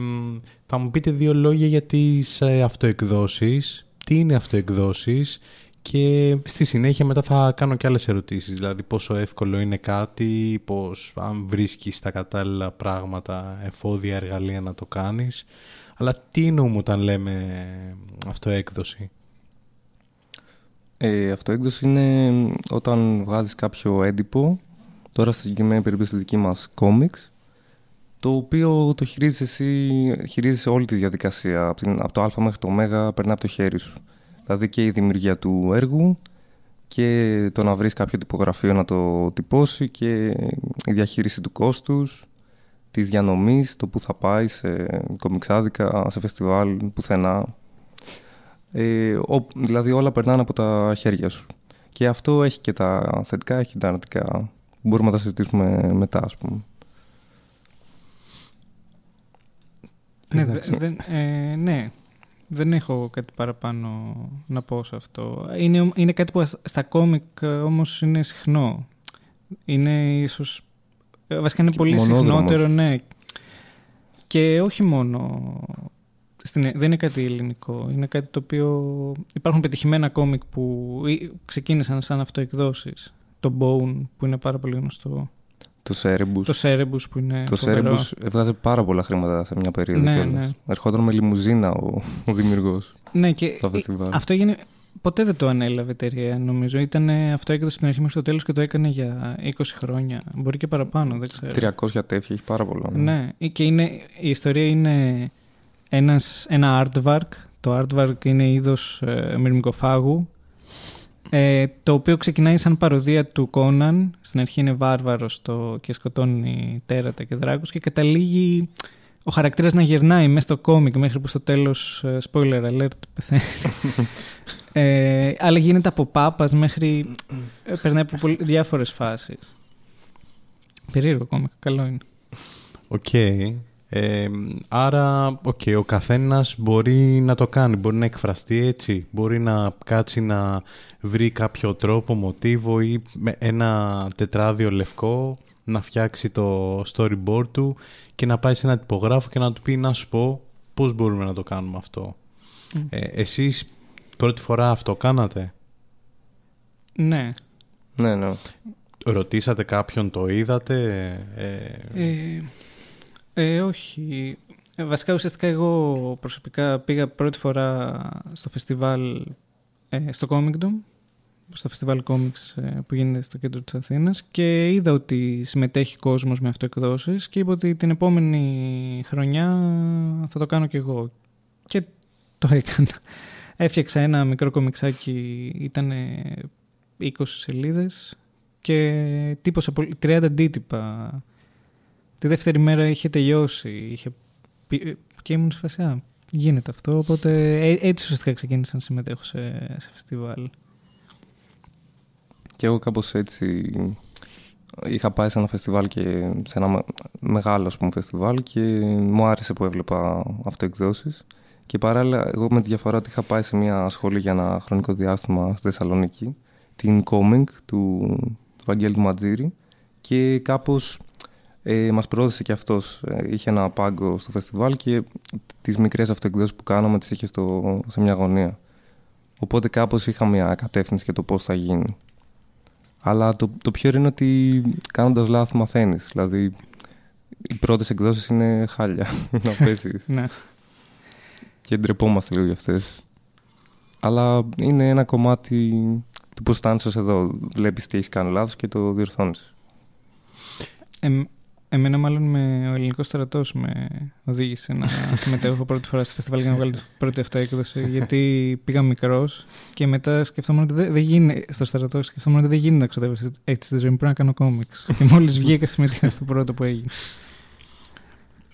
C: θα μου πείτε δύο λόγια για τις ε, αυτοεκδόσεις. Τι είναι αυτοεκδόσεις και στη συνέχεια μετά θα κάνω και άλλες ερωτήσεις. Δηλαδή πόσο εύκολο είναι κάτι, πώς αν βρίσκεις τα κατάλληλα πράγματα, εφόδια, εργαλεία να το κάνεις. Αλλά τι εννοούμε όταν λέμε αυτοέκδοση;
E: Ε, αυτοέκδοση είναι όταν βγάζεις κάποιο έντυπο, τώρα στη συγκεκριμένη περίπτωση δική μας κόμιξ, το οποίο το χειρίζεσαι εσύ, χειρίζεσαι όλη τη διαδικασία, από, το α μέχρι το ω, περνά από το χέρι σου. Δηλαδή και η δημιουργία του έργου και το να βρεις κάποιο τυπογραφείο να το τυπώσει και η διαχείριση του κόστους Της διανομής, το που θα πάει σε κομιξάδικα, σε φεστιβάλ, πουθενά. Ε, δηλαδή όλα περνάνε από τα χέρια σου. Και αυτό έχει και τα θετικά, έχει και τα αρνητικά. Μπορούμε να τα συζητήσουμε μετά, ας πούμε.
D: Ναι, δεν, ε, ναι, δεν έχω κάτι παραπάνω να πω σε αυτό. Είναι, είναι κάτι που στα κόμικ όμως είναι συχνό. Είναι ίσως ε, βασικά είναι πολύ συχνότερο, ναι. Και όχι μόνο. Στην, δεν είναι κάτι ελληνικό. Είναι κάτι το οποίο. Υπάρχουν πετυχημένα κόμικ που ξεκίνησαν σαν αυτοεκδόσεις. Το Bone που είναι πάρα πολύ γνωστό.
E: Το Cerebus.
D: Το Cerebus που είναι.
E: Το φοβερό. Cerebus έβγαζε πάρα πολλά χρήματα σε μια περίοδο. Ναι, ναι. Ερχόταν με λιμουζίνα ο, ο δημιουργός.
D: Ναι, και αυτό έγινε ποτέ δεν το ανέλαβε εταιρεία, νομίζω. Ήταν αυτό έκδοση στην αρχή μέχρι το τέλος και το έκανε για 20 χρόνια. Μπορεί και παραπάνω, δεν ξέρω.
E: 300 τέφια, έχει πάρα πολλά.
D: Ναι, ναι. και είναι, η ιστορία είναι ένας, ένα artwork. Το artwork είναι είδος ε, μυρμικοφάγου. Ε, το οποίο ξεκινάει σαν παροδία του Κόναν. Στην αρχή είναι βάρβαρος το, και σκοτώνει τέρατα και δράκους και καταλήγει ο χαρακτήρας να γυρνάει μέσα στο κόμικ μέχρι που στο τέλος, ε, spoiler alert, πεθαίνει. ε, αλλά γίνεται από πάπας μέχρι... Ε, περνάει από πολύ, διάφορες φάσεις. Περίεργο κόμικ, καλό είναι.
C: OK. Okay. Ε, άρα, okay, ο καθένας μπορεί να το κάνει, μπορεί να εκφραστεί έτσι, μπορεί να κάτσει να βρει κάποιο τρόπο, μοτίβο ή με ένα τετράδιο λευκό να φτιάξει το storyboard του και να πάει σε ένα τυπογράφο και να του πει να σου πω πώς μπορούμε να το κάνουμε αυτό. Mm. Ε, εσείς πρώτη φορά αυτό κάνατε;
D: Ναι.
E: Ναι, ναι.
C: Ρωτήσατε κάποιον, το είδατε;
D: Ε... Ε, ε, όχι. Ε, βασικά ουσιαστικά εγώ προσωπικά πήγα πρώτη φορά στο φεστιβάλ ε, στο Comic στο φεστιβάλ κόμιξ ε, που γίνεται στο κέντρο της Αθήνας και είδα ότι συμμετέχει κόσμος με αυτοεκδόσεις και είπα ότι την επόμενη χρονιά θα το κάνω κι εγώ. Και το έκανα. Έφτιαξα ένα μικρό κομιξάκι, ήταν 20 σελίδες και τύπωσα 30 αντίτυπα. Τη δεύτερη μέρα είχε τελειώσει είχε... και ήμουν σε φασιά. Γίνεται αυτό, οπότε ε, έτσι ουσιαστικά ξεκίνησα να συμμετέχω σε, σε φεστιβάλ.
E: Και εγώ κάπως έτσι είχα πάει σε ένα φεστιβάλ και σε ένα μεγάλο ας πούμε, φεστιβάλ και μου άρεσε που έβλεπα αυτοεκδόσεις. Και παράλληλα, εγώ με τη διαφορά ότι είχα πάει σε μια σχολή για ένα χρονικό διάστημα στη Θεσσαλονίκη, την Coming του, του Βαγγέλη του Ματζήρη και κάπως ε, μας προώθησε και αυτός. Ε, είχε ένα πάγκο στο φεστιβάλ και τις μικρές αυτοεκδόσεις που κάναμε τις είχε στο, σε μια γωνία. Οπότε κάπως είχα μια κατεύθυνση για το πώς θα γίνει. Αλλά το, το πιο είναι ότι κάνοντας λάθη μαθαίνεις. Δηλαδή, οι πρώτες εκδόσεις είναι χάλια να πέσεις.
D: Ναι.
E: Και ντρεπόμαστε λίγο για αυτές. Αλλά είναι ένα κομμάτι του πώ φτάνει ως εδώ. Βλέπεις τι έχεις κάνει λάθος και το διορθώνεις.
D: Ε, Εμένα μάλλον με ο ελληνικός στρατός με οδήγησε να συμμετέχω πρώτη φορά στη φεστιβάλ για να βγάλω την πρώτη αυτή έκδοση. γιατί πήγα μικρός και μετά σκεφτόμουν ότι δεν, δεν γίνει, στο στρατό σκεφτόμουν ότι δεν γίνεται να ξοδεύω έτσι τη ζωή μου. Πρέπει να κάνω κόμιξ. και μόλις βγήκα συμμετείχα στο πρώτο που έγινε.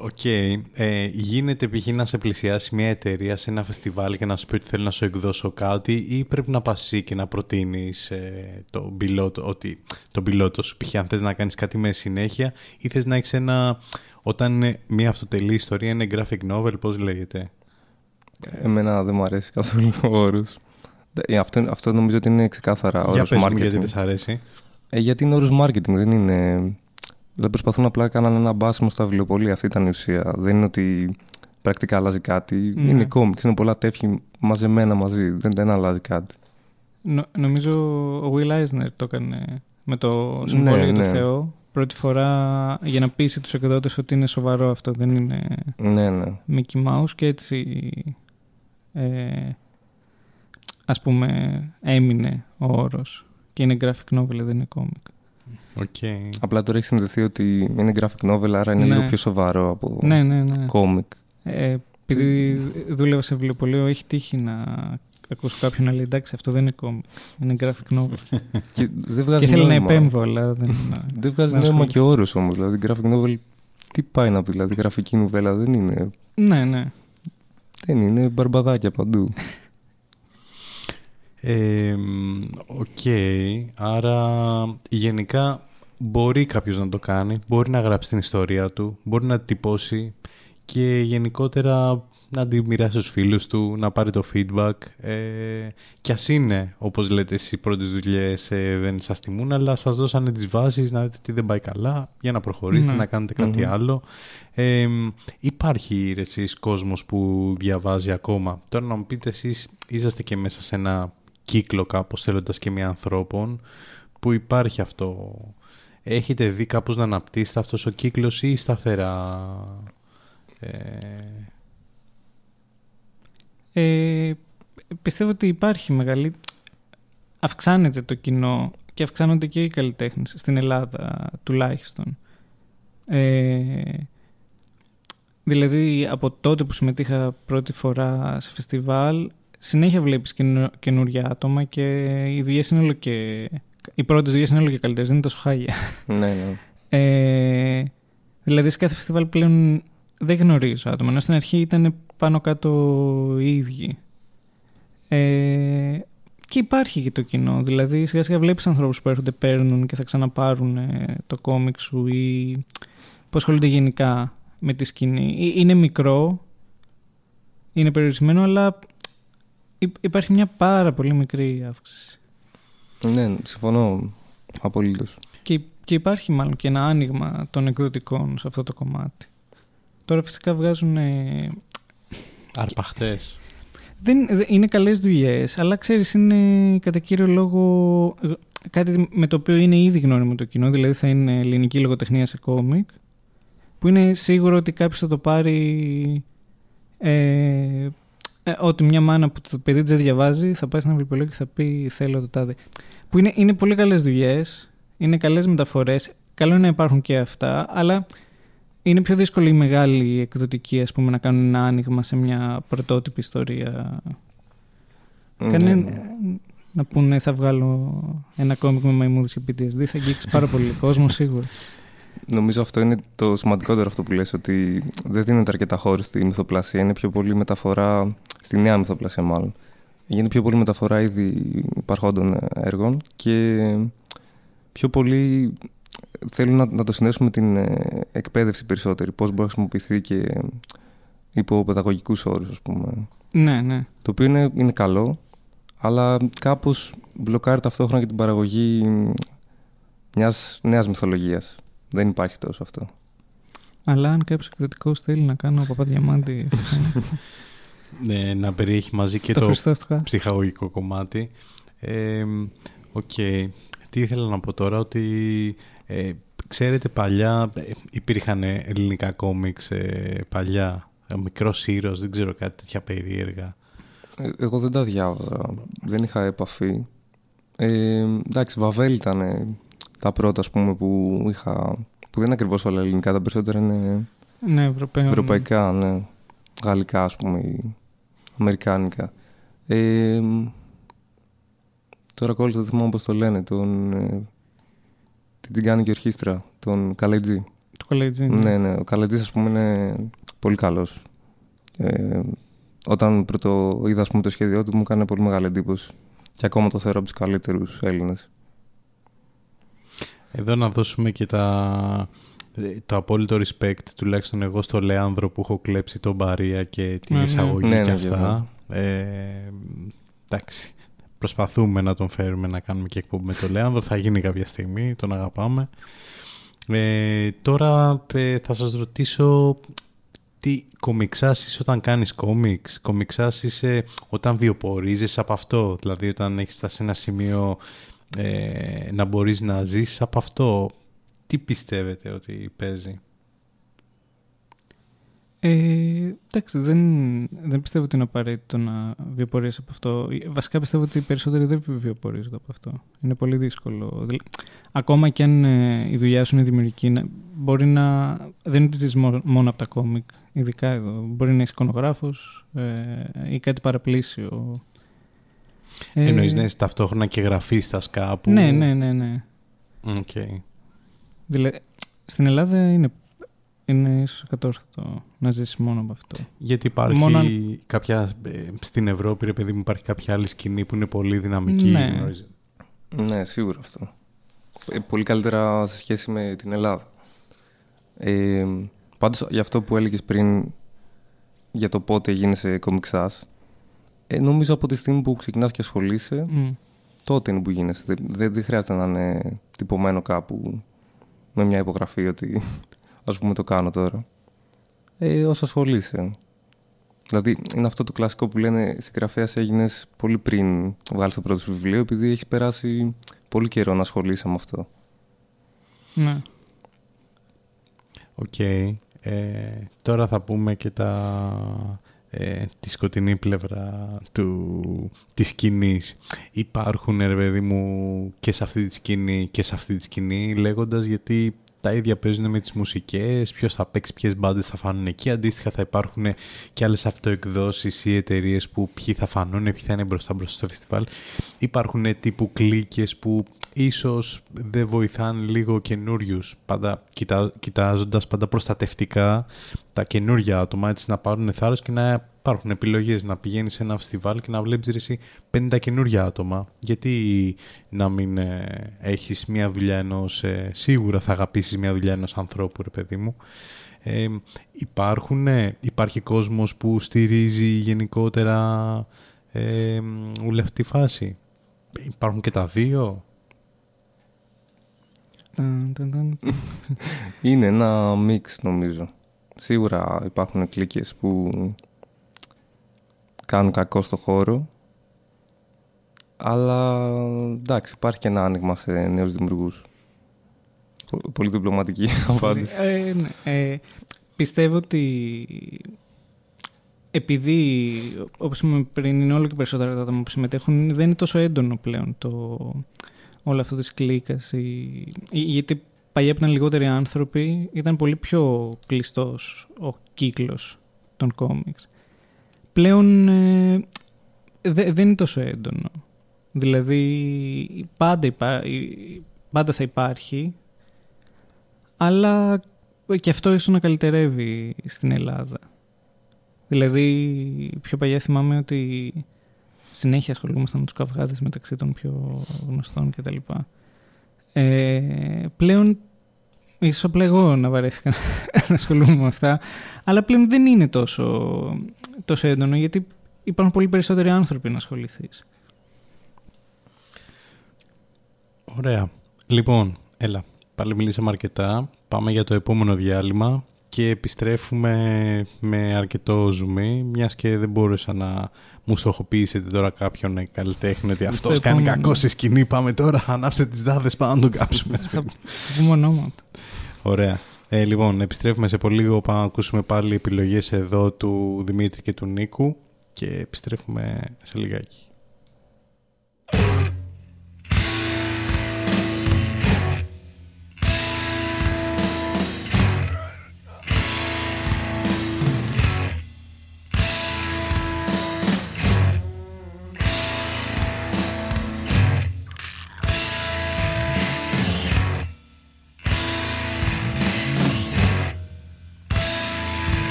C: Οκ. Ε, γίνεται π.χ. να σε πλησιάσει μια εταιρεία σε ένα φεστιβάλ και να σου πει ότι θέλει να σου εκδώσω κάτι ή πρέπει να πας και να προτείνεις ε, τον πιλότο, ότι, τον πιλότο σου π.χ. αν θες να κάνεις κάτι με συνέχεια ή θες να έχεις ένα... Όταν είναι μια αυτοτελή ιστορία, είναι graphic novel, πώς λέγεται;
E: Εμένα δεν μου αρέσει καθόλου ο όρος. Ε, αυτό, αυτό νομίζω ότι είναι ξεκάθαρα όρος
C: Για πες
E: marketing.
C: μου γιατί δεν σ' αρέσει.
E: Ε, γιατί είναι όρος marketing, δεν είναι... Δεν προσπαθούν απλά να κάνουν ένα μπάσιμο στα βιβλιοπολία. Αυτή ήταν η ουσία. Δεν είναι ότι πρακτικά αλλάζει κάτι.
D: Ναι.
E: Είναι κόμιξ, είναι πολλά τεύχη μαζεμένα μαζί. Δεν, δεν αλλάζει κάτι.
D: Νο, νομίζω ο Will Eisner το έκανε με το συμβόλαιο για το
E: ναι.
D: Θεό. Πρώτη φορά για να πείσει τους εκδότες ότι είναι σοβαρό αυτό, δεν είναι
E: Ναι, ναι.
D: Mickey Mouse και έτσι ε, ας πούμε έμεινε ο όρος και είναι graphic novel, δεν είναι comic.
C: Οκ.
E: Απλά τώρα έχει συνδεθεί ότι είναι graphic novel, άρα είναι
D: Ναι.
E: λίγο πιο σοβαρό από
D: Ναι, ναι, ναι.
E: κόμικ.
D: Ε, επειδή δούλευα σε βιβλιοπωλείο, έχει τύχει να ακούσω κάποιον να λέει εντάξει, αυτό δεν είναι comic, είναι graphic novel.
E: Και δεν βγάζει
D: και ήθελα να
E: νόημα.
D: επέμβω, αλλά δεν.
E: Δεν βγάζει
D: να
E: νόημα
D: ασχοληθώ.
E: και όρο όμως. Δηλαδή, graphic novel, τι πάει να πει, δηλαδή, γραφική νουβέλα δεν είναι.
D: ναι, ναι.
E: Δεν είναι μπαρμπαδάκια παντού.
C: Ε, Οκ, άρα γενικά μπορεί κάποιος να το κάνει, μπορεί να γράψει την ιστορία του, μπορεί να τυπώσει και γενικότερα να τη μοιράσει στους φίλους του, να πάρει το feedback ε, και ας είναι, όπως λέτε εσείς, οι πρώτες δουλειές ε, δεν σας τιμούν, αλλά σας δώσανε τις βάσεις να δείτε τι δεν πάει καλά για να προχωρήσετε,
D: Ναι.
C: να κάνετε κάτι
E: Μμμ.
C: άλλο. Ε, υπάρχει ρε, εσείς κόσμος που διαβάζει ακόμα; Τώρα να μου πείτε εσείς είσαστε και μέσα σε ένα κύκλο κάπως θέλοντας και με ανθρώπων που υπάρχει αυτό. Έχετε δει κάπως να αναπτύσσεται αυτός ο κύκλος ή σταθερά... Ε,
D: Ε, πιστεύω ότι υπάρχει μεγάλη... Αυξάνεται το κοινό και αυξάνονται και οι καλλιτέχνες στην Ελλάδα τουλάχιστον. Ε, δηλαδή από τότε που συμμετείχα πρώτη φορά σε φεστιβάλ συνέχεια βλέπεις καινο- καινούργια άτομα και οι δουλειές είναι όλο και... Οι πρώτες δουλειές είναι όλο και καλύτερες, δεν είναι τόσο χάγια.
E: ναι, ναι.
D: Ε, δηλαδή σε κάθε φεστιβάλ πλέον δεν γνωρίζω άτομα, ενώ στην αρχή ήταν πάνω κάτω οι ίδιοι. Ε, και υπάρχει και το κοινό. Δηλαδή σιγά σιγά βλέπεις ανθρώπους που έρχονται, παίρνουν και θα ξαναπάρουν ε, το κόμικ σου ή που ασχολούνται γενικά με τη σκηνή. Ε, Είναι μικρό, είναι περιορισμένο, αλλά υ- υπάρχει μια πάρα πολύ μικρή αύξηση.
E: Ναι, συμφωνώ απολύτως.
D: Και, και υπάρχει μάλλον και ένα άνοιγμα των εκδοτικών σε αυτό το κομμάτι. Τώρα φυσικά βγάζουν... ε,
C: αρπαχτές.
D: δεν, δεν- είναι καλές δουλειές, αλλά ξέρεις είναι κατά κύριο λόγο ε, κάτι με το οποίο είναι ήδη γνώριμο το κοινό, δηλαδή θα είναι ελληνική λογοτεχνία σε κόμικ, που είναι σίγουρο ότι κάποιος θα το πάρει... Ε, ε, ότι μια μάνα που το παιδί της δεν διαβάζει θα πάει σε ένα βιβλιοπωλείο και θα πει θέλω το τάδε. Που είναι, είναι πολύ καλές δουλειές, είναι καλές μεταφορές, καλό είναι να υπάρχουν και αυτά, αλλά είναι πιο δύσκολο οι μεγάλοι εκδοτικοί ας πούμε, να κάνουν ένα άνοιγμα σε μια πρωτότυπη ιστορία.
E: Ναι,
D: Κανένα
E: ναι.
D: να πούνε θα βγάλω ένα κόμικ με μαϊμούδες και PTSD, θα αγγίξεις πάρα πολύ κόσμο σίγουρα.
E: Νομίζω αυτό είναι το σημαντικότερο αυτό που λες, ότι δεν δίνεται αρκετά χώρο στη μυθοπλασία. Είναι πιο πολύ μεταφορά, στη νέα μυθοπλασία μάλλον. Γίνεται πιο πολύ μεταφορά ήδη υπαρχόντων έργων και πιο πολύ θέλουν να, να το συνδέσουν με την ε, εκπαίδευση περισσότερη. Πώς μπορεί να χρησιμοποιηθεί και υπό παιδαγωγικούς όρους, ας πούμε.
D: ναι, ναι.
E: Το οποίο είναι, είναι καλό, αλλά κάπως μπλοκάρει ταυτόχρονα και την παραγωγή μιας νέας μυθολογίας. Δεν υπάρχει τόσο αυτό.
D: Αλλά αν κάποιος εκδοτικός θέλει να κάνω Παπαδιαμάντη.
C: Ναι, να περιέχει μαζί και
D: το
C: το
D: Χριστό του Χάρη.
C: ψυχαγωγικό κομμάτι. Ε, Οκ. Τι ήθελα να πω τώρα, ότι ε, ξέρετε παλιά ε, υπήρχαν ελληνικά κόμιξ ε, παλιά, ε, μικρός ήρωας, δεν ξέρω κάτι τέτοια περίεργα.
E: Ε, Εγώ δεν τα διάβαζα. Δεν είχα επαφή. Ε, εντάξει, Βαβέλ ήταν τα πρώτα ας πούμε, που, είχα, που που δεν είναι ακριβώς όλα ελληνικά, τα περισσότερα είναι
D: Ναι, Ευρωπαίων.
E: ευρωπαϊκά, ναι. Γαλλικά, ας πούμε, ή αμερικάνικα. Ε, τώρα κόλλησα, δεν θυμάμαι πώς το λένε, τον... Ε, την Τζιγκάνικη Ορχήστρα, τον Καλετζή.
D: Του κολέτζι.
E: Ναι, ναι. Ο Καλετζής, ας πούμε, είναι πολύ καλός. Ε, όταν πρώτο είδα ας πούμε, το σχέδιό του μου έκανε πολύ μεγάλη εντύπωση. Και ακόμα το θεωρώ από τους καλύτερους Έλληνες.
C: Εδώ να δώσουμε και τα... το απόλυτο respect, τουλάχιστον εγώ στο Λέανδρο που έχω κλέψει τον Μπαρία και την
D: Ναι, ναι.
C: εισαγωγή
E: Ναι,
C: και
E: ναι,
C: αυτά. Ε, εντάξει. Προσπαθούμε να τον φέρουμε να κάνουμε και εκπομπή με τον Λέανδρο. Θα γίνει κάποια στιγμή, τον αγαπάμε. Ε, τώρα ε, θα σας ρωτήσω τι κομιξάς είσαι όταν κάνεις κόμιξ, κομιξάς είσαι όταν βιοπορίζεσαι από αυτό, δηλαδή όταν έχεις φτάσει σε ένα σημείο ε, να μπορείς να ζήσεις από αυτό. Τι πιστεύετε ότι παίζει;
D: Ε, εντάξει, δεν, δεν πιστεύω ότι είναι απαραίτητο να βιοπορείς από αυτό. Βασικά πιστεύω ότι οι περισσότεροι δεν βιοπορίζονται από αυτό. Είναι πολύ δύσκολο. Δηλαδή, ακόμα και αν ε, η δουλειά σου είναι δημιουργική, να- μπορεί να. Δεν είναι τη μόνο από τα κόμικ, ειδικά εδώ. Μπορεί να είσαι εικονογράφος ε, ή κάτι παραπλήσιο. Ε,
C: Εννοείς να είσαι ταυτόχρονα και γραφίστας κάπου.
D: Ναι, ναι, ναι, ναι.
C: Οκ.
D: Δηλαδή, στην Ελλάδα είναι, είναι ίσως εκατόρθωτο να ζήσει μόνο από αυτό.
C: Γιατί υπάρχει
D: Μόνο
C: κάποια, ε, στην Ευρώπη, ρε παιδί μου, υπάρχει κάποια άλλη σκηνή που είναι πολύ δυναμική.
D: Ναι.
C: γνωρίζεις;
E: Ναι, σίγουρα αυτό. Ε, πολύ καλύτερα σε σχέση με την Ελλάδα. Ε, πάντως, για αυτό που έλεγες πριν για το πότε γίνεσαι κομιξάς, ε, νομίζω από τη στιγμή που ξεκινάς και ασχολείσαι,
D: Μμ.
E: τότε είναι που γίνεσαι. Δεν, δεν, δεν χρειάζεται να είναι τυπωμένο κάπου με μια υπογραφή ότι ας πούμε το κάνω τώρα. Ε, όσο ασχολείσαι. Δηλαδή είναι αυτό το κλασικό που λένε συγγραφέας έγινες πολύ πριν βγάλεις το πρώτο σου βιβλίο επειδή έχεις περάσει πολύ καιρό να ασχολείσαι με αυτό.
D: Ναι.
C: Οκ. Ε, τώρα θα πούμε και τα, ε, τη σκοτεινή πλευρά του, της σκηνής. Υπάρχουν, ρε παιδί μου, και σε αυτή τη σκηνή και σε αυτή τη σκηνή, λέγοντας γιατί τα ίδια παίζουν με τις μουσικές, ποιος θα παίξει, ποιες μπάντες θα φανούν εκεί. Αντίστοιχα θα υπάρχουν και άλλες αυτοεκδόσεις ή εταιρείες που ποιοι θα φανούν, ποιοι θα είναι μπροστά μπροστά στο φεστιβάλ. Υπάρχουν τύπου κλίκες που ίσως δεν βοηθάνε λίγο καινούριους, πάντα κοιτά, κοιτάζοντας πάντα προστατευτικά τα καινούργια άτομα, έτσι να πάρουν θάρρος και να υπάρχουν επιλογές, να πηγαίνεις σε ένα φεστιβάλ και να βλέπεις ρε, εσύ 50 καινούργια άτομα. Γιατί να μην ε, έχεις μια δουλειά ενός, ε, σίγουρα θα αγαπήσεις μια δουλειά ενός ανθρώπου, ρε παιδί μου. Ε, υπάρχουν, ε, υπάρχει κόσμος που στηρίζει γενικότερα ε, όλη αυτή τη φάση. Υπάρχουν και τα δύο.
D: Ταν, ταν, ταν.
E: Είναι ένα μίξ νομίζω. Σίγουρα υπάρχουν κλίκες που κάνουν κακό στο χώρο αλλά εντάξει υπάρχει και ένα άνοιγμα σε νέους δημιουργούς. Πο- Πολύ διπλωματική απάντηση.
D: Ε, ναι, ε, πιστεύω ότι επειδή, όπως είπαμε πριν, είναι όλο και περισσότερα τα άτομα που συμμετέχουν, δεν είναι τόσο έντονο πλέον το, όλο αυτό της κλίκας. Η, η- γιατί παλιά που ήταν λιγότεροι άνθρωποι, ήταν πολύ πιο κλειστός ο κύκλος των κόμιξ. Πλέον ε, δε- δεν είναι τόσο έντονο. Δηλαδή, πάντα, υπά, η- πάντα θα υπάρχει, αλλά και αυτό ίσως να καλυτερεύει στην Ελλάδα. Δηλαδή, πιο παλιά θυμάμαι ότι συνέχεια ασχολούμασταν με τους καυγάδες μεταξύ των πιο γνωστών κτλ. Ε, πλέον, ίσως απλά εγώ να βαρέθηκα να ασχολούμαι με αυτά, αλλά πλέον δεν είναι τόσο, τόσο έντονο, γιατί υπάρχουν πολύ περισσότεροι άνθρωποι να ασχοληθείς.
C: Ωραία. Λοιπόν, έλα. Πάλι μιλήσαμε αρκετά. Πάμε για το επόμενο διάλειμμα και επιστρέφουμε με αρκετό ζουμί, μιας και δεν μπορούσα να μου στοχοποιήσετε τώρα κάποιον καλλιτέχνη ότι αυτός κάνει
D: επόμενο.
C: κακό στη σκηνή, πάμε τώρα, ανάψτε τις δάδες, πάμε να τον κάψουμε.
D: Θα πούμε ονόματα.
C: Ωραία. Ε, λοιπόν, επιστρέφουμε σε πολύ λίγο, πάμε να ακούσουμε πάλι επιλογές εδώ του Δημήτρη και του Νίκου και επιστρέφουμε σε λιγάκι.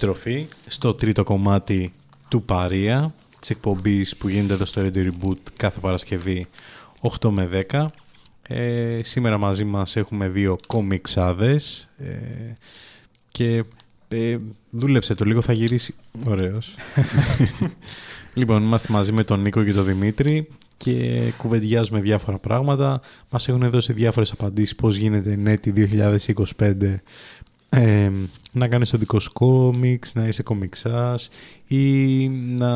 C: Επιστροφή στο τρίτο κομμάτι του Παρία, της εκπομπής που γίνεται εδώ στο Radio Reboot κάθε Παρασκευή 8 με 10. Ε, σήμερα μαζί μας έχουμε δύο κομιξάδες ε, και ε, δούλεψε το λίγο, θα γυρίσει. Ωραίος. λοιπόν, είμαστε μαζί με τον Νίκο και τον Δημήτρη και κουβεντιάζουμε διάφορα πράγματα. Μας έχουν δώσει διάφορες απαντήσεις πώς γίνεται νέτη 2025 ε, να κάνεις το δικό σου κόμιξ, να είσαι κομιξάς ή να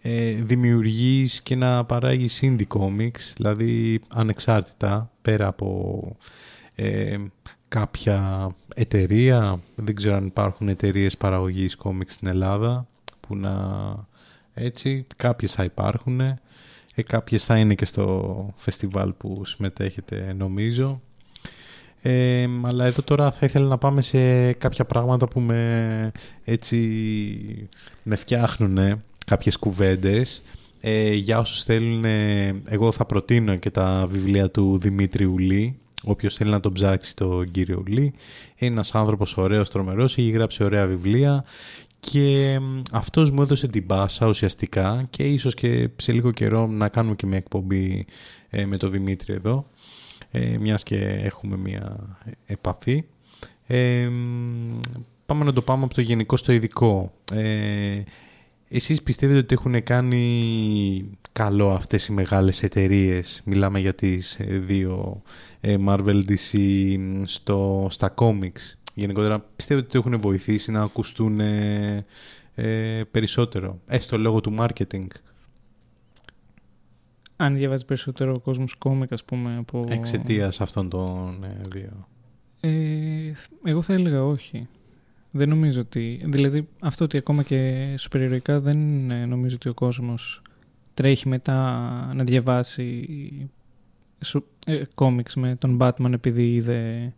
C: ε, δημιουργείς και να παράγεις indie comics, δηλαδή ανεξάρτητα πέρα από ε, κάποια εταιρεία, δεν ξέρω αν υπάρχουν εταιρείες παραγωγής κόμιξ στην Ελλάδα που να έτσι, κάποιες θα υπάρχουν, ε, κάποιες θα είναι και στο φεστιβάλ που συμμετέχετε νομίζω ε, αλλά εδώ τώρα θα ήθελα να πάμε σε κάποια πράγματα που με, έτσι, με φτιάχνουν κάποιες κουβέντες. Ε, για όσους θέλουν, εγώ θα προτείνω και τα βιβλία του Δημήτρη Ουλή. Όποιος θέλει να τον ψάξει τον κύριο Ουλή. Είναι ένας άνθρωπος ωραίος, τρομερός, έχει γράψει ωραία βιβλία και αυτός μου έδωσε την πάσα ουσιαστικά και ίσως και σε λίγο καιρό να κάνουμε και μια εκπομπή ε, με τον Δημήτρη εδώ ε, μιας και έχουμε μια επαφή. Ε, πάμε να το πάμε από το γενικό στο ειδικό. Ε, εσείς πιστεύετε ότι έχουν κάνει καλό αυτές οι μεγάλες εταιρείες, μιλάμε για τις ε, δύο ε, Marvel DC στο, στα comics, γενικότερα πιστεύετε ότι έχουν βοηθήσει να ακουστούν ε, περισσότερο, έστω λόγω του marketing
D: αν διαβάζει περισσότερο ο κόσμος κόμικ, ας πούμε. Από...
C: Εξαιτίας αυτών των ε, δύο.
D: Ε, εγώ θα έλεγα όχι. Δεν νομίζω ότι. Δηλαδή, αυτό ότι ακόμα και περιοριστικά δεν ε, νομίζω ότι ο κόσμος τρέχει μετά να διαβάσει ε, κόμιξ με τον Batman επειδή είδε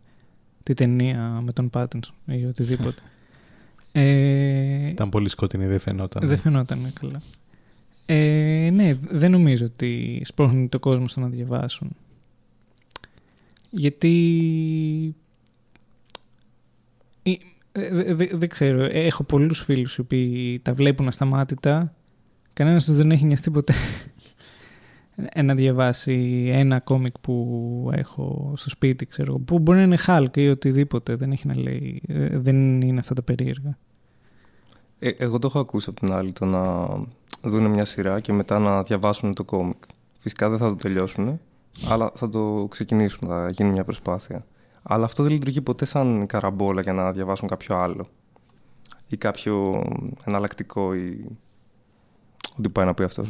D: τη ταινία με τον Pattinson ή οτιδήποτε.
C: ε, Ήταν πολύ σκοτεινή, δεν φαινόταν.
D: Δεν φαινόταν, ναι, καλά. Ε, ναι, δεν νομίζω ότι σπρώχνει το κόσμο στο να διαβάσουν. Γιατί... Ε, δεν ξέρω, έχω πολλούς φίλους οι οποίοι τα βλέπουν ασταμάτητα. Κανένας τους δεν έχει νοιαστεί ποτέ να διαβάσει ένα κόμικ που έχω στο σπίτι, ξέρω, που μπορεί να είναι Hulk ή οτιδήποτε, δεν έχει να λέει, ε, δεν είναι αυτά τα περίεργα.
E: Ε, εγώ το έχω ακούσει από την άλλη, το να δουν μια σειρά και μετά να διαβάσουν το κόμικ. Φυσικά δεν θα το τελειώσουν, αλλά θα το ξεκινήσουν, θα γίνει μια προσπάθεια. Αλλά αυτό δεν λειτουργεί ποτέ σαν καραμπόλα για να διαβάσουν κάποιο άλλο. Ή κάποιο εναλλακτικό ή... Ό,τι πάει να πει αυτός.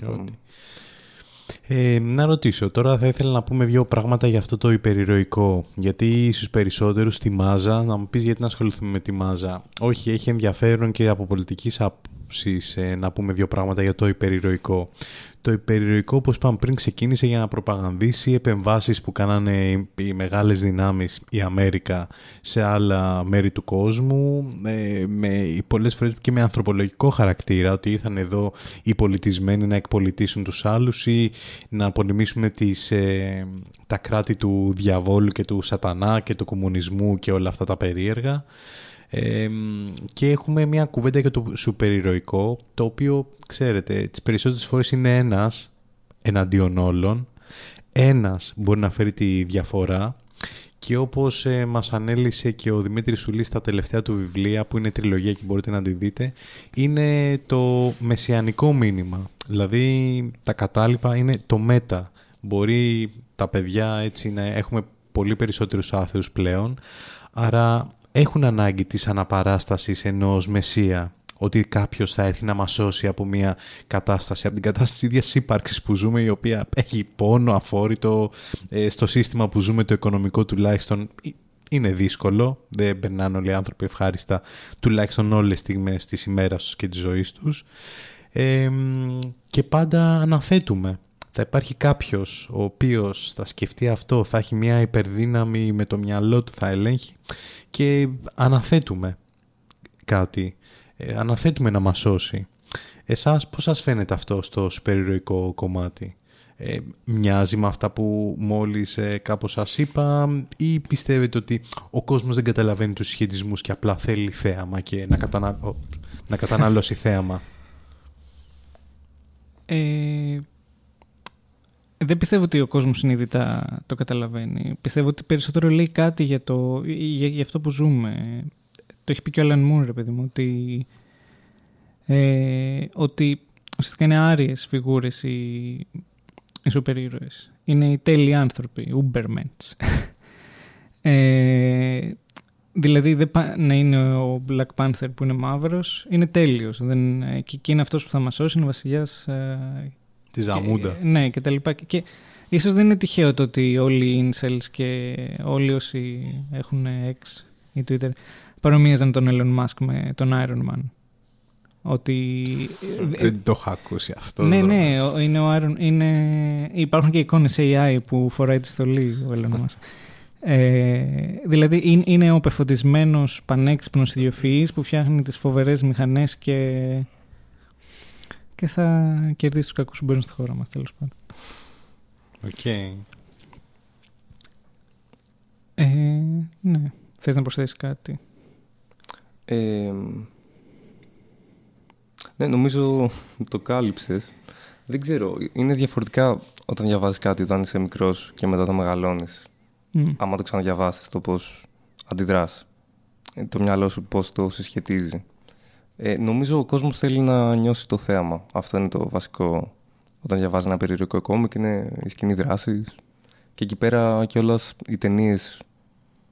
C: Ε, να ρωτήσω, τώρα θα ήθελα να πούμε δύο πράγματα για αυτό το υπερηρωικό. Γιατί στους περισσότερους τη μάζα, να μου πεις γιατί να ασχοληθούμε με τη μάζα. Όχι, έχει ενδιαφέρον και από πολιτικής ε, να πούμε δύο πράγματα για το υπερηρωικό. Το υπερηρωικό, όπως είπαμε πριν, ξεκίνησε για να προπαγανδίσει επεμβάσεις που κάνανε οι μεγάλες δυνάμεις, η Αμέρικα, σε άλλα μέρη του κόσμου, με, με πολλές φορές και με ανθρωπολογικό χαρακτήρα, ότι ήρθαν εδώ οι πολιτισμένοι να εκπολιτήσουν τους άλλους ή να πολεμήσουμε τις, ε, τα κράτη του διαβόλου και του σατανά και του κομμουνισμού και όλα αυτά τα περίεργα και έχουμε μια κουβέντα για το σουπερηρωικό, το οποίο, ξέρετε, τις περισσότερες φορές είναι ένας εναντίον όλων. Ένας μπορεί να φέρει τη διαφορά και όπως ε, μας ανέλησε και ο Δημήτρης Σουλής στα τελευταία του βιβλία, που είναι τριλογία και μπορείτε να τη δείτε, είναι το μεσιανικό μήνυμα. Δηλαδή τα κατάλοιπα είναι το μέτα. Μπορεί τα παιδιά έτσι να έχουμε πολύ περισσότερους άθεους πλέον, άρα έχουν ανάγκη της αναπαράστασης ενός Μεσσία, ότι κάποιος θα έρθει να μας σώσει από μια κατάσταση, από την κατάσταση ίδιας ύπαρξης που ζούμε, η οποία έχει πόνο αφόρητο ε, στο σύστημα που ζούμε, το οικονομικό τουλάχιστον είναι δύσκολο, δεν περνάνε όλοι οι άνθρωποι ευχάριστα, τουλάχιστον όλες τις στιγμές της ημέρας τους και της ζωής τους. και πάντα αναθέτουμε. Θα υπάρχει κάποιος ο οποίος θα σκεφτεί αυτό, θα έχει μια υπερδύναμη με το μυαλό του, θα ελέγχει και αναθέτουμε κάτι, ε, αναθέτουμε να μας σώσει. Εσάς πώς σας φαίνεται αυτό στο περιρροϊκό κομμάτι; ε, μοιάζει με αυτά που μόλις ε, κάπως σας είπα ή πιστεύετε ότι ο κόσμος δεν καταλαβαίνει τους σχετισμούς και απλά θέλει θέαμα και να, κατανα... να καταναλώσει θέαμα;
D: Ε, δεν πιστεύω ότι ο κόσμος συνειδητά το καταλαβαίνει. Πιστεύω ότι περισσότερο λέει κάτι για, το, για, για αυτό που ζούμε. Το έχει πει και ο Alan Moore, ρε παιδί μου, ότι, ε, ότι ουσιαστικά είναι άριες φιγούρες οι, οι σούπερ ήρωες. Είναι οι τέλειοι άνθρωποι, Ubermens. ε, δηλαδή δεν να είναι ο Black Panther που είναι μαύρος, είναι τέλειος. Δεν, και, και είναι αυτός που θα μας σώσει, είναι ο βασιλιάς ε,
C: Τη Ζαμούντα.
D: και- ναι, και τα λοιπά. Και, και ίσως δεν είναι τυχαίο το ότι όλοι οι incels και όλοι όσοι έχουν X ή Twitter παρομοίαζαν τον Elon Musk με τον Iron Man. Ότι...
C: Δεν το έχω ακούσει αυτό.
D: ναι,
C: δρόμος.
D: ναι, ο- είναι ο Iron, είναι, υπάρχουν και εικόνες AI που φοράει τη στολή ο Elon Musk. Ε, δηλαδή είναι, είναι ο πεφωτισμένος πανέξυπνος ιδιοφυής που φτιάχνει τις φοβερές μηχανές και, και θα κερδίσεις τους κακούς που μπαίνουν στη χώρα μας τέλος πάντων.
C: Οκ.
D: Ε, ναι. Θες να προσθέσεις κάτι;
E: Ε, ναι, νομίζω το κάλυψες. Δεν ξέρω, είναι διαφορετικά όταν διαβάζεις κάτι όταν είσαι μικρός και μετά το μεγαλώνεις.
D: Μμ.
E: Άμα το ξαναδιαβάσεις το πώς αντιδράς. Ε, Το μυαλό σου πώς το συσχετίζει. Ε, νομίζω ο κόσμος θέλει να νιώσει το θέαμα. Αυτό είναι το βασικό όταν διαβάζει ένα περιοδικό κόμικ. Είναι η σκηνή δράσης. Και εκεί πέρα κιόλας οι ταινίες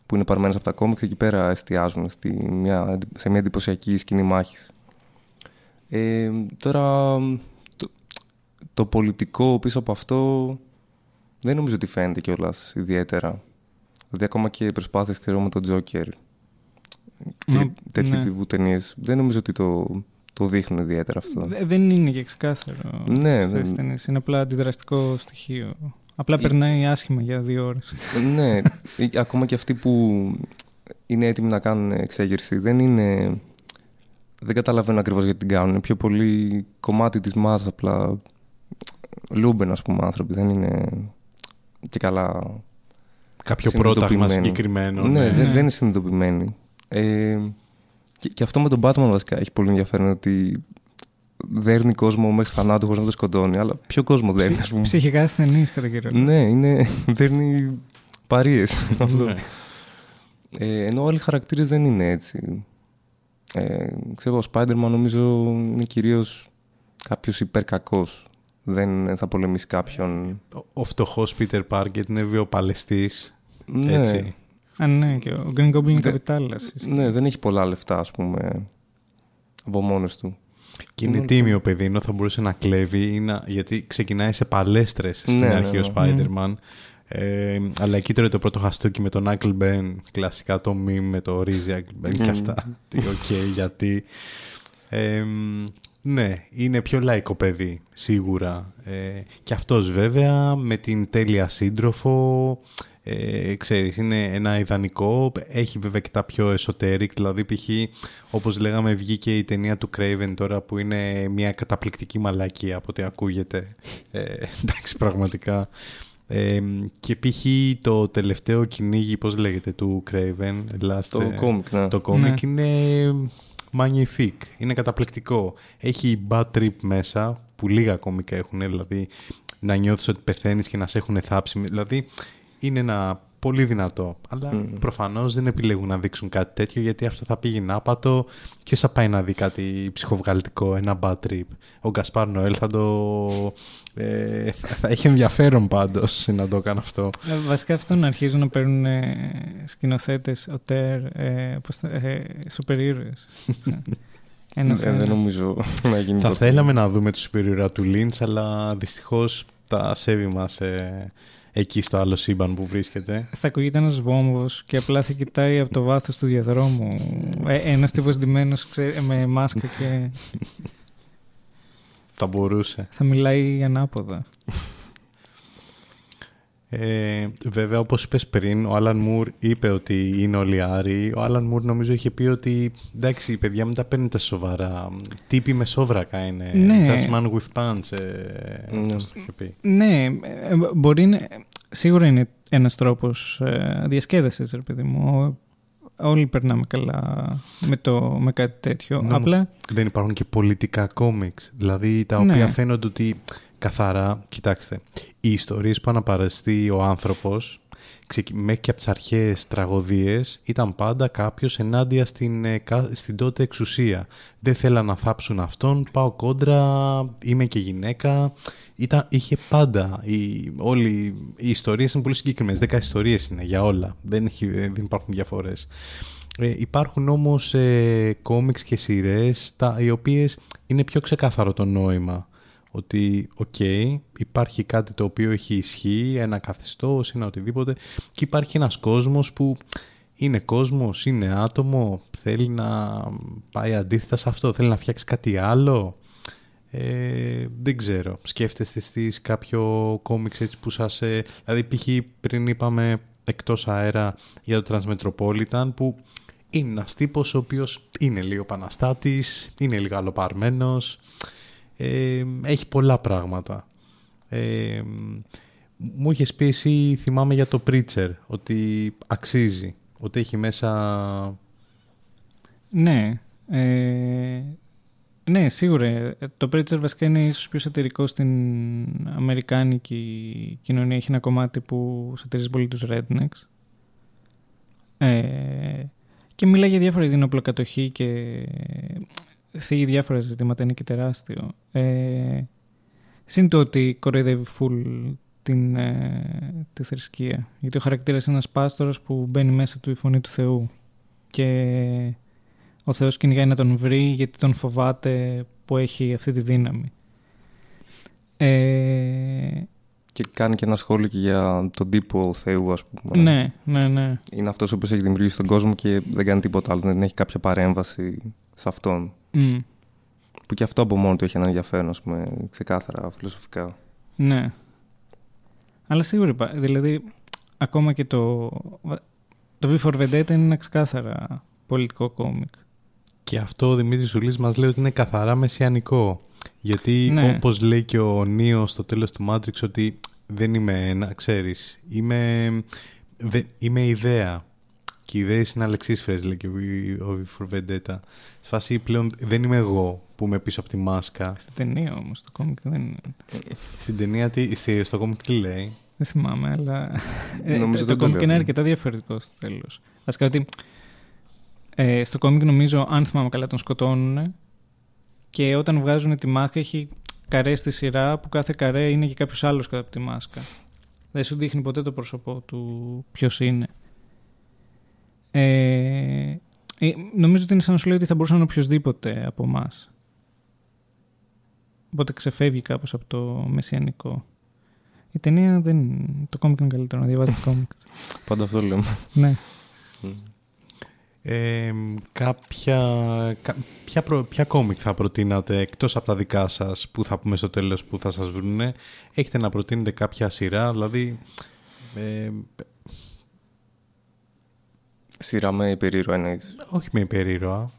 E: που είναι παρμένες από τα κόμικ εκεί πέρα εστιάζουν στη μια, σε μια εντυπωσιακή σκηνή μάχης. Ε, τώρα το, το πολιτικό πίσω από αυτό δεν νομίζω ότι φαίνεται κιόλας ιδιαίτερα. Δηλαδή ακόμα και οι προσπάθειες ξέρω με τον Τζόκερ και
D: Μα,
E: τέτοιου
D: ναι.
E: τύπου ταινίες δεν νομίζω ότι το, το δείχνουν ιδιαίτερα αυτό.
D: Δε- δεν είναι και ξεκάθαρο
E: Ναι,
D: αυτές
E: δεν-
D: τις ταινίες. Είναι απλά αντιδραστικό στοιχείο. Απλά
E: Ε-
D: περνάει άσχημα για δύο ώρες.
E: ναι, ή- ακόμα και αυτοί που είναι έτοιμοι να κάνουν εξέγερση δεν είναι. Δεν καταλαβαίνω ακριβώς γιατί την κάνουν. Είναι πιο πολύ κομμάτι της μάζα. Απλά λούμπεν, ας πούμε, άνθρωποι. Δεν είναι και καλά.
C: Κάποιο πρόταγμα
E: συνειδητοποιημένοι.
C: συγκεκριμένο.
E: Ναι,
C: ναι.
E: Δεν,
D: Ναι.
E: δεν είναι συνειδητοποιημένοι. Ε, και, και αυτό με τον Batman βασικά έχει πολύ ενδιαφέρον ότι δέρνει κόσμο μέχρι θανάτου χωρίς να το σκοτώνει. Αλλά ποιο κόσμο δέρνει, ας πούμε.
D: Ψυχικά ασθενείς κατά κύριο. λόγο.
E: Ναι, είναι, δέρνει παρείες. αυτό.
C: Ναι.
E: Ε, ενώ άλλοι χαρακτήρες δεν είναι έτσι. Ε, ξέρω, ο Spider-Man νομίζω είναι κυρίως κάποιος υπερκακός. Δεν θα πολεμήσει κάποιον.
C: Ο- Ο φτωχός Peter Parker είναι βιοπαλαιστής.
E: Ναι,
C: Έτσι.
D: Α, ναι, και ο Green Goblin είναι
E: Δε-
D: καπιτάλας.
E: ναι, δεν έχει πολλά λεφτά, ας πούμε, από μόνος του.
C: Και είναι
E: Είναι
C: τίμιο παιδί, ενώ θα μπορούσε να κλέβει, ή να... γιατί ξεκινάει σε παλέστρες στην
E: Ναι, ναι,
C: αρχή ο
E: ναι.
C: Spider-Man. Ε, αλλά εκεί τώρα το πρώτο χαστούκι με τον Uncle Ben, κλασικά το meme με το ρύζι Uncle Ben και
E: Μμμ.
C: αυτά. Τι, οκ, γιατί. Ε, ναι, είναι πιο λαϊκό παιδί, σίγουρα. Ε, και αυτός βέβαια με την τέλεια σύντροφο, ε, ξέρεις, είναι ένα ιδανικό. Έχει βέβαια και τα πιο esoteric, δηλαδή π.χ. όπως λέγαμε βγήκε η ταινία του Craven τώρα που είναι μια καταπληκτική μαλακία από ό,τι ακούγεται. Ε, εντάξει, πραγματικά. Ε, και π.χ. το τελευταίο κυνήγι, πώς λέγεται, του Craven, Last,
E: Το
C: ε,
E: κόμικ, ναι.
C: το κόμικ
D: Ναι.
C: είναι magnifique, είναι καταπληκτικό. Έχει bad trip μέσα που λίγα κόμικα έχουν, δηλαδή να νιώθεις ότι πεθαίνεις και να σε έχουν θάψει. Δηλαδή είναι ένα πολύ δυνατό, αλλά
E: Μμμ.
C: προφανώς δεν επιλέγουν να δείξουν κάτι τέτοιο γιατί αυτό θα πήγαινε άπατο. Ποιος θα πάει να δει κάτι ψυχοβγαλτικό, ένα bad trip. Ο Γκασπάρ Νοέλ θα το... Ε, θα, θα έχει ενδιαφέρον πάντως να το κάνω αυτό.
D: Ε, Βασικά αυτό να αρχίζουν να παίρνουν ε, σκηνοθέτες, οτέρ, ε, πώς το- ε, σούπερ ήρωες. Ένας,
E: Ε, δεν
D: ένας.
E: νομίζω να γίνει
C: Θα
E: ποτέ.
C: θέλαμε να δούμε τους υπερήρωα του Lynch, αλλά δυστυχώς τα σέβη μας ε, εκεί στο άλλο σύμπαν που βρίσκεται.
D: Θα ακούγεται ένας βόμβος και απλά θα κοιτάει από το βάθος του διαδρόμου ε, ένας τύπος ντυμένος ξέ- με μάσκα και
C: Θα μπορούσε.
D: θα μιλάει ανάποδα.
C: Ε, βέβαια, όπως είπες πριν, ο Άλαν Μουρ είπε ότι είναι όλοι Άρη. Ο Άλαν Μουρ νομίζω είχε πει ότι εντάξει, παιδιά, μην τα παίρνετε σοβαρά. Τύποι με σόβρακα είναι.
D: Ναι.
C: Just man with pants. Ε,
E: Ναι.
C: όπως το είχε πει.
D: Ναι, ε, μπορεί να... Σίγουρα είναι ένας τρόπος ε, διασκέδασης, ρε παιδί μου. Όλοι περνάμε καλά με, το, με κάτι τέτοιο.
C: Νο-
D: Απλά,
C: Δεν υπάρχουν και πολιτικά κόμιξ. Δηλαδή τα
D: Ναι.
C: οποία φαίνονται ότι καθαρά, κοιτάξτε, οι ιστορίες που αναπαραστεί ο άνθρωπος ξεκι- μέχρι και από τις αρχαίες τραγωδίες ήταν πάντα κάποιος ενάντια στην, ε, κα- στην τότε εξουσία. Δεν θέλα να θάψουν αυτόν, πάω κόντρα, είμαι και γυναίκα. Ήταν, είχε πάντα, οι, όλοι, οι ιστορίες είναι πολύ συγκεκριμένες, δέκα ιστορίες είναι για όλα, δεν, έχει, δεν υπάρχουν διαφορές. Ε, υπάρχουν όμως ε, κόμιξ και σειρές τα, οι οποίες είναι πιο ξεκάθαρο το νόημα. Ότι, οκ, υπάρχει κάτι το οποίο έχει ισχύ, ένα καθεστώς, ένα οτιδήποτε και υπάρχει ένας κόσμος που είναι κόσμος, είναι άτομο, θέλει να πάει αντίθετα σε αυτό, θέλει να φτιάξει κάτι άλλο. Ε, δεν ξέρω. Σκέφτεστε εσείς κάποιο κόμιξ έτσι που σας... ε, δηλαδή π.χ. πριν είπαμε εκτός αέρα για το Transmetropolitan που είναι ένας τύπος ο οποίος είναι λίγο παναστάτης, είναι λίγο αλλοπαρμένος, ε, έχει πολλά πράγματα. Ε, μου είχες πει εσύ, θυμάμαι για το Preacher, ότι αξίζει, ότι έχει μέσα...
D: ναι. Ε, ναι, σίγουρα. Ε, Το Preacher βασικά είναι ίσως πιο σατυρικό στην αμερικάνικη κοινωνία. Έχει ένα κομμάτι που σατυρίζει πολύ τους rednecks. Ε, και μιλάει για διάφορα την οπλοκατοχή και θίγει διάφορα ζητήματα, είναι και τεράστιο. Ε, Συν το ότι κοροϊδεύει φουλ την, ε, τη θρησκεία. Γιατί ο χαρακτήρας είναι ένας πάστορας που μπαίνει μέσα του η φωνή του Θεού. Και ο Θεός κυνηγάει να τον βρει γιατί τον φοβάται που έχει αυτή τη δύναμη. Ε,
E: Και κάνει και ένα σχόλιο και για τον τύπο Θεού, ας πούμε.
D: ναι, ναι, ναι.
E: Είναι αυτός ο οποίος έχει δημιουργήσει τον κόσμο και δεν κάνει τίποτα άλλο. Δεν έχει κάποια παρέμβαση σε αυτόν.
D: Μμ,
E: Που και αυτό από μόνο του έχει ένα ενδιαφέρον, ας πούμε, ξεκάθαρα, φιλοσοφικά.
D: ναι. Αλλά σίγουρα υπά- Δηλαδή, ακόμα και το... Το V for Vendetta είναι ένα ξεκάθαρα πολιτικό κόμικ.
C: Και αυτό ο Δημήτρης Σουλής μας λέει ότι είναι καθαρά μεσιανικό. Γιατί
D: Ναι.
C: όπως λέει και ο Νίος στο τέλος του Matrix ότι δεν είμαι ένα, ξέρεις, είμαι, δε, είμαι ιδέα. Και οι ιδέες είναι αλεξίσφαιρες, λέει και ο ο V for Vendetta. Σε φάση πλέον δεν είμαι εγώ που είμαι πίσω από τη μάσκα.
D: Στην ταινία όμως το κόμικ δεν είναι...
C: Στην ταινία, τι, στη- στο κόμικ τι λέει;
D: Δεν θυμάμαι, αλλά. Ε,
E: Νομίζω
D: το,
E: δεν
D: το
E: το
D: κόμικ
E: λέω
D: είναι
E: αυτό.
D: αρκετά διαφορετικό στο τέλος. Βασικά ότι. Ε, στο κόμικ νομίζω, αν θυμάμαι καλά, τον σκοτώνουν και όταν βγάζουν τη μάσκα έχει καρέ στη σειρά που κάθε καρέ είναι και κάποιος άλλος κάτω από τη μάσκα. Δεν σου δείχνει ποτέ το πρόσωπό του ποιος είναι. Ε, ε, νομίζω ότι είναι σαν να σου λέει ότι θα μπορούσε να είναι οποιοδήποτε από εμάς. Οπότε ξεφεύγει κάπως από το μεσιανικό. Η ταινία δεν. Το κόμικ είναι καλύτερο να διαβάζει το κόμικ.
E: Πάντα αυτό λέμε.
D: ναι.
C: Ε, κάποια, κα- ποια, προ, ποια κόμικ θα προτείνατε εκτός από τα δικά σας που θα πούμε στο τέλος που θα σας βρουνε έχετε να προτείνετε κάποια σειρά δηλαδή ε,
E: Σειρά με υπερήρωα εννοείς.
C: όχι με υπερήρωα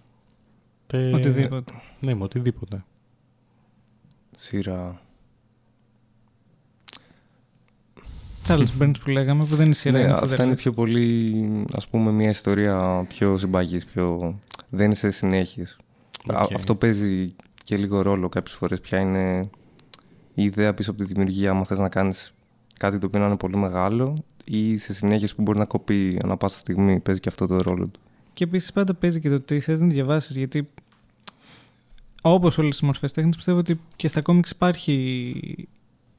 C: Ε,
D: Οτιδήποτε.
C: ναι με οτιδήποτε
E: Σειρά.
D: Charles Burns που λέγαμε, που δεν είναι σειρά.
E: Ναι,
D: είναι
E: αυτά είναι
D: φεδερές.
E: πιο πολύ, ας πούμε, μια ιστορία πιο συμπαγής, πιο... δεν είναι σε συνέχειες. Α-
C: Οκ.
E: Αυτό παίζει και λίγο ρόλο κάποιες φορές. Ποια είναι η ιδέα πίσω από τη δημιουργία, άμα θες να κάνεις κάτι το οποίο να είναι πολύ μεγάλο ή σε συνέχειες που μπορεί να κοπεί ανά πάσα στιγμή. Παίζει και αυτό το ρόλο του.
D: Και επίσης πάντα παίζει και το τι θες να διαβάσεις. Γιατί όπως όλες τις μορφές τέχνης, πιστεύω ότι και στα κόμιξ υπάρχει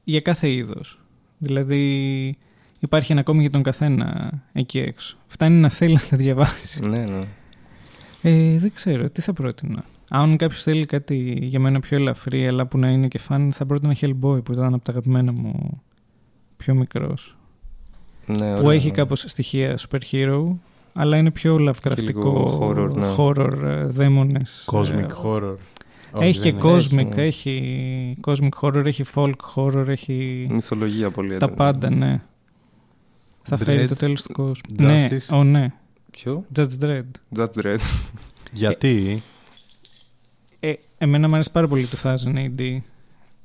D: για κάθε είδος. Δηλαδή, υπάρχει ένα κόμικ για τον καθένα εκεί έξω. Φτάνει να θέλει να τα διαβάσεις.
E: Ναι, ναι.
D: Ε, δεν ξέρω, τι θα πρότεινα. Αν κάποιος θέλει κάτι για μένα πιο ελαφρύ, αλλά που να είναι και φαν, θα πρότεινα Hellboy που ήταν από τα αγαπημένα μου πιο μικρός.
E: Ναι
D: Που
E: ωραία,
D: έχει
E: ναι.
D: κάπως στοιχεία super hero, αλλά είναι πιο λαυκραφτικό
E: λίγο horror, ναι.
D: horror ε, δαίμονες.
C: Cosmic
D: Ε,
C: horror
D: Έχει και
C: δεν
D: cosmic,
E: Έχει, ναι.
D: έχει cosmic horror, έχει folk horror, έχει
E: Μυθολογία πολύ.
D: τα
E: έντονη.
D: πάντα, ναι. Θα
C: Dredd.
D: φέρει το τέλος του κόσμου. Ναι,
C: Justice.
D: ο, ναι.
E: Ποιο;
D: Judge Dredd.
E: Judge Dredd.
C: Γιατί;
D: Ε, εμένα μου αρέσει πάρα πολύ το 1000 AD.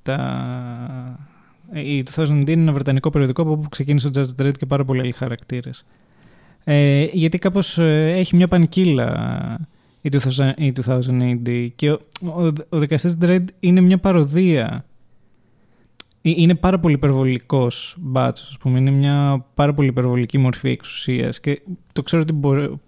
D: Τα... ε, Η 2000 AD είναι ένα βρετανικό περιοδικό από όπου ξεκίνησε ο Judge Dredd και πάρα πολλοί άλλοι χαρακτήρες. Ε, γιατί κάπως ε, έχει μια πανκύλα η 2000, η 2000 AD και ο, ο, ο δικαστής Dredd είναι μια παροδία. Ε, Είναι πάρα πολύ υπερβολικός μπάτσος, ας πούμε. Είναι μια πάρα πολύ υπερβολική μορφή εξουσίας και το ξέρω ότι μπορεί,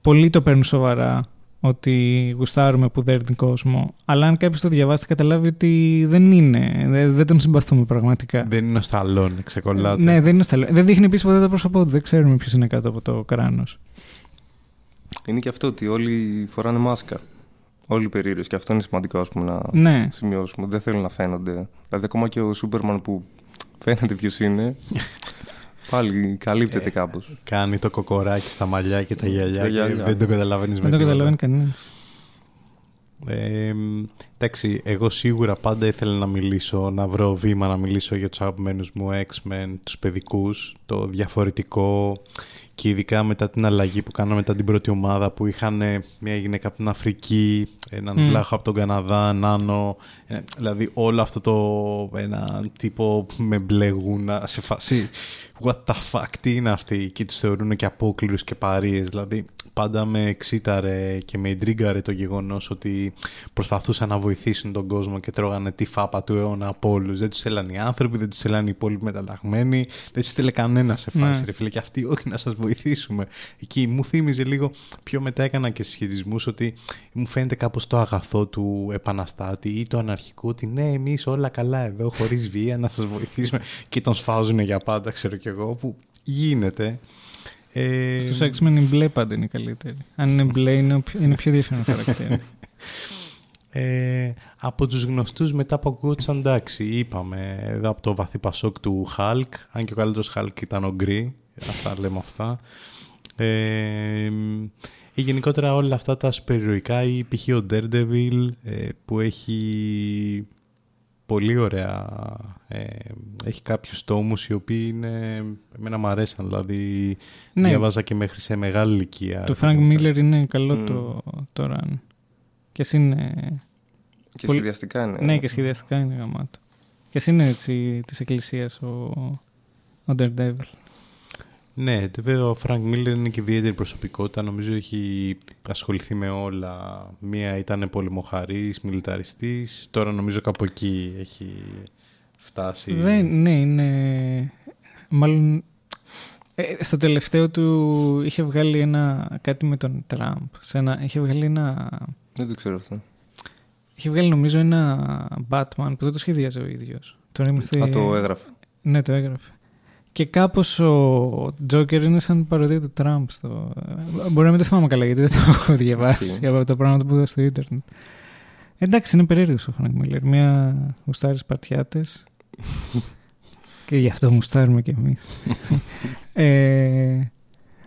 D: πολλοί το παίρνουν σοβαρά ότι γουστάρουμε που δέρνει κόσμο. Αλλά αν κάποιος το διαβάσει, θα καταλάβει ότι δεν είναι. Δεν, δεν τον συμπαθούμε πραγματικά.
C: Δεν είναι ο Σταλόν, ξεκολλάτε.
D: Ναι, δεν είναι στα Δεν δείχνει επίσης ποτέ το πρόσωπό του. Δεν ξέρουμε ποιος είναι κάτω από το κράνος.
E: Είναι και αυτό ότι όλοι φοράνε μάσκα. Όλοι οι περίεργοι. Και αυτό είναι σημαντικό ας πούμε, να
D: Ναι.
E: σημειώσουμε. Δεν θέλουν να φαίνονται. Δηλαδή, ακόμα και ο Σούπερμαν που φαίνεται ποιος είναι, πάλι καλύπτεται
C: Ε,
E: κάπως.
C: Κάνει το κοκοράκι στα μαλλιά και τα γυαλιά.
E: Τα
C: και
E: γυαλιά.
C: δεν το καταλαβαίνεις με
D: Δεν το
C: τίποτα.
D: καταλαβαίνει κανένας.
C: Ε, εντάξει, εγώ σίγουρα πάντα ήθελα να μιλήσω, να βρω βήμα να μιλήσω για τους αγαπημένους μου X-Men, τους παιδικούς, το διαφορετικό και ειδικά μετά την αλλαγή που κάναμε μετά την πρώτη ομάδα που είχαν ε, μια γυναίκα από την Αφρική, έναν
D: Μμ.
C: βλάχο από τον Καναδά, Νάνο, ε, δηλαδή όλο αυτό το ένα τύπο με μπλε γούνα σε φάση what the fuck, τι είναι αυτοί; Και τους θεωρούν και απόκληρους και παρείες, δηλαδή πάντα με εξήταρε και με εντρίγκαρε το γεγονός ότι προσπαθούσαν να βοηθήσουν τον κόσμο και τρώγανε τη φάπα του αιώνα από όλους. Δεν τους θέλανε οι άνθρωποι, δεν τους θέλανε οι υπόλοιποι μεταλλαγμένοι, δεν τους θέλει κανένα σε φάση.
D: Ναι.
C: Ρε φίλε, και αυτοί, όχι να σας βοηθήσουμε. Εκεί μου θύμιζε λίγο πιο μετά έκανα και συσχετισμούς ότι μου φαίνεται κάπως το αγαθό του επαναστάτη ή το αναρχικό ότι ναι, εμείς όλα καλά εδώ, χωρίς βία, να σας βοηθήσουμε. Και τον σφάζουν για πάντα, ξέρω κι εγώ, που γίνεται. Ε,
D: Στους X-Men η μπλε πάντα είναι η καλύτερη. Αν είναι μπλε, είναι, ο πιο- είναι πιο ενδιαφέρον χαρακτήρα.
C: Ε, από τους γνωστούς μετά που ακούγονταν εντάξει, είπαμε εδώ από το βαθύ πασόκ του Hulk, αν και ο καλύτερος Hulk ήταν ο Γκρι, ας τα λέμε αυτά. Ε, ή γενικότερα όλα αυτά τα σπεριοϊκά ή π.χ. ο Daredevil ε, που έχει πολύ ωραία ε, έχει κάποιους τόμους οι οποίοι είναι εμένα μου αρέσαν δηλαδή
D: ναι,
C: διάβαζα και μέχρι σε μεγάλη ηλικία
D: του Frank Miller είναι καλό
E: Μμ.
D: το, το run. Και εσύ είναι...
E: Και
D: Πολύ-
E: σχεδιαστικά είναι.
D: Ναι, και σχεδιαστικά είναι γαμάτο. Και εσύ είναι έτσι της εκκλησίας ο, ο Daredevil.
C: Ναι, βέβαια ο Φρανκ Μίλλερ είναι και ιδιαίτερη προσωπικότητα. Νομίζω έχει ασχοληθεί με όλα. Μία ήταν πολεμοχαρής, μιλιταριστής. Τώρα νομίζω κάπου εκεί έχει φτάσει.
D: Δεν, ναι, είναι... Μάλλον ε, στο τελευταίο του είχε βγάλει ένα κάτι με τον Τραμπ. Σε ένα, είχε βγάλει ένα...
E: Δεν το ξέρω αυτό.
D: Είχε βγάλει νομίζω ένα Batman που δεν το σχεδίαζε ο ίδιος. Τώρα είμαστε...
E: Α, το έγραφε.
D: Ναι, το έγραφε. Και κάπως ο Τζόκερ είναι σαν παρωδία του Τραμπ. Στο... Μπορεί να μην το θυμάμαι καλά γιατί δεν το έχω διαβάσει
E: Οκ.
D: από τα πράγματα που είδα στο ίντερνετ. Εντάξει, είναι περίεργος ο Φρανκ Μίλλερ. Μία γουστάρει Σπαρτιάτες και γι' αυτό γουστάρουμε κι εμείς. ε,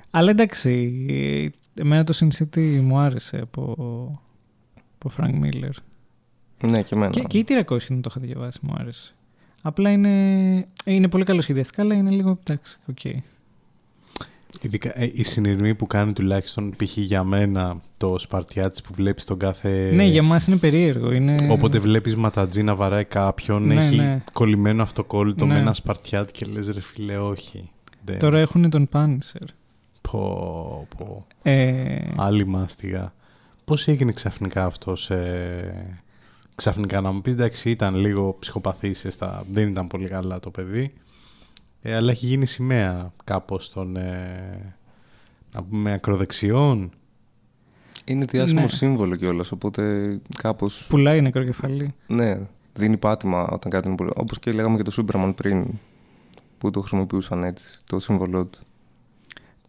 D: αλλά εντάξει, εμένα το Sin City μου άρεσε από, από Φρανκ Μίλλερ.
E: Ναι, και εμένα.
D: Και, και οι Τριακόσιοι το είχα διαβάσει, μου άρεσε. Απλά είναι, είναι πολύ καλό σχεδιαστικά, αλλά είναι λίγο εντάξει, οκ.
C: Ειδικά ε, οι συνειρμοί που κάνει τουλάχιστον π.χ. για μένα το Σπαρτιάτης που βλέπεις τον κάθε...
D: ναι, για μας είναι περίεργο. Είναι...
C: Όποτε βλέπεις ματατζή να βαράει κάποιον,
D: Ναι,
C: έχει
D: ναι.
C: κολλημένο αυτοκόλλητο
D: Ναι.
C: με ένα Σπαρτιάτη και λες ρε φίλε όχι. Δεν...
D: Τώρα έχουν τον Punisher.
C: Πω, πω.
D: Ε,
C: Άλλη μάστιγα. Πώς έγινε ξαφνικά αυτός ε... Ξαφνικά να μου πεις εντάξει ήταν λίγο ψυχοπαθής στα... Δεν ήταν πολύ καλά το παιδί ε, Αλλά έχει γίνει σημαία κάπως των ε... Να πούμε ακροδεξιών
E: Είναι διάσημο
D: Ναι.
E: σύμβολο κιόλας, οπότε κάπω.
D: πουλάει νεκροκεφαλή.
E: Ναι, δίνει πάτημα όταν κάτι είναι πολύ. Όπως και λέγαμε και το Σούμπερμαν πριν, που το χρησιμοποιούσαν έτσι, το σύμβολό του.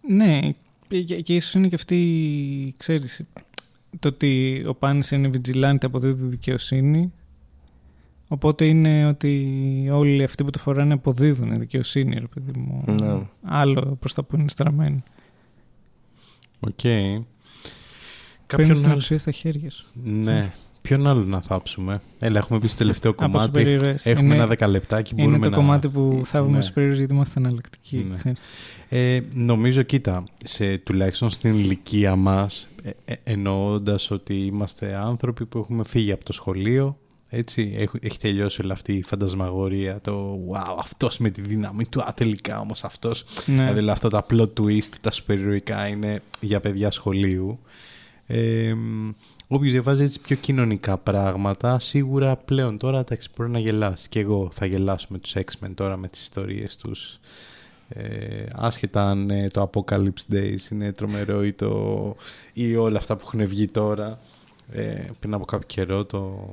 D: Ναι, και, και ίσως είναι και αυτή, ξέρεις, το ότι ο Punisher είναι vigilante αποδίδει δικαιοσύνη. Οπότε είναι ότι όλοι αυτοί που το φοράνε αποδίδουν δικαιοσύνη, ρε παιδί μου.
E: Ναι.
D: Άλλο προς τα που είναι στραμμένοι.
C: Οκ
D: Παίρνεις
C: Κάποιον
D: την
C: άλλο
D: εξουσία στα χέρια σου.
C: Ναι. Ποιον άλλο να θάψουμε; Έλα, έχουμε πει στο τελευταίο
D: Από
C: κομμάτι.
D: σούπερ-ήρωες.
C: Έχουμε
D: Είναι-
C: ένα δεκαλεπτάκι.
D: Είναι
C: μπορούμε
D: το
C: να...
D: κομμάτι που θαύουμε
C: Ναι.
D: στους περίεργους γιατί είμαστε εναλλακτικοί.
C: Ναι.
D: ξέρεις.
C: Ε, νομίζω, κοίτα, σε, τουλάχιστον στην ηλικία μας, ε, ε, εννοώντας ότι είμαστε άνθρωποι που έχουμε φύγει από το σχολείο, έτσι, έχει, έχει τελειώσει όλη αυτή η φαντασμαγορία, το wow, αυτός με τη δύναμη του, α, τελικά όμως αυτός.
D: Ναι.
C: Δηλαδή αυτά τα plot twist, τα σουπερηρωικά είναι για παιδιά σχολείου. Ε, Όποιος διαβάζει έτσι πιο κοινωνικά πράγματα, σίγουρα πλέον τώρα εντάξει, μπορεί να γελάσει. Και εγώ θα γελάσω με τους X-Men τώρα με τις ιστορίες τους. Ε, άσχετα αν ε, το Apocalypse Days είναι τρομερό ή, το, ή όλα αυτά που έχουν βγει τώρα ε, πριν από κάποιο καιρό το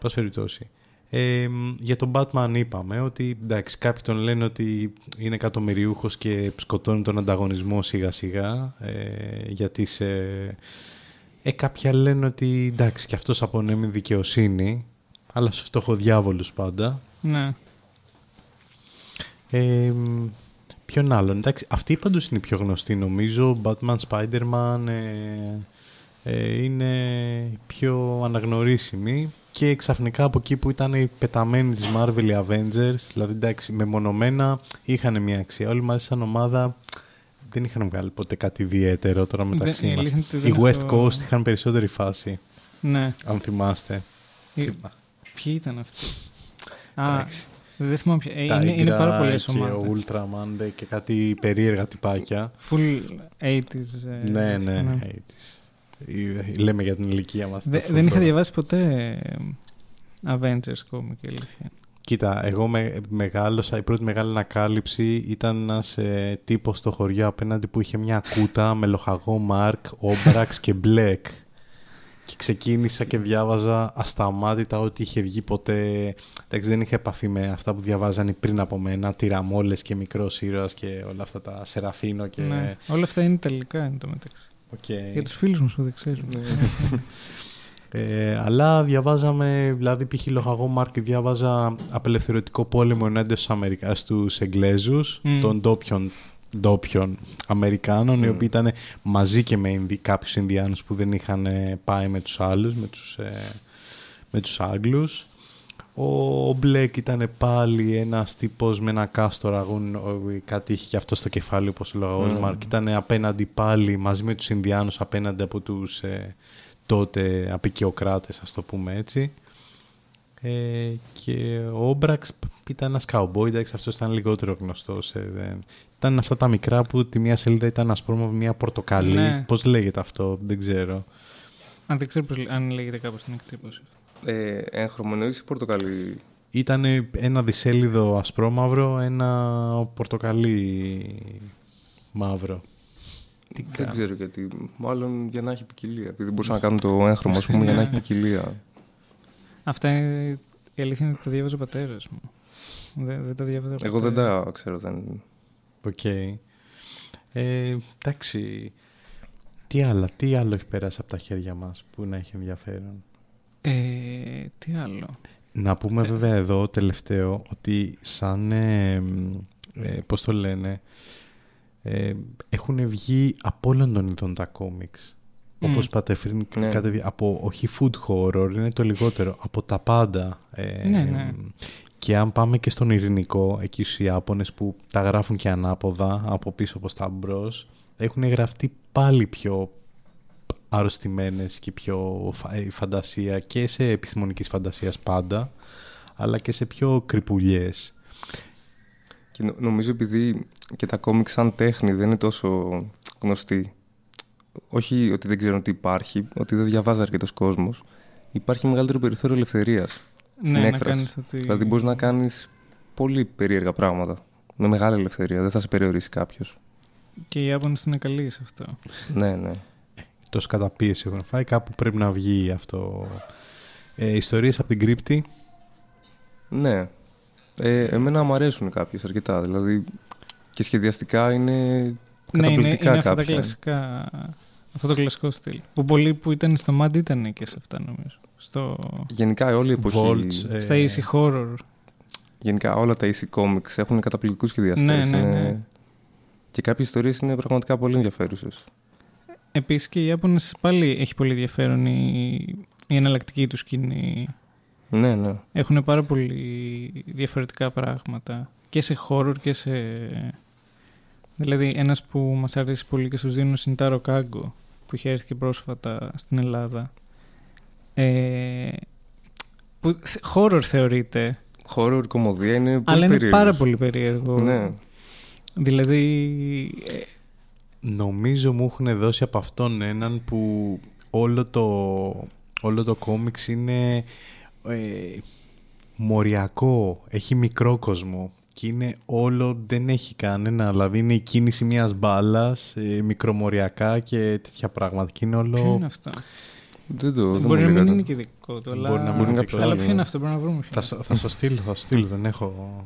C: πας περιπτώσει ε, για τον Batman είπαμε ότι εντάξει κάποιοι τον λένε ότι είναι εκατομμυριούχος και σκοτώνει τον ανταγωνισμό σιγά σιγά ε, γιατί σε, ε, κάποιοι άλλοι λένε ότι εντάξει και αυτός απονέμει δικαιοσύνη αλλά στους φτωχοδιάβολους πάντα
D: Ναι.
C: ε, ποιον άλλον. Εντάξει, αυτή πάντως είναι η πιο γνωστή νομίζω. Batman, Spider-Man ε, ε, είναι η πιο αναγνωρίσιμη. Και ξαφνικά από εκεί που ήταν οι πεταμένοι της Marvel οι Avengers, δηλαδή εντάξει, μεμονωμένα είχαν μια αξία. Όλοι μαζί σαν ομάδα δεν είχαν βγάλει ποτέ κάτι ιδιαίτερο τώρα μεταξύ
D: η
C: μας.
D: αλήθεια είναι ότι
C: Οι
D: δεν
C: West
D: έχω-
C: Coast είχαν περισσότερη φάση,
D: ναι.
C: αν θυμάστε.
D: Ε, Ποιοι ήταν αυτοί; Α,
C: Εντάξει.
D: Δεν θυμάμαι ποια. Ε,
C: Τα
D: είναι, είναι πάρα
C: Tigra
D: πολλέ
C: και ο
D: ομάδε.
C: Ultraman και κάτι περίεργα τυπάκια.
D: Full 80s. ε,
C: ναι, ναι,
D: ναι.
C: 80s. Ε, Λέμε για την ηλικία μας.
D: Δε-
C: αυτό
D: δεν είχα
C: τώρα.
D: διαβάσει ποτέ ε, Avengers comic, η αλήθεια.
C: Κοίτα, εγώ με, μεγάλωσα, η πρώτη μεγάλη ανακάλυψη ήταν ένας ε, τύπος στο χωριό απέναντι που είχε μια κούτα με λοχαγό Μάρκ, Όμπραξ και Μπλεκ. Και ξεκίνησα και διάβαζα ασταμάτητα ό,τι είχε βγει ποτέ. Εντάξει, δεν είχα επαφή με αυτά που διαβάζανε πριν από μένα, Τιραμόλες και μικρός ήρωας και όλα αυτά τα Σεραφίνο και...
D: Ναι. Όλα αυτά είναι ιταλικά εν τω μεταξύ.
C: Οκ.
D: Για τους φίλους μας που δεν ξέρουν.
C: Ναι. Ε, αλλά διαβάζαμε, δηλαδή π.χ. λοχαγό Μαρκ διάβαζα απελευθερωτικό πόλεμο ενάντια στους, Αμερικα... στους Εγγλέζους,
D: Μμ.
C: των ντόπιων, ντόπιων Αμερικάνων, οι
E: Μμ.
C: οποίοι ήταν μαζί και με Ινδι... κάποιους Ινδιάνους που δεν είχαν ε, πάει με τους άλλους, με τους, ε, με τους Άγγλους. Ο Μπλεκ ήταν πάλι ένας τύπος με ένα κάστορα, αγούν, ο- κάτι είχε και αυτό στο κεφάλι όπως ο λογαγός
E: Μμ.
C: Μάρκ. Ήταν απέναντι πάλι μαζί με τους Ινδιάνους απέναντι από τους ε, τότε απεικιοκράτες, ας το πούμε έτσι. Ε, και ο Όμπραξ ήταν ένας καουμπόι, εντάξει, αυτός ήταν λιγότερο γνωστός. Ε, δεν... Ήταν αυτά τα μικρά που τη μία σελίδα ήταν ας πούμε μια πορτοκαλί.
D: Ναι.
C: Πώς λέγεται αυτό, δεν ξέρω.
D: Αν δεν ξέρω πώς, λέ- αν λέγεται κάπως στην εκτύπωση. αυτό.
E: Ε, έγχρωμο εννοείς ή πορτοκαλί.
C: Ήταν ένα δισέλιδο ασπρόμαυρο, ένα πορτοκαλί μαύρο. Τι
E: Δεν
C: κάνω;
E: ξέρω γιατί. Μάλλον για να έχει ποικιλία. Επειδή μπορούσα να κάνω το έγχρωμο, ας πούμε, για να έχει ποικιλία.
D: Αυτά είναι- η αλήθεια είναι ότι τα διάβαζε ο πατέρας μου. Δεν, δεν τα διάβαζα
E: Εγώ δεν
D: ποτέ.
E: τα ξέρω. Δεν...
C: Οκ. Ε, εντάξει. Τι άλλο, τι άλλο έχει περάσει από τα χέρια μας που να έχει ενδιαφέρον;
D: Ε, τι άλλο;
C: Να πούμε
D: Θε-
C: βέβαια εδώ τελευταίο ότι σαν, ε, μ, ε, πώς το λένε, ε, έχουν βγει από όλων των ειδών τα κόμιξ.
D: Μμ.
C: Όπως είπατε πριν,
E: Ναι.
C: κάτι δι- από όχι food horror, είναι το λιγότερο, από τα πάντα. Ε,
D: Ναι, ναι.
C: Και αν πάμε και στον ειρηνικό, εκεί στους Ιάπωνες που τα γράφουν και ανάποδα, από πίσω προς τα μπρος, έχουν γραφτεί πάλι πιο αρρωστημένες και πιο φα- ε, φαντασία και σε επιστημονικής φαντασίας πάντα, αλλά και σε πιο κρυπουλιές.
E: Και νο- νομίζω επειδή και τα κόμικ σαν τέχνη δεν είναι τόσο γνωστή. Όχι ότι δεν ξέρουν ότι υπάρχει, ότι δεν διαβάζει αρκετός κόσμος. Υπάρχει μεγαλύτερο περιθώριο ελευθερίας. στην
D: Ναι, να
E: έκφραση.
D: κάνεις ότι...
E: Δηλαδή μπορείς να κάνεις πολύ περίεργα πράγματα. Με μεγάλη ελευθερία. Δεν θα σε περιορίσει κάποιος.
D: Και οι Ιάπωνες είναι καλοί σε αυτό.
E: ναι, ναι.
C: Τόσο καταπίεση έχουν φάει, κάπου πρέπει να βγει αυτό. Ε, ιστορίες από την κρύπτη,
E: Ναι. Ε, εμένα μου αρέσουν κάποιες αρκετά. Δηλαδή και σχεδιαστικά είναι
D: Ναι, είναι,
E: καταπληκτικά
D: είναι αυτά τα
E: κάποια.
D: κλασικά... Αυτό το κλασικό στυλ. Που πολλοί που ήταν στο Mad ήταν και σε αυτά νομίζω. Στο...
E: Γενικά όλη η εποχή.
C: Volts, ε,
D: Στα easy horror.
E: Γενικά όλα τα easy comics έχουν καταπληκτικούς σχεδιαστές.
D: Ναι, ναι,
E: είναι-
D: ναι.
E: Και κάποιες ιστορίες είναι πραγματικά πολύ ενδιαφέρουσες.
D: Επίσης και οι Ιάπωνες πάλι έχει πολύ ενδιαφέρον η, η εναλλακτική τους σκηνή.
E: Ναι, ναι.
D: Έχουν πάρα πολύ διαφορετικά πράγματα και σε horror και σε... Δηλαδή ένας που μας αρέσει πολύ και στους δίνουν είναι Τάρο Κάγκο που είχε έρθει και πρόσφατα στην Ελλάδα. Ε, που horror θεωρείται.
E: Horror κομμωδία είναι πολύ
D: Αλλά είναι
E: περίεργος.
D: πάρα πολύ περίεργο.
E: Ναι.
D: Δηλαδή... ε,
C: Νομίζω μου έχουν δώσει από αυτόν έναν που όλο το, όλο το κόμιξ είναι ε, μοριακό, έχει μικρό κόσμο και είναι όλο, δεν έχει κανένα, δηλαδή είναι η κίνηση μιας μπάλας, ε, μικρομοριακά και τέτοια πράγματα και είναι όλο...
D: Ποιο είναι αυτό;
E: Δεν το δεν
D: Μπορεί να
E: μου
D: μην
E: λέγατε.
D: είναι και δικό του, αλλά...
C: Μπορεί να μην
E: είναι
C: είναι
E: κάποιο
C: δικό
D: Αλλά
E: άλλο,
D: ποιο
E: ναι.
D: είναι αυτό, πρέπει να βρούμε. ποιο
C: Θα,
D: είναι.
C: σου- θα σου στείλω, θα σου στείλω, δεν έχω...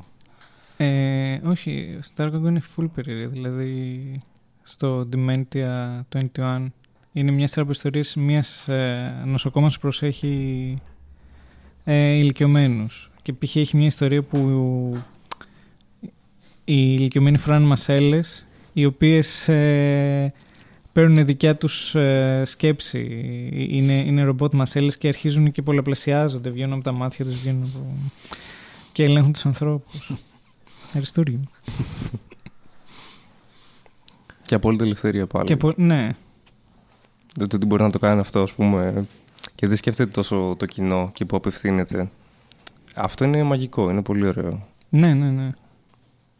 D: Ε, όχι, στο Dark Kong είναι full περίεργο. Δηλαδή, στο Dementia 21 είναι μια σειρά από ιστορίες μιας ε, νοσοκόμας που προσέχει ε, ηλικιωμένους. Και π.χ. έχει μια ιστορία που οι ηλικιωμένοι φοράνε μασέλες οι οποίες ε, παίρνουν δικιά τους ε, σκέψη. Είναι, είναι ρομπότ μασέλες και αρχίζουν και πολλαπλασιάζονται. Βγαίνουν από τα μάτια τους, βγαίνουν από... και ελέγχουν τους ανθρώπους. Αριστούργημα.
E: Και απόλυτη ελευθερία πάλι.
D: Και πο- ναι,
E: Δεν το ότι μπορεί να το κάνει αυτό, ας πούμε, και δεν σκέφτεται τόσο το κοινό και που απευθύνεται. Αυτό είναι μαγικό, είναι πολύ ωραίο.
D: ναι, ναι, ναι.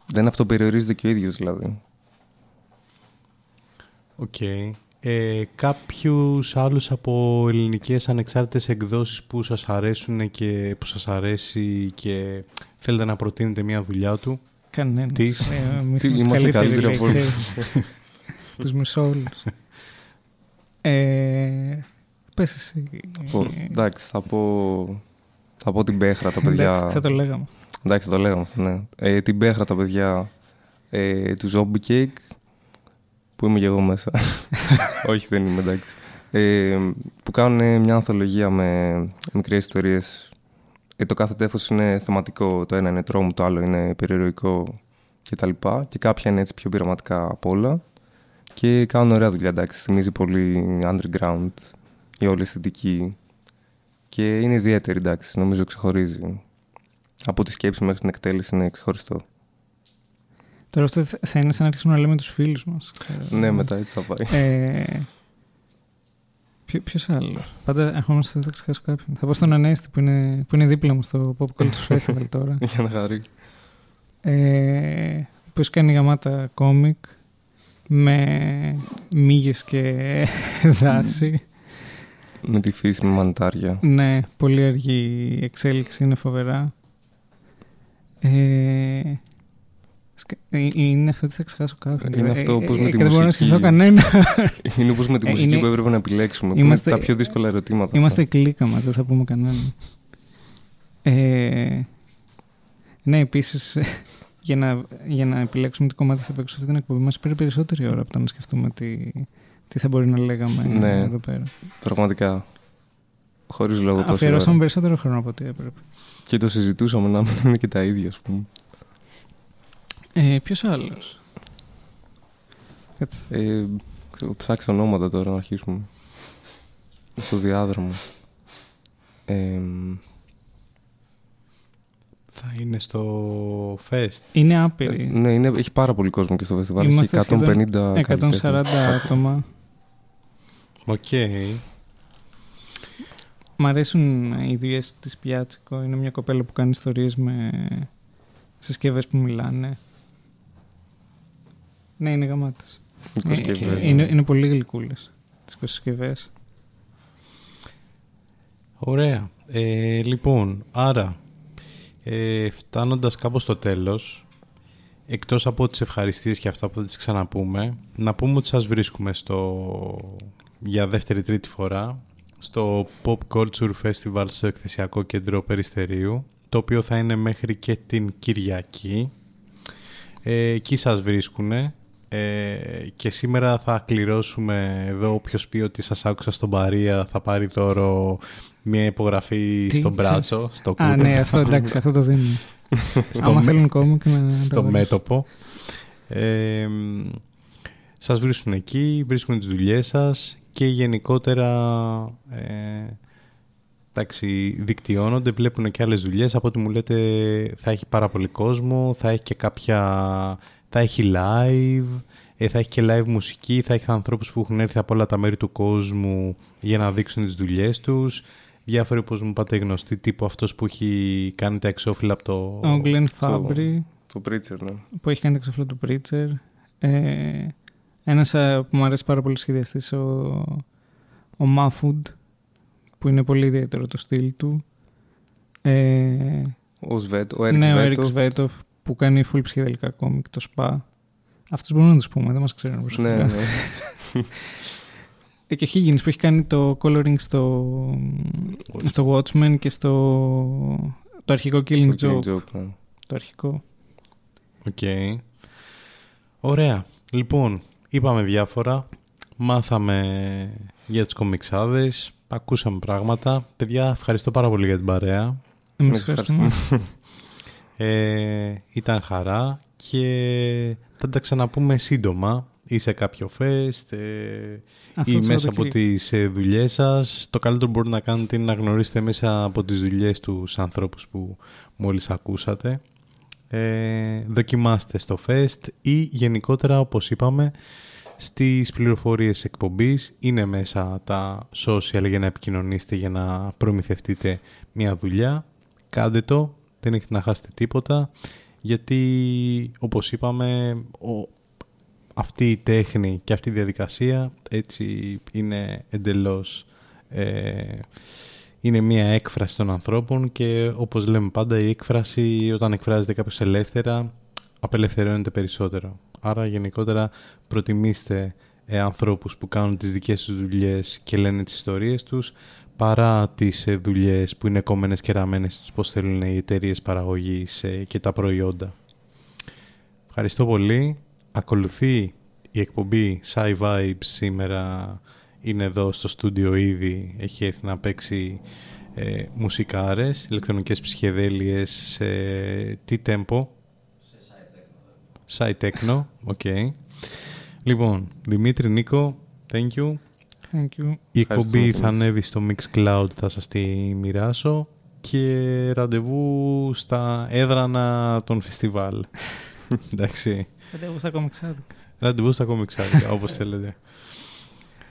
E: Δεν αυτοπεριορίζεται και ο ίδιος δηλαδή.
C: Οκ. Ε, κάποιους άλλους από ελληνικές ανεξάρτητες εκδόσεις που σας αρέσουν και που σας αρέσει και θέλετε να προτείνετε μια δουλειά του;
D: Κανένας.
C: Τι;
D: Ε, εμείς
E: Τι,
D: είμαστε
E: είμαστε
D: καλύτεροι,
E: καλύτεροι
D: λέει,
E: από όλους.
D: ξέρεις. Τους μισώ όλους. Ε, πες εσύ.
E: πω,
D: Ε,
E: εντάξει, θα πω, θα πω την Πέχρα τα παιδιά.
D: εντάξει, θα το λέγαμε.
E: Εντάξει, θα το λέγαμε αυτό, ναι. Ε, την Πέχρα τα παιδιά ε, του Zombie Cake, που είμαι και εγώ μέσα. Όχι, δεν είμαι, εντάξει. Ε, που κάνουν μια ανθολογία με μικρές ιστορίες. Ε, το κάθε τέφος είναι θεματικό. Το ένα είναι τρόμο, το άλλο είναι περιεροϊκό κτλ. Και κάποια είναι έτσι πιο πειραματικά από όλα. Και κάνουν ωραία δουλειά, εντάξει. Θυμίζει πολύ underground η όλη αισθητική. Και είναι ιδιαίτερη, εντάξει. Νομίζω ξεχωρίζει. Από τη σκέψη μέχρι την εκτέλεση είναι ξεχωριστό.
D: Τώρα αυτό θα θα είναι σαν να αρχίσουμε να λέμε τους φίλους μας. Ε,
E: Ναι, μετά έτσι θα πάει.
D: Ε, Ποιο ποιος άλλος; Πάντα ερχόμαστε αυτό, δεν θα ξεχάσω κάποιον. Θα πω στον Ανέστη που είναι, που είναι δίπλα μου στο Pop Culture Festival τώρα.
E: Για να χαρεί.
D: Ε, που κάνει γαμάτα κόμικ με μύγες και δάση.
E: Με τη φύση, με μανιτάρια.
D: ναι, πολύ αργή η εξέλιξη, είναι φοβερά. Ε, σκα- ε, είναι αυτό ότι θα ξεχάσω κάποιον.
E: Είναι αυτό
D: Ε,
E: πώς
D: ε,
E: με
D: ε,
E: τη
D: και δεν μπορώ να
E: μουσική.
D: σκεφτώ κανένα.
E: Είναι όπως με τη
D: Ε,
E: μουσική
D: είναι-
E: που έπρεπε να επιλέξουμε.
D: Είμαστε-
E: Είμαστε... τα πιο δύσκολα ερωτήματα.
D: Είμαστε
E: αυτά.
D: η κλίκα μας, δεν θα πούμε κανέναν. Ε, ναι, επίσης, για να, για να επιλέξουμε τι κομμάτι θα παίξουμε αυτή την εκπομπή μας πήρε περισσότερη ώρα από το να σκεφτούμε τι, τι θα μπορεί να λέγαμε
E: Ναι.
D: εδώ πέρα.
E: Πραγματικά. Χωρίς λόγο τόσο
D: Αφιερώσαμε
E: ώρα.
D: περισσότερο χρόνο από ό,τι έπρεπε.
E: Και το συζητούσαμε να μην είναι και τα ίδια, ας πούμε.
D: Ε, ποιος άλλος; Κάτσε.
E: Ε, ψάξω ονόματα τώρα να αρχίσουμε. Στο διάδρομο. Ε,
C: Θα είναι στο Fest.
D: Είναι άπειροι.
E: ναι, είναι, έχει πάρα πολύ κόσμο και στο φεστιβάλ. Έχει
D: Είμαστε
E: 150
D: 140
E: καλλιτέχνες.
D: άτομα.
C: Οκ.
D: Μ' αρέσουν οι δουλειές της Πιάτσικο. Είναι μια κοπέλα που κάνει ιστορίες με συσκευές που μιλάνε. Ναι, είναι γαμάτες.
E: Οικοσκευές,
D: Ε,
E: ναι.
D: είναι, είναι πολύ γλυκούλες τις συσκευές.
C: Ωραία. Ε, λοιπόν, άρα, ε, φτάνοντας κάπως στο τέλος, εκτός από τις ευχαριστίες και αυτά που θα τις ξαναπούμε, να πούμε ότι σας βρίσκουμε στο, για δεύτερη-τρίτη φορά στο Pop Culture Festival στο εκθεσιακό κέντρο Περιστερίου, το οποίο θα είναι μέχρι και την Κυριακή. Ε, εκεί σας βρίσκουνε. Ε, και σήμερα θα κληρώσουμε εδώ όποιος πει ότι σας άκουσα στον Παρία θα πάρει δώρο μια υπογραφή
D: Τι,
C: στον
D: ξέρεις.
C: μπράτσο, στο
D: Α,
C: κούτο,
D: ναι, αυτό εντάξει, αυτό το δίνουμε.
C: Στο
D: Άμα
C: με-
D: θέλουν κόμικ να να τα
C: στο
D: βάλουν.
C: μέτωπο. Ε, μ, σας βρίσκουν εκεί, βρίσκουν τις δουλειές σας και γενικότερα ε, εντάξει, δικτυώνονται, βλέπουν και άλλες δουλειές. Από ό,τι μου λέτε θα έχει πάρα πολύ κόσμο, θα έχει και κάποια... θα έχει live, ε, θα έχει και live μουσική, θα έχει ανθρώπους που έχουν έρθει από όλα τα μέρη του κόσμου για να δείξουν τις δουλειές τους. Διάφοροι, όπως μου πάτε γνωστοί, τύπου αυτός που έχει κάνει τα εξώφυλλα από το...
D: Ο Glenn Fabry,
E: Το Preacher, ναι.
D: που έχει κάνει τα εξώφυλλα του Preacher. Ε, ένας ε, που μου αρέσει πάρα πολύ σχεδιαστής, ο, ο Mahfood, που είναι πολύ ιδιαίτερο το στυλ του. Ε,
E: Ο Σβέτ, ο Eric
D: ναι, ο
E: Svetoft.
D: Erik Svetoft, που κάνει full ψυχεδελικά κόμικ, το SPA. Αυτούς μπορούμε να τους πούμε, δεν μας ξέρουν προσωπικά.
E: Ναι, ναι.
D: Ε, και ο Higgins που έχει κάνει το coloring στο, στο Watchmen και στο το αρχικό Killing
E: Το
D: Joke.
E: Killing Joke, ναι.
D: Το αρχικό.
C: Οκ. Ωραία. Λοιπόν, είπαμε διάφορα. Μάθαμε για τους κομιξάδες. Ακούσαμε πράγματα. Παιδιά, ευχαριστώ πάρα πολύ για την παρέα.
D: Εμείς
E: Εμείς
D: ευχαριστούμε.
C: Ε, ήταν χαρά και θα τα ξαναπούμε σύντομα ή σε κάποιο fest ε,
D: Αυτό
C: ή
D: το
C: μέσα από
D: Σαββατοκύριακο.
C: τις ε, δουλειές σας. Το καλύτερο που μπορείτε να κάνετε είναι να γνωρίσετε μέσα από τις δουλειές τους ανθρώπους που μόλις ακούσατε. Ε, δοκιμάστε στο fest ή γενικότερα όπως είπαμε στις πληροφορίες εκπομπής είναι μέσα τα social για να επικοινωνήσετε για να προμηθευτείτε μια δουλειά. Κάντε το, δεν έχετε να χάσετε τίποτα γιατί όπως είπαμε ο, αυτή η τέχνη και αυτή η διαδικασία έτσι είναι εντελώς ε, είναι μια έκφραση των ανθρώπων και όπως λέμε πάντα η έκφραση όταν εκφράζεται κάποιος ελεύθερα απελευθερώνεται περισσότερο. Άρα γενικότερα προτιμήστε ε, ανθρώπους που κάνουν τις δικές τους δουλειές και λένε τις ιστορίες τους παρά τις ε, δουλειές που είναι κομμένες και ραμμένες τους πώς θέλουν οι εταιρείες παραγωγής ε, και τα προϊόντα. Ευχαριστώ πολύ. Ακολουθεί η εκπομπή Sci Vibes σήμερα είναι εδώ στο στούντιο ήδη. Έχει έρθει να παίξει ε, μουσικάρες, ηλεκτρονικές ψυχεδέλειες σε τι τέμπο? Σε psy techno. OK. Λοιπόν, Δημήτρη, Νίκο, thank you.
D: Thank you.
C: Η
E: Ευχαριστούμε
C: εκπομπή
E: πολύ.
C: θα ανέβει στο Mixcloud, θα σας τη μοιράσω και ραντεβού στα έδρανα των φεστιβάλ. Εντάξει.
D: Ραντεβού στα κομιξάδικα.
C: Ραντεβού στα κομιξάδικα, όπως θέλετε.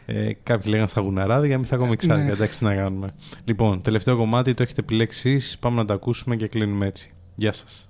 C: Ε, κάποιοι λέγανε στα γουναράδικα, εμείς στα κομιξάδικα.
D: Ναι.
C: Εντάξει, τι να κάνουμε. Λοιπόν, τελευταίο κομμάτι το έχετε επιλέξει εσείς. Πάμε να το ακούσουμε και κλείνουμε έτσι. Γεια σας.